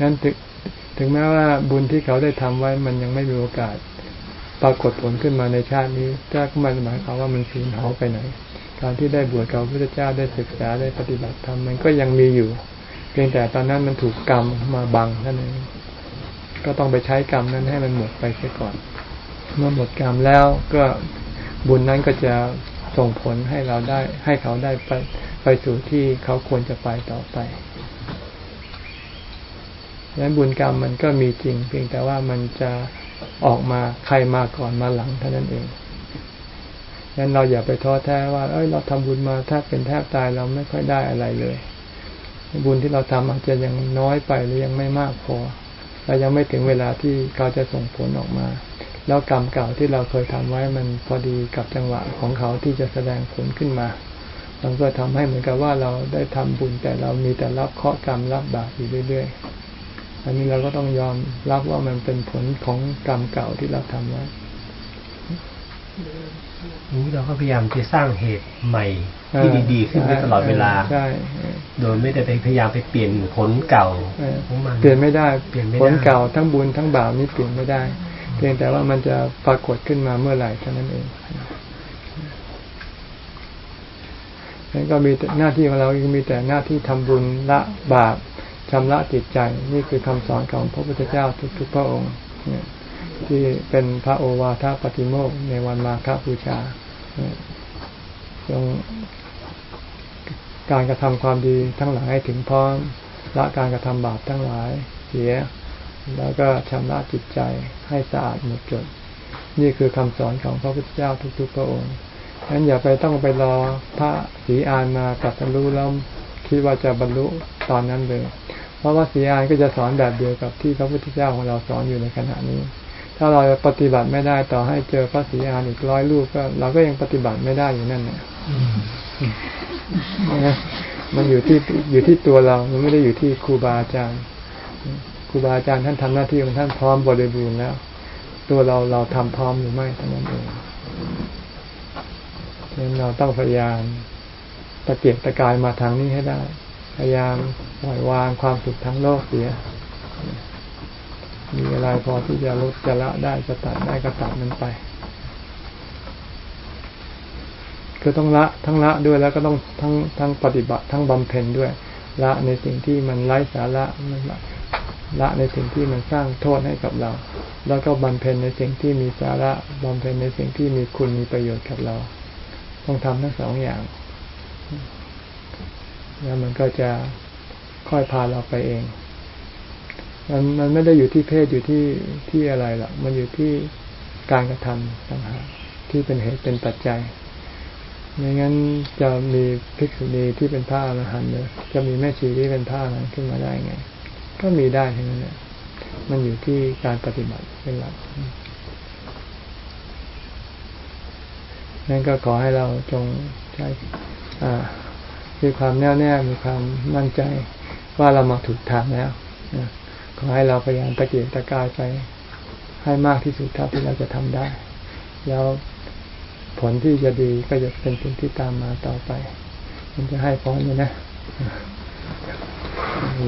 นั้นถึงถึงแม้ว่าบุญที่เขาได้ทำไว้มันยังไม่มีโอกาส ปรากฏผลขึ้นมาในชาตินี้ก็มันหมายความว่ามันสูญหายไปไหน การที่ได้บวชกับพระพุทธเจ้าได้ศึกษาได้ปฏิบัติธรรมมันก็ยังมีอยู่ เพียงแต่ตอนนั้นมันถูกกรรมมาบังนั่นเองก็ต้องไปใช้กรรมนั้นให้มันหมดไปเสียก่อน เมื่อหมดกรรมแล้วก็บุญนั้นก็จะ ส่งผลให้เราได้ให้เขาได้ไปไปสู่ที่เขาควรจะไปต่อไปดังนั้นบุญกรรมมันก็มีจริง เพียงแต่ว่ามันจะออกมาใครมาก่อนมาหลังเท่านั้นเองดังนั้นเราอย่าไปท้อแท้ว่า เอ้ยเราทำบุญมาถ้าเป็นแทบตายเราไม่ค่อยได้อะไรเลย บุญที่เราทำอาจจะยังน้อยไปหรือยังไม่มากพอเรายังไม่ถึงเวลาที่เขาจะส่งผลออกมา แล้วกรรมเก่าที่เราเคยทำไว้มันพอดีกับจังหวะของเขาที่จะแสดงผลขึ้นมามันก็ทำให้เหมือนกับว่าเราได้ทำบุญแต่เรามีแต่รับเคราะห์กรรมรับบาปอยู่เรื่อยๆ อันนี้เราก็ต้องยอมรับว่ามันเป็นผลของกรรมเก่าที่เราทำไว้นี้เราก็พยายามจะสร้างเหตุใหม่ที่ดีๆ ขึ้นไปตลอดเวลาใช่โดยไม่ได้ไปพยายามไปเปลี่ยนผลเก่าเออของมันเปลี่ยนไม่ได้เปลี่ยนไม่ได้ผลเก่าทั้งบุญทั้งบาปนี่เปลี่ยนไม่ได้ เพียงแต่ว่ามันจะปรากฏขึ้นมาเมื่อไหร่เท่านั้นเองนั่นก็มีหน้าที่ของเราก็มีแต่หน้าที่ทำบุญละบาปชำระจิตใจ นี่คือคำสอนของพระพุทธเจ้าทุกๆพระองค์ที่เป็นพระโอวาทปฏิโมกในวันมาฆบูชาเนี่ยจงการกระทำความดีทั้งหลายให้ถึงพร้อมละการกระทำบาปทั้งหลายเสีย แล้วก็ชำระจิตใจให้สะอาดหมดจด นี่คือคำสอนของพระพุทธเจ้าทุกๆพระองค์ฉะนั้นอย่าไปต้องไปรอพระศรีอานมาตรัสรู้แล้วคิดว่าจะบรรลุตอนนั้นเลย เพราะว่าศรีอานก็จะสอนแบบเดียวกับที่พระพุทธเจ้าของเราสอนอยู่ในขณะนี้ ถ้าเราปฏิบัติไม่ได้ต่อให้เจอพระศรีอานอีกร้อยรูปก็ เราก็ยังปฏิบัติไม่ได้อยู่นั่นแหละมันอยู่ที่อยู่ที่ตัวเรา มันไม่ได้อยู่ที่ครูบาอาจารย์ รูบาอาจารย์ท่านทำหน้าที่ของท่านพร้อมบริบูรณ์แล้ว ตัวเราเราทำพร้อมหรือไม่เท่านั้นเองฉะนั้นเราต้องพยายามตะเกียกตะกายมาทางนี้ให้ได้ พยายามปล่อยวางความสุขทั้งโลกเสีย มีอะไรพอที่จะลดจะละได้จะตัดได้ก็ตัดมันไป คือต้องละทั้งละด้วยแล้วก็ต้องทั้งทั้งปฏิบัติทั้งบำเพ็ญด้วย ละในสิ่งที่มันไร้สาระมัน ละในสิ่งที่มันสร้างโทษให้กับเรา แล้วก็บำเพ็ญในสิ่งที่มีสาระบำเพ็ญในสิ่งที่มีคุณมีประโยชน์กับเรา ต้องทำทั้งสองอย่าง แล้วมันก็จะค่อยพาเราไปเอง มันมันไม่ได้อยู่ที่เพศอยู่ที่ที่อะไรหรอกมันอยู่ที่การกระทำต่างหากที่เป็นเหตุเป็นปัจจัยไม่งั้นจะมีภิกษุณีที่เป็นพระอรหันต์เลยจะมีแม่ชีที่เป็นพระอรหันต์ขึ้นมาได้ไง ก็มีได้ทั้งนั้นมันอยู่ที่การปฏิบัติเป็นหลักนั่นก็ขอให้เราจงใช้มีความแน่วแน่ มีความมั่นใจว่าเรามาถูกทางแล้วขอให้เราพยายามตะเกียกตะกายไป ให้มากที่สุดเท่าที่เราจะทำได้ แล้วผลที่จะดีก็จะเป็นสิ่งที่ตามมาต่อไป มันจะให้พรเลยนะ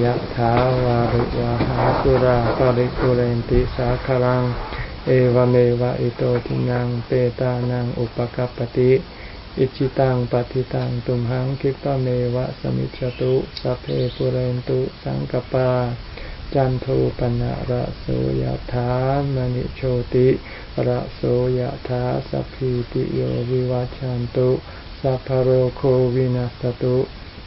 ยะถาวาริวาหาสุราปริกุเรนติสาคารัง เอวเมวะอิโตทินนังเปตานังอุปกัปปติอิจฉิตังปัตถิตังตุมหังขิปปะเมวะสมิชฌตุสัพเพปุเรนตุสังกปา จันโทปัณณะระโสยถามณิโชติระโสยถาสัพพีติโยวิวัชชันตุสัพพโรโควินัสสตุ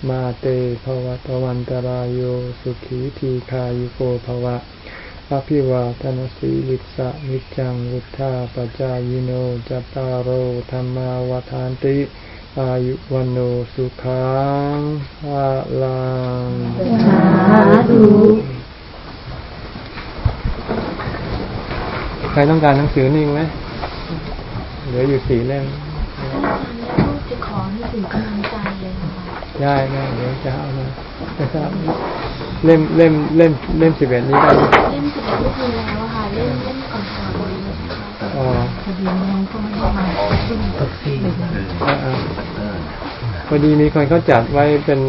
มาเตภวัตวันตราโยสุขีทีขายุโกภวะอภิวาทนสีลิสะนิจังวุธาปจายโนจตารโอธรรมาวทานติ อายุวันโนสุขังภาลังสาธุใครต้องการหนังสือนี่ไหมเหลืออยู่สี่เล่มจะขอให้ถึง ได้ได้เดี๋ยวจะเอามาไม่ทราบเล่มเล่มเล่มเล่มสิบเอ็ดนี้ได้ไหมเล่มสิบเอ็ดลูกมีแล้วอะค่ะเล่มเล่มก่อนก่อนบนเลยค่ะอ๋อพอดีน้องก็ไม่ได้มาซึ่งตัดซี่อ่าอ่าพอดีมีคนเขาจัดไว้เป็น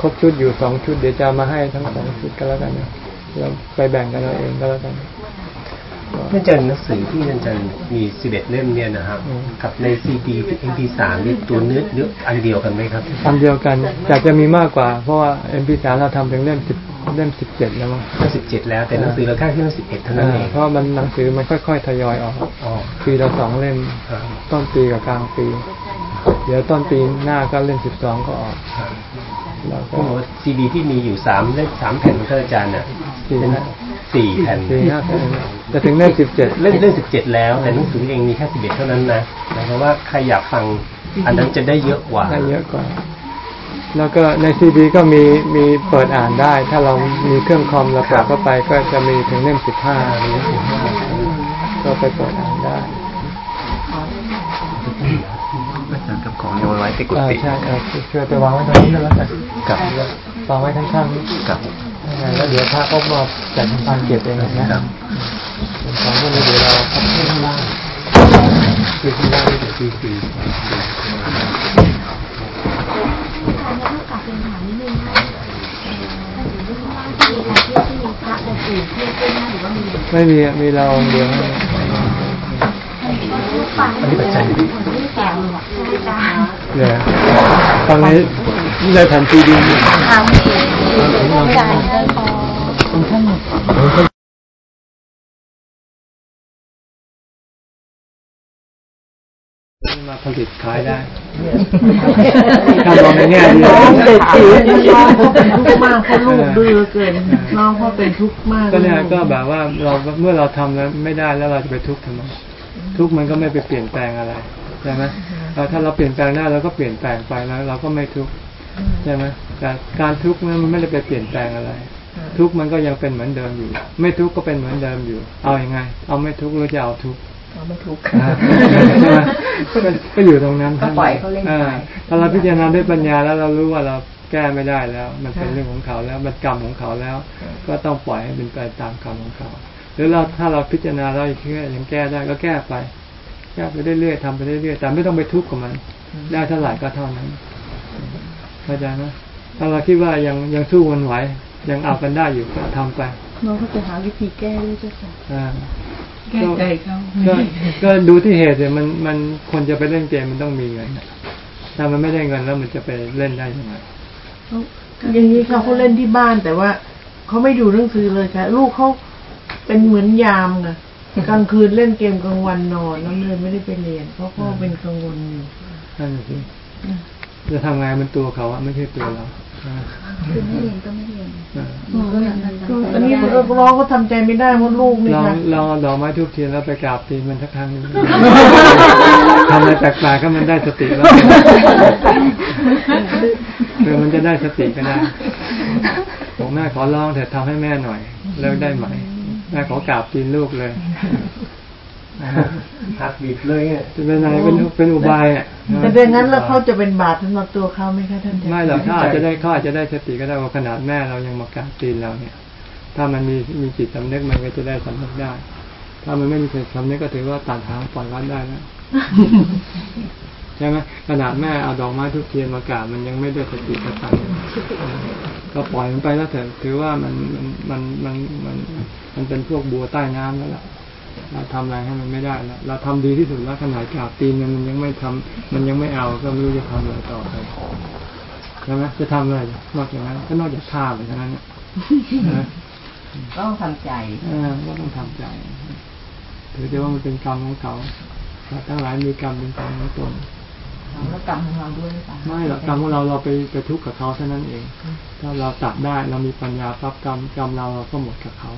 ครบชุดอยู่สองชุด เดี๋ยวจะเอามาให้ทั้งสองชุดก็แล้วกันนะเราไปแบ่งกันเอาเองก็แล้วกันท่าน อาจารย์หนังสือที่ท่านอาจารย์มีสิบเอ็ดเล่มเนี่ยนะครับอืมกับในซีดีเอ็มพีสามนี่ตัวเนื้อเนื้ออันเดียวกันไหมครับอันเดียวกันแต่จะมีมากกว่า เพราะว่า MP3 เราทำเป็นเล่มสิบเล่มสิบเจ็ดแล้วมั้งก็สิบเจ็ดแล้วแต่หนังสือเราแค่ที่สิบเอ็ดเท่านั้นเองเพราะมันหนังสือมันค่อย ๆ ทยอยออกอ๋อปีละสองเล่มครับต้นปีกับกลางปี เดี๋ยวต้นปีหน้าก็เล่มสิบสองก็ออกครับแล้วผก็มบอกว่าซีดีที่มีอยู่สามเล่มสามแผ่นของท่านอาจารย์น่ะสี่เป็นห้าสี่แผ่นสี่ห้าแผ่น จะถึงเล่มสิบเจ็ดเล่นเล่นสิบเจ็ดแล้ว แต่หนังสือเองมีแค่สิบเอ็ดเท่านั้นนะหมายความว่าใครอยากฟังอันนั้นจะได้เยอะกว่าได้เยอะกว่า แล้วก็ในซีดีก็มีมีเปิดอ่านได้ ถ้าเรามีเครื่องคอมเราเปิดเข้าไปก็จะมีถึงเล่มสิบห้าก็ไปเปิดอ่านได้กับของโยนไว้ที่กุอ่าฏิใช่เออช่วยไปวางไว้ตรงนี้แล้วกันกับวางไว้ข้างๆนี้กับยังไงแล้วเดี๋ยวพระก็มาจัดการเก็บเองนะครับ ส่วนของพวกนี้เดี๋ยวเราพับขึ้นข้างล่างคือข้างล่างนี่เดี๋ยวคือคือทางนี้ต้องกลับเป็นถามนิดนึงว่าถ้าอยู่ที่ข้างล่างที่มีอะไรที่ที่มีพระองค์อื่นที่เป็นหน้าหรือว่ามีไม่มีอะมีเราองค์เดียวฟังอันนี้ปัจจัยคนที่แก่หรอกใช่ไหมจ๊ะเนี่ยตอนนี้ในแผ่นซีดีทำ มาผลิตขายได้ถ้ามองในแง่ดีน้องเด็กจิ๋วน้องเขาเป็นทุกข์มากเพราะลูกดื้อเกินน้องเขาเป็นทุกข์มากก็เนี่ยก็แบบว่าเราเมื่อเราทำแล้วไม่ได้แล้วเราจะไปทุกข์ทำไมทุกข์มันก็ไม่ไปเปลี่ยนแปลงอะไรใช่ไหมเราถ้าเราเปลี่ยนแปลงได้เราก็เปลี่ยนแปลงไปแล้ว เราก็ไม่ทุกข์ใช่ไหมแต่การทุกข์นั้นมันไม่ได้ไปเปลี่ยนแปลงอะไร ทุกข์มันก็ยังเป็นเหมือนเดิมอยู่ ไม่ทุกข์ก็เป็นเหมือนเดิมอยู่ เอาอยัางไง เอาไม่ทุกข์หรือจะเอาทุกข์ เราไม่ทุกข์อ่าใช่ไหมก็ก็อยู่ตรงนั้นก็ปล่อยเขาเล่นไปอ่าถ้าเราพิจารณาด้วยปัญญาแล้วเรารู้ว่าเราแก้ไม่ได้แล้ว มันเป็นเรื่องของเขาแล้วมันกรรมของเขาแล้ว ก็ต้องปล่อยให้เป็นไปตามกรรมของเขา หรือเราถ้าเราพิจารณาเราอีกแค่ยังแก้ได้ก็แก้ไปแก้ไปเรื่อยๆทำไปเรื่อยๆแต่ไม่ต้องไปทุกข์กับมัน ได้เท่าไหร่ก็เท่านั้นเข้าใจไหมถ้าเราคิดว่ายังยังสู้มันไหวยังเอากันได้อยู่ก็ทำไปน้องเขาจะหาวิธีแก้ด้วยเจ้าค่ะอ่า แก้ใจเขาก็ก็ดูที่เหตุเนี่ยมันมันคนจะไปเล่นเกมมันต้องมีเงินอะถ้ามันไม่ได้เงินแล้วมันจะไปเล่นได้ยังไงอย่างนี้ค่ะเขาเล่นที่บ้านแต่ว่าเขาไม่ดูหนังสือเลยค่ะ ลูกเขาเป็นเหมือนยามค่ะกลางคืนเล่นเกมกลางวันนอนน้องเลยไม่ได้ไปเรียน เพราะพ่อเป็นกังวลอยู่นั่นสิจะทำไงมันตัวเขาอะไม่ใช่ตัวเราอ่า คือไม่เรียนก็ไม่เรียนอ่าอันนี้ผมก็ร้องก็ทำใจไม่ได้เพราะลูกนี่ลองค่ะลองเอาดอกไม้ทุกเทียนแล้วไปกราบตีนมันสักครั้งหนึงทำอะไรแปลกๆก็มันได้สติแล้วเดี๋ยวมันจะได้สติก็ได้บอกแม่ขอร้องเถอะทำให้แม่หน่อยแล้วได้ไหมแม่ขอกราบตีนลูกเลย หักบีบเลยเนี่ยจะเป็นอะไรเป็นเป็นอุบายอะแต่ดังนั้นแล้วเขาจะเป็นบาปสำหรับตัวเขาไหมคะท่านอาจารย์ไม่หรอกถ้าอาจจะได้เขาอาจจะได้สติก็ได้ว่าขนาดแม่เรายังมากราบตีนเราเนี่ย ถ้ามันมีมีจิตสำนึกมันก็จะได้สำนึกได้ ถ้ามันไม่มีจิตสำนึกก็ถือว่าตัดหางปล่อยวัดได้แล้วใช่ไหมขนาดแม่เอาดอกไม้ทุกเทียนมากราบมันยังไม่ได้สติสตังค์ก็ปล่อยมันไปแล้วเถอะถือว่ามันมันมันมันมันมันเป็นพวกบัวใต้น้ำแล้วล่ะ เราทำอะไรให้มันไม่ได้แล้วเราทำดีที่สุดแล้วขนาดกราบตีนมันยังไม่ทำมันยังไม่เอาก็ไม่รู้จะทำอะไรต่อไปใช่ไหมจะทำอะไรนอกจากนั้นก็นอกจากฆ่าไปเท่านั้นน่ะนะต้องทำใจเออก็ต้องทำใจถือได้ว่ามันเป็นกรรมของเขาสัตว์ทั้งหลายมีกรรมเป็นกรรมของตนแล้วกรรมของเราด้วยป่ะไม่หรอกกรรมของเราเราไปไปทุกข์กับเขาเท่านั้นเอง ถ้าเราตัดได้เรามีปัญญาปั๊บกรรมกรรมเราเราก็หมดกับเขา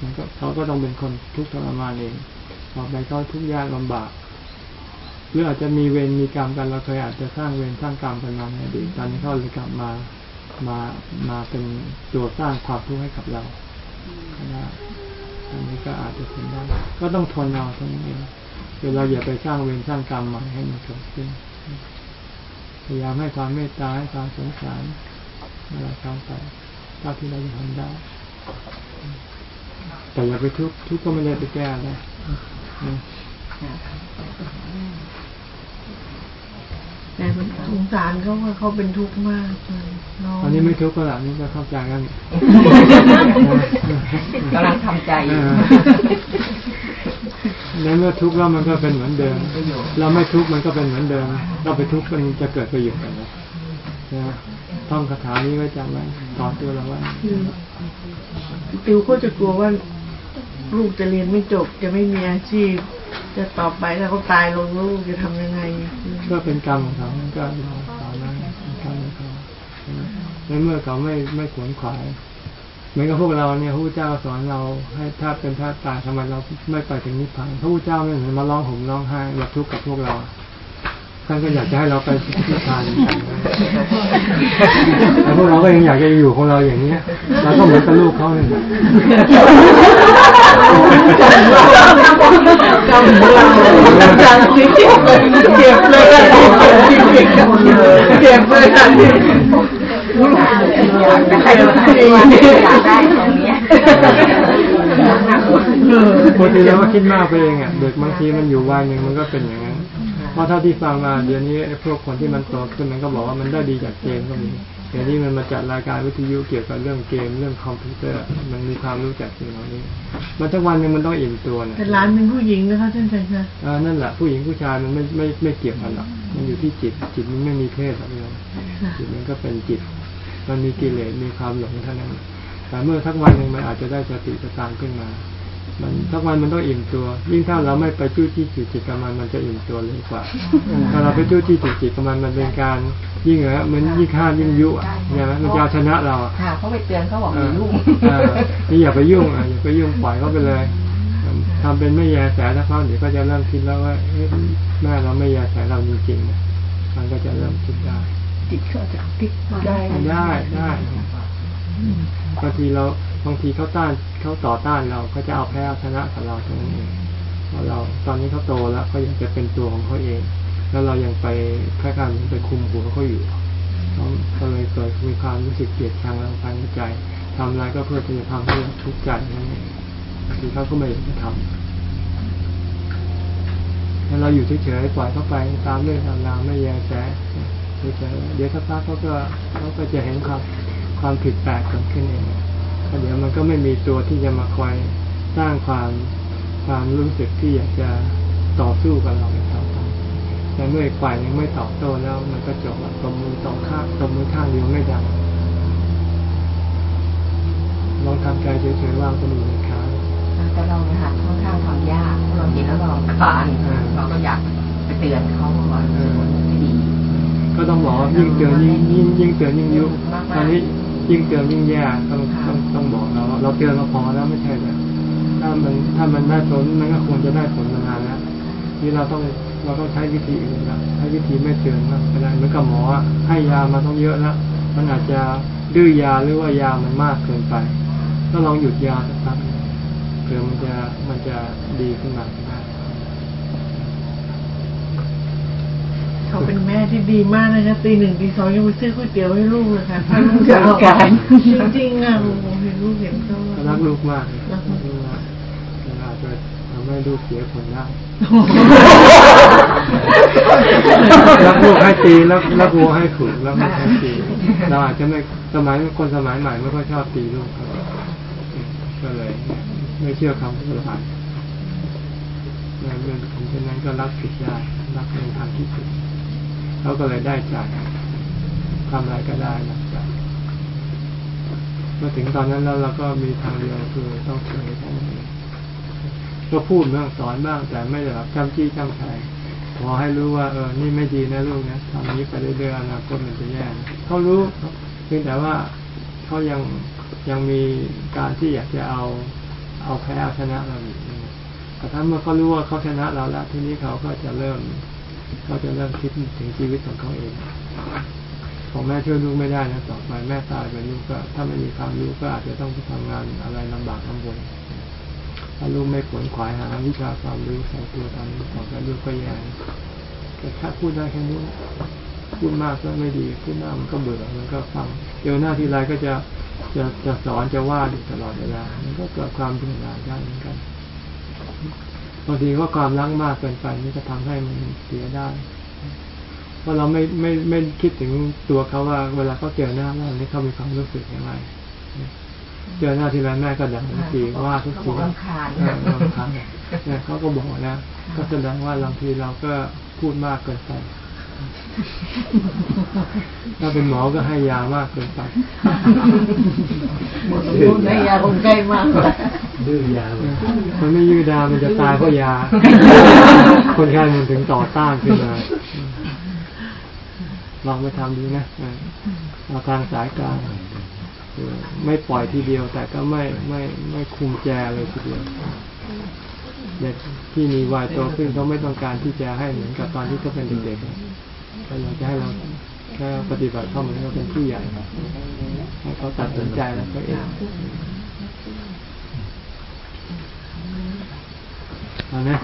มันก็เขาก็ต้องเป็นคนทุกข์ทรมานเองต่อไปเขาทุกข์ยากลำบากหรืออาจจะมีเวรมีกรรมกันเราเคยอาจจะสร้างเวรสร้างกรรมกันมาในอดีตตอนนี้เขาเลยกลับมามามาเป็นตัวสร้างความทุกข์ให้กับเราก็ได้อันนี้ก็อาจจะเป็นได้ก็ต้องทนเอาเท่านั้นเองเวลาอย่าไปสร้างเวรสร้างกรรมใหม่ให้มันเกิดขึ้นพยายามให้ความเมตตาให้ความสงสารอะไรทำไปเท่าที่เราจะทำได้ แต่อย่าไปทุกข์ทุกข์ก็ไม่ได้ไปแก้อะไรนะแต่มันสงสารเขาว่าเขาเป็นทุกข์มากเลยน้องอันนี้ไม่ทุกข์ก็หลับนี่ก็เข้าใจกันกำลังทำใจอยู่เออในเมื่อทุกข์แล้วมันก็เป็นเหมือนเดิม เราไม่ทุกข์มันก็เป็นเหมือนเดิม เราไปทุกข์มันจะเกิดประโยชน์อะไรนะท่องคาถานี้ไว้จำไว้สอนตัวเราไว้ติวเขาจะกลัวว่า ลูกจะเรียนไม่จบ จะไม่มีอาชีพ จะต่อไปถ้าเขาตายลงลูกจะทำยังไง ก็เป็นกรรมของเขาก็เราสอนไว้เป็นกรรมของเขาใช่ไหมในเมื่อเขาไม่ไม่ขวนขวายเหมือนกับพวกเราเนี่ยพระพุทธเจ้าสอนเราให้ถ้าเป็นท่าตุตายทำไมเราไม่ไปถึงนิพพานพระพุทธเจ้าไม่เหมือนมาร้องห่มร้องไห้แบบทุกข์กับพวกเรา ท่านก็อยากจะให้เราไปนิพพานกันแต่พวกเราก็ยังอยากจะอยู่ของเราอย่างนี้เราก็เหมือนกับลูกเขาเนี่ยกำลังจังที่เจ็บเลยเจ็บเลยกันเจ็บเลยกันอยากได้อยากได้ตรงเนี้ยปกติเราก็คิดมากไปเองอะเด็กบางทีมันอยู่วัยหนึ่งมันก็เป็นอย่างนั้น เพราะเท่าที่ฟังมาเดี๋ยวนี้ไอ้พวกคนที่มันโตขึ้นมันก็บอกว่ามันได้ดีจากเกมก็มีเดี๋ยวนี้มันมาจัดรายการวิทยุเกี่ยวกับเรื่องเกมเรื่องคอมพิวเตอร์ มันมีความรู้จากสิ่งเหล่านี้ มันทั้งวันหนึงมันต้องอิ่มตัวนะแต่ร้านเป็นผู้หญิงนะคะท่านอาจารย์คะอ่านั่นแหละผู้หญิงผู้ชายมันไม่ไม่ไม่เกี่ยวกันหรอกมันอยู่ที่จิต จิตมันไม่มีเพศหรอกโยมจิตมันก็เป็นจิต มันมีกิเลสมีความหลงเท่านั้นแต่เมื่อสักวันหนึ่งมันอาจจะได้สติสตางค์ขึ้นมา มันสักวันมันต้องอิ่มตัว ยิ่งถ้าเราไม่ไปจู้จี้จุกจิตกับมันมันจะอิ่มตัวเลยกว่า ถ้าเราไปจู้จี้จุกจิตกับมันมันเป็นการ ยิ่งเหรอเหมือนยิ่งฆ่ายิ่งยุอะใช่ไหมมันจะเอาชนะเราอะค่ะเขาไปเตือนเขาบอกมีลูกเออนี่อย่าไปยุ่งอะอย่าไปยุ่งปล่อยเขาไปเลยทำเป็นไม่แยแสถ้าเขาเดี๋ยวก็จะเริ่มคิดแล้วว่าเอ๊ะแม่เราไม่แยแสเราจริงๆนะมันก็จะเริ่มคิดได้ติดก็จะติดได้ได้ได้บางทีเรา บางทีเขาต้านเขาต่อต้านเราเขาจะเอาแพ้เอาชนะกับเราตรงนี้เองเพราะเราตอนนี้เขาโตแล้วเขายังจะเป็นตัวของเขาเอง แล้วเรายังไปคล้ายๆเหมือนไปคุมหัวเขาอยู่เขาก็เลยเกิดมีความรู้สึกเกลียดชังเราภายในใจทำอะไรก็เพื่อที่จะทำให้ทุกข์ใจนั่นเองบางทีเขาก็ไม่อยากจะทำแล้วเราอยู่เฉยๆปล่อยเขาไปตามเรื่องตามราวไม่แยแสเฉยๆเดี๋ยวสักพักเขาก็เขาก็จะเห็นความความผิดแปลกเกิดขึ้นเอง แล้วเดี๋ยวมันก็ไม่มีตัวที่จะมาคอยสร้างความความรู้สึกที่อยากจะต่อสู้กับเราในคราวต่อแต่เมื่ออีกฝ่ายยังไม่ตอบโต้แล้ว มันก็จบละตบมือสองข้างตบมือข้างเดียวไม่ดังลองทำใจเฉยๆว่างคนอื่นในค้างแต่เราเนี่ยค่ะค่อนข้างทำยากเราเห็นแล้วเราคานเราก็อยากไปเตือนเขาว่ามันไม่ดีก็ต้องบอกว่ายิ่งเตือนยิ่งยิ่งยิ่งเตือนยิ่งยุตอนนี้ ยิ่งเตือนยิ่งแย่ต้องต้องต้องบอกเราว่าเราเตือนเราพอแล้วไม่ใช่เหรอถ้ามันถ้ามันได้ผลมันก็ควรจะได้ผลมานานแล้วที่เราต้องเราต้องใช้วิธีอื่นละใช้วิธีไม่เตือนมากก็ได้เหมือนกับหมออะให้ยามาต้องเยอะแล้วมันอาจจะดื้อยาหรือว่ายามันมากเกินไปก็ลองหยุดยาสักพักหนึ่งเผื่อมันจะมันจะดีขึ้นมาก็ได้ เขาเป็นแม่ที่ดีมากนะคะตีหนึ่งตีสองยังไปซื้อก๋วยเตี๋ยวให้ลูกเลยค่ะถ้าลูกจัดการจริงๆอะผมเห็นลูกเห็นเขารักลูกมากเลยรักลูกลูกมากมันอาจจะทำให้ลูกเสียผลได้รักลูกให้ตีรักรักวัวให้ขุนรักลูกให้ตีเราอาจจะไม่สมัยคนสมัยใหม่ไม่ค่อยชอบตีลูกครับก็เลย ไม่เชื่อคำพูดหลานในเรื่องของเช่นนั้นก็รักผิดได้รักในทางที่ผิด เขาก็เลยได้ใจทำอะไรก็ได้รักใจมาถึงตอนนั้นแล้วเราก็มีทางเดียวคือต้องเฉยแค่นั้นเองก็พูดบ้างสอนบ้างแต่ไม่ได้แบบจำจี้จำชัยขอให้รู้ว่าเออนี่ไม่ดีนะลูกนะทำนี้ไปเรื่อยๆอนาคตมันจะแย่เขารู้เพียงแต่ว่าเขายังยังมีการที่อยากจะเอาเอาแพ้เอาชนะเราอยู่แต่ถ้าเมื่อเขารู้ว่าเขาชนะเราแล้ว ทีนี้เขาก็จะเริ่ม เขาจะเริ่มคิดถึงชีวิตของเขาเองของแม่ช่วยลูกไม่ได้นะต่อไปแม่ตายไปลูกก็ ถ้าไม่มีความรู้ก็อาจจะต้องไปทำงานอะไรลำบากลำบนถ้าลูกไม่ขวนขวายหาวิชาความรู้ใส่ตัวตอนนี้ต่อไปลูกก็แย่แต่แค่พูดได้แค่นี้พูดมากก็ไม่ดีพูดมากมันก็เบื่อมันก็ฟังเจอหน้าที่ไรก็จะจะจะสอนจะว่าอยู่ตลอดเวลามันก็เกิดความเบื่อหน่ายได้เหมือนกัน บางทีก็ความรักมากเกินไปนี่ก็ทำให้มันเสียได้เพราะเราไม่ไม่ไม่คิดถึงตัวเขาว่า เวลาเขาเจอหน้าเราเนี่ยเขามีความรู้สึกอย่างไรเจอหน้าทีไรแม่ก็ด่าทุกทีว่าทุกทีรำคาญเออรำคาญเนี่ยเขาก็บอกนะ ก็แสดงว่าบางทีเราก็พูดมากเกินไป ถ้าเป็นหมอก็ให้ยามากเกินไปพูดในยาคงใกล้มากดื้อยา มันไม่ยืดดา มันจะตายเพราะยา คนไข้มันถึงต่อต้านขึ้นมา ลองไปทำดูนะเออเอาทางสายกลางคือไม่ปล่อยทีเดียว แต่ก็ไม่ไม่ไม่คุมแจเลยทีเดียวเด็กที่มีวัยโตขึ้นเขาไม่ต้องการที่จะให้เหมือนกับตอนที่เขาเป็นเด็กๆ เขาอยากจะให้เราแค่ปฏิบัติเข้าเหมือนกับเป็นผู้ใหญ่ให้เขาตัดสินใจแล้วก็เองเอานะ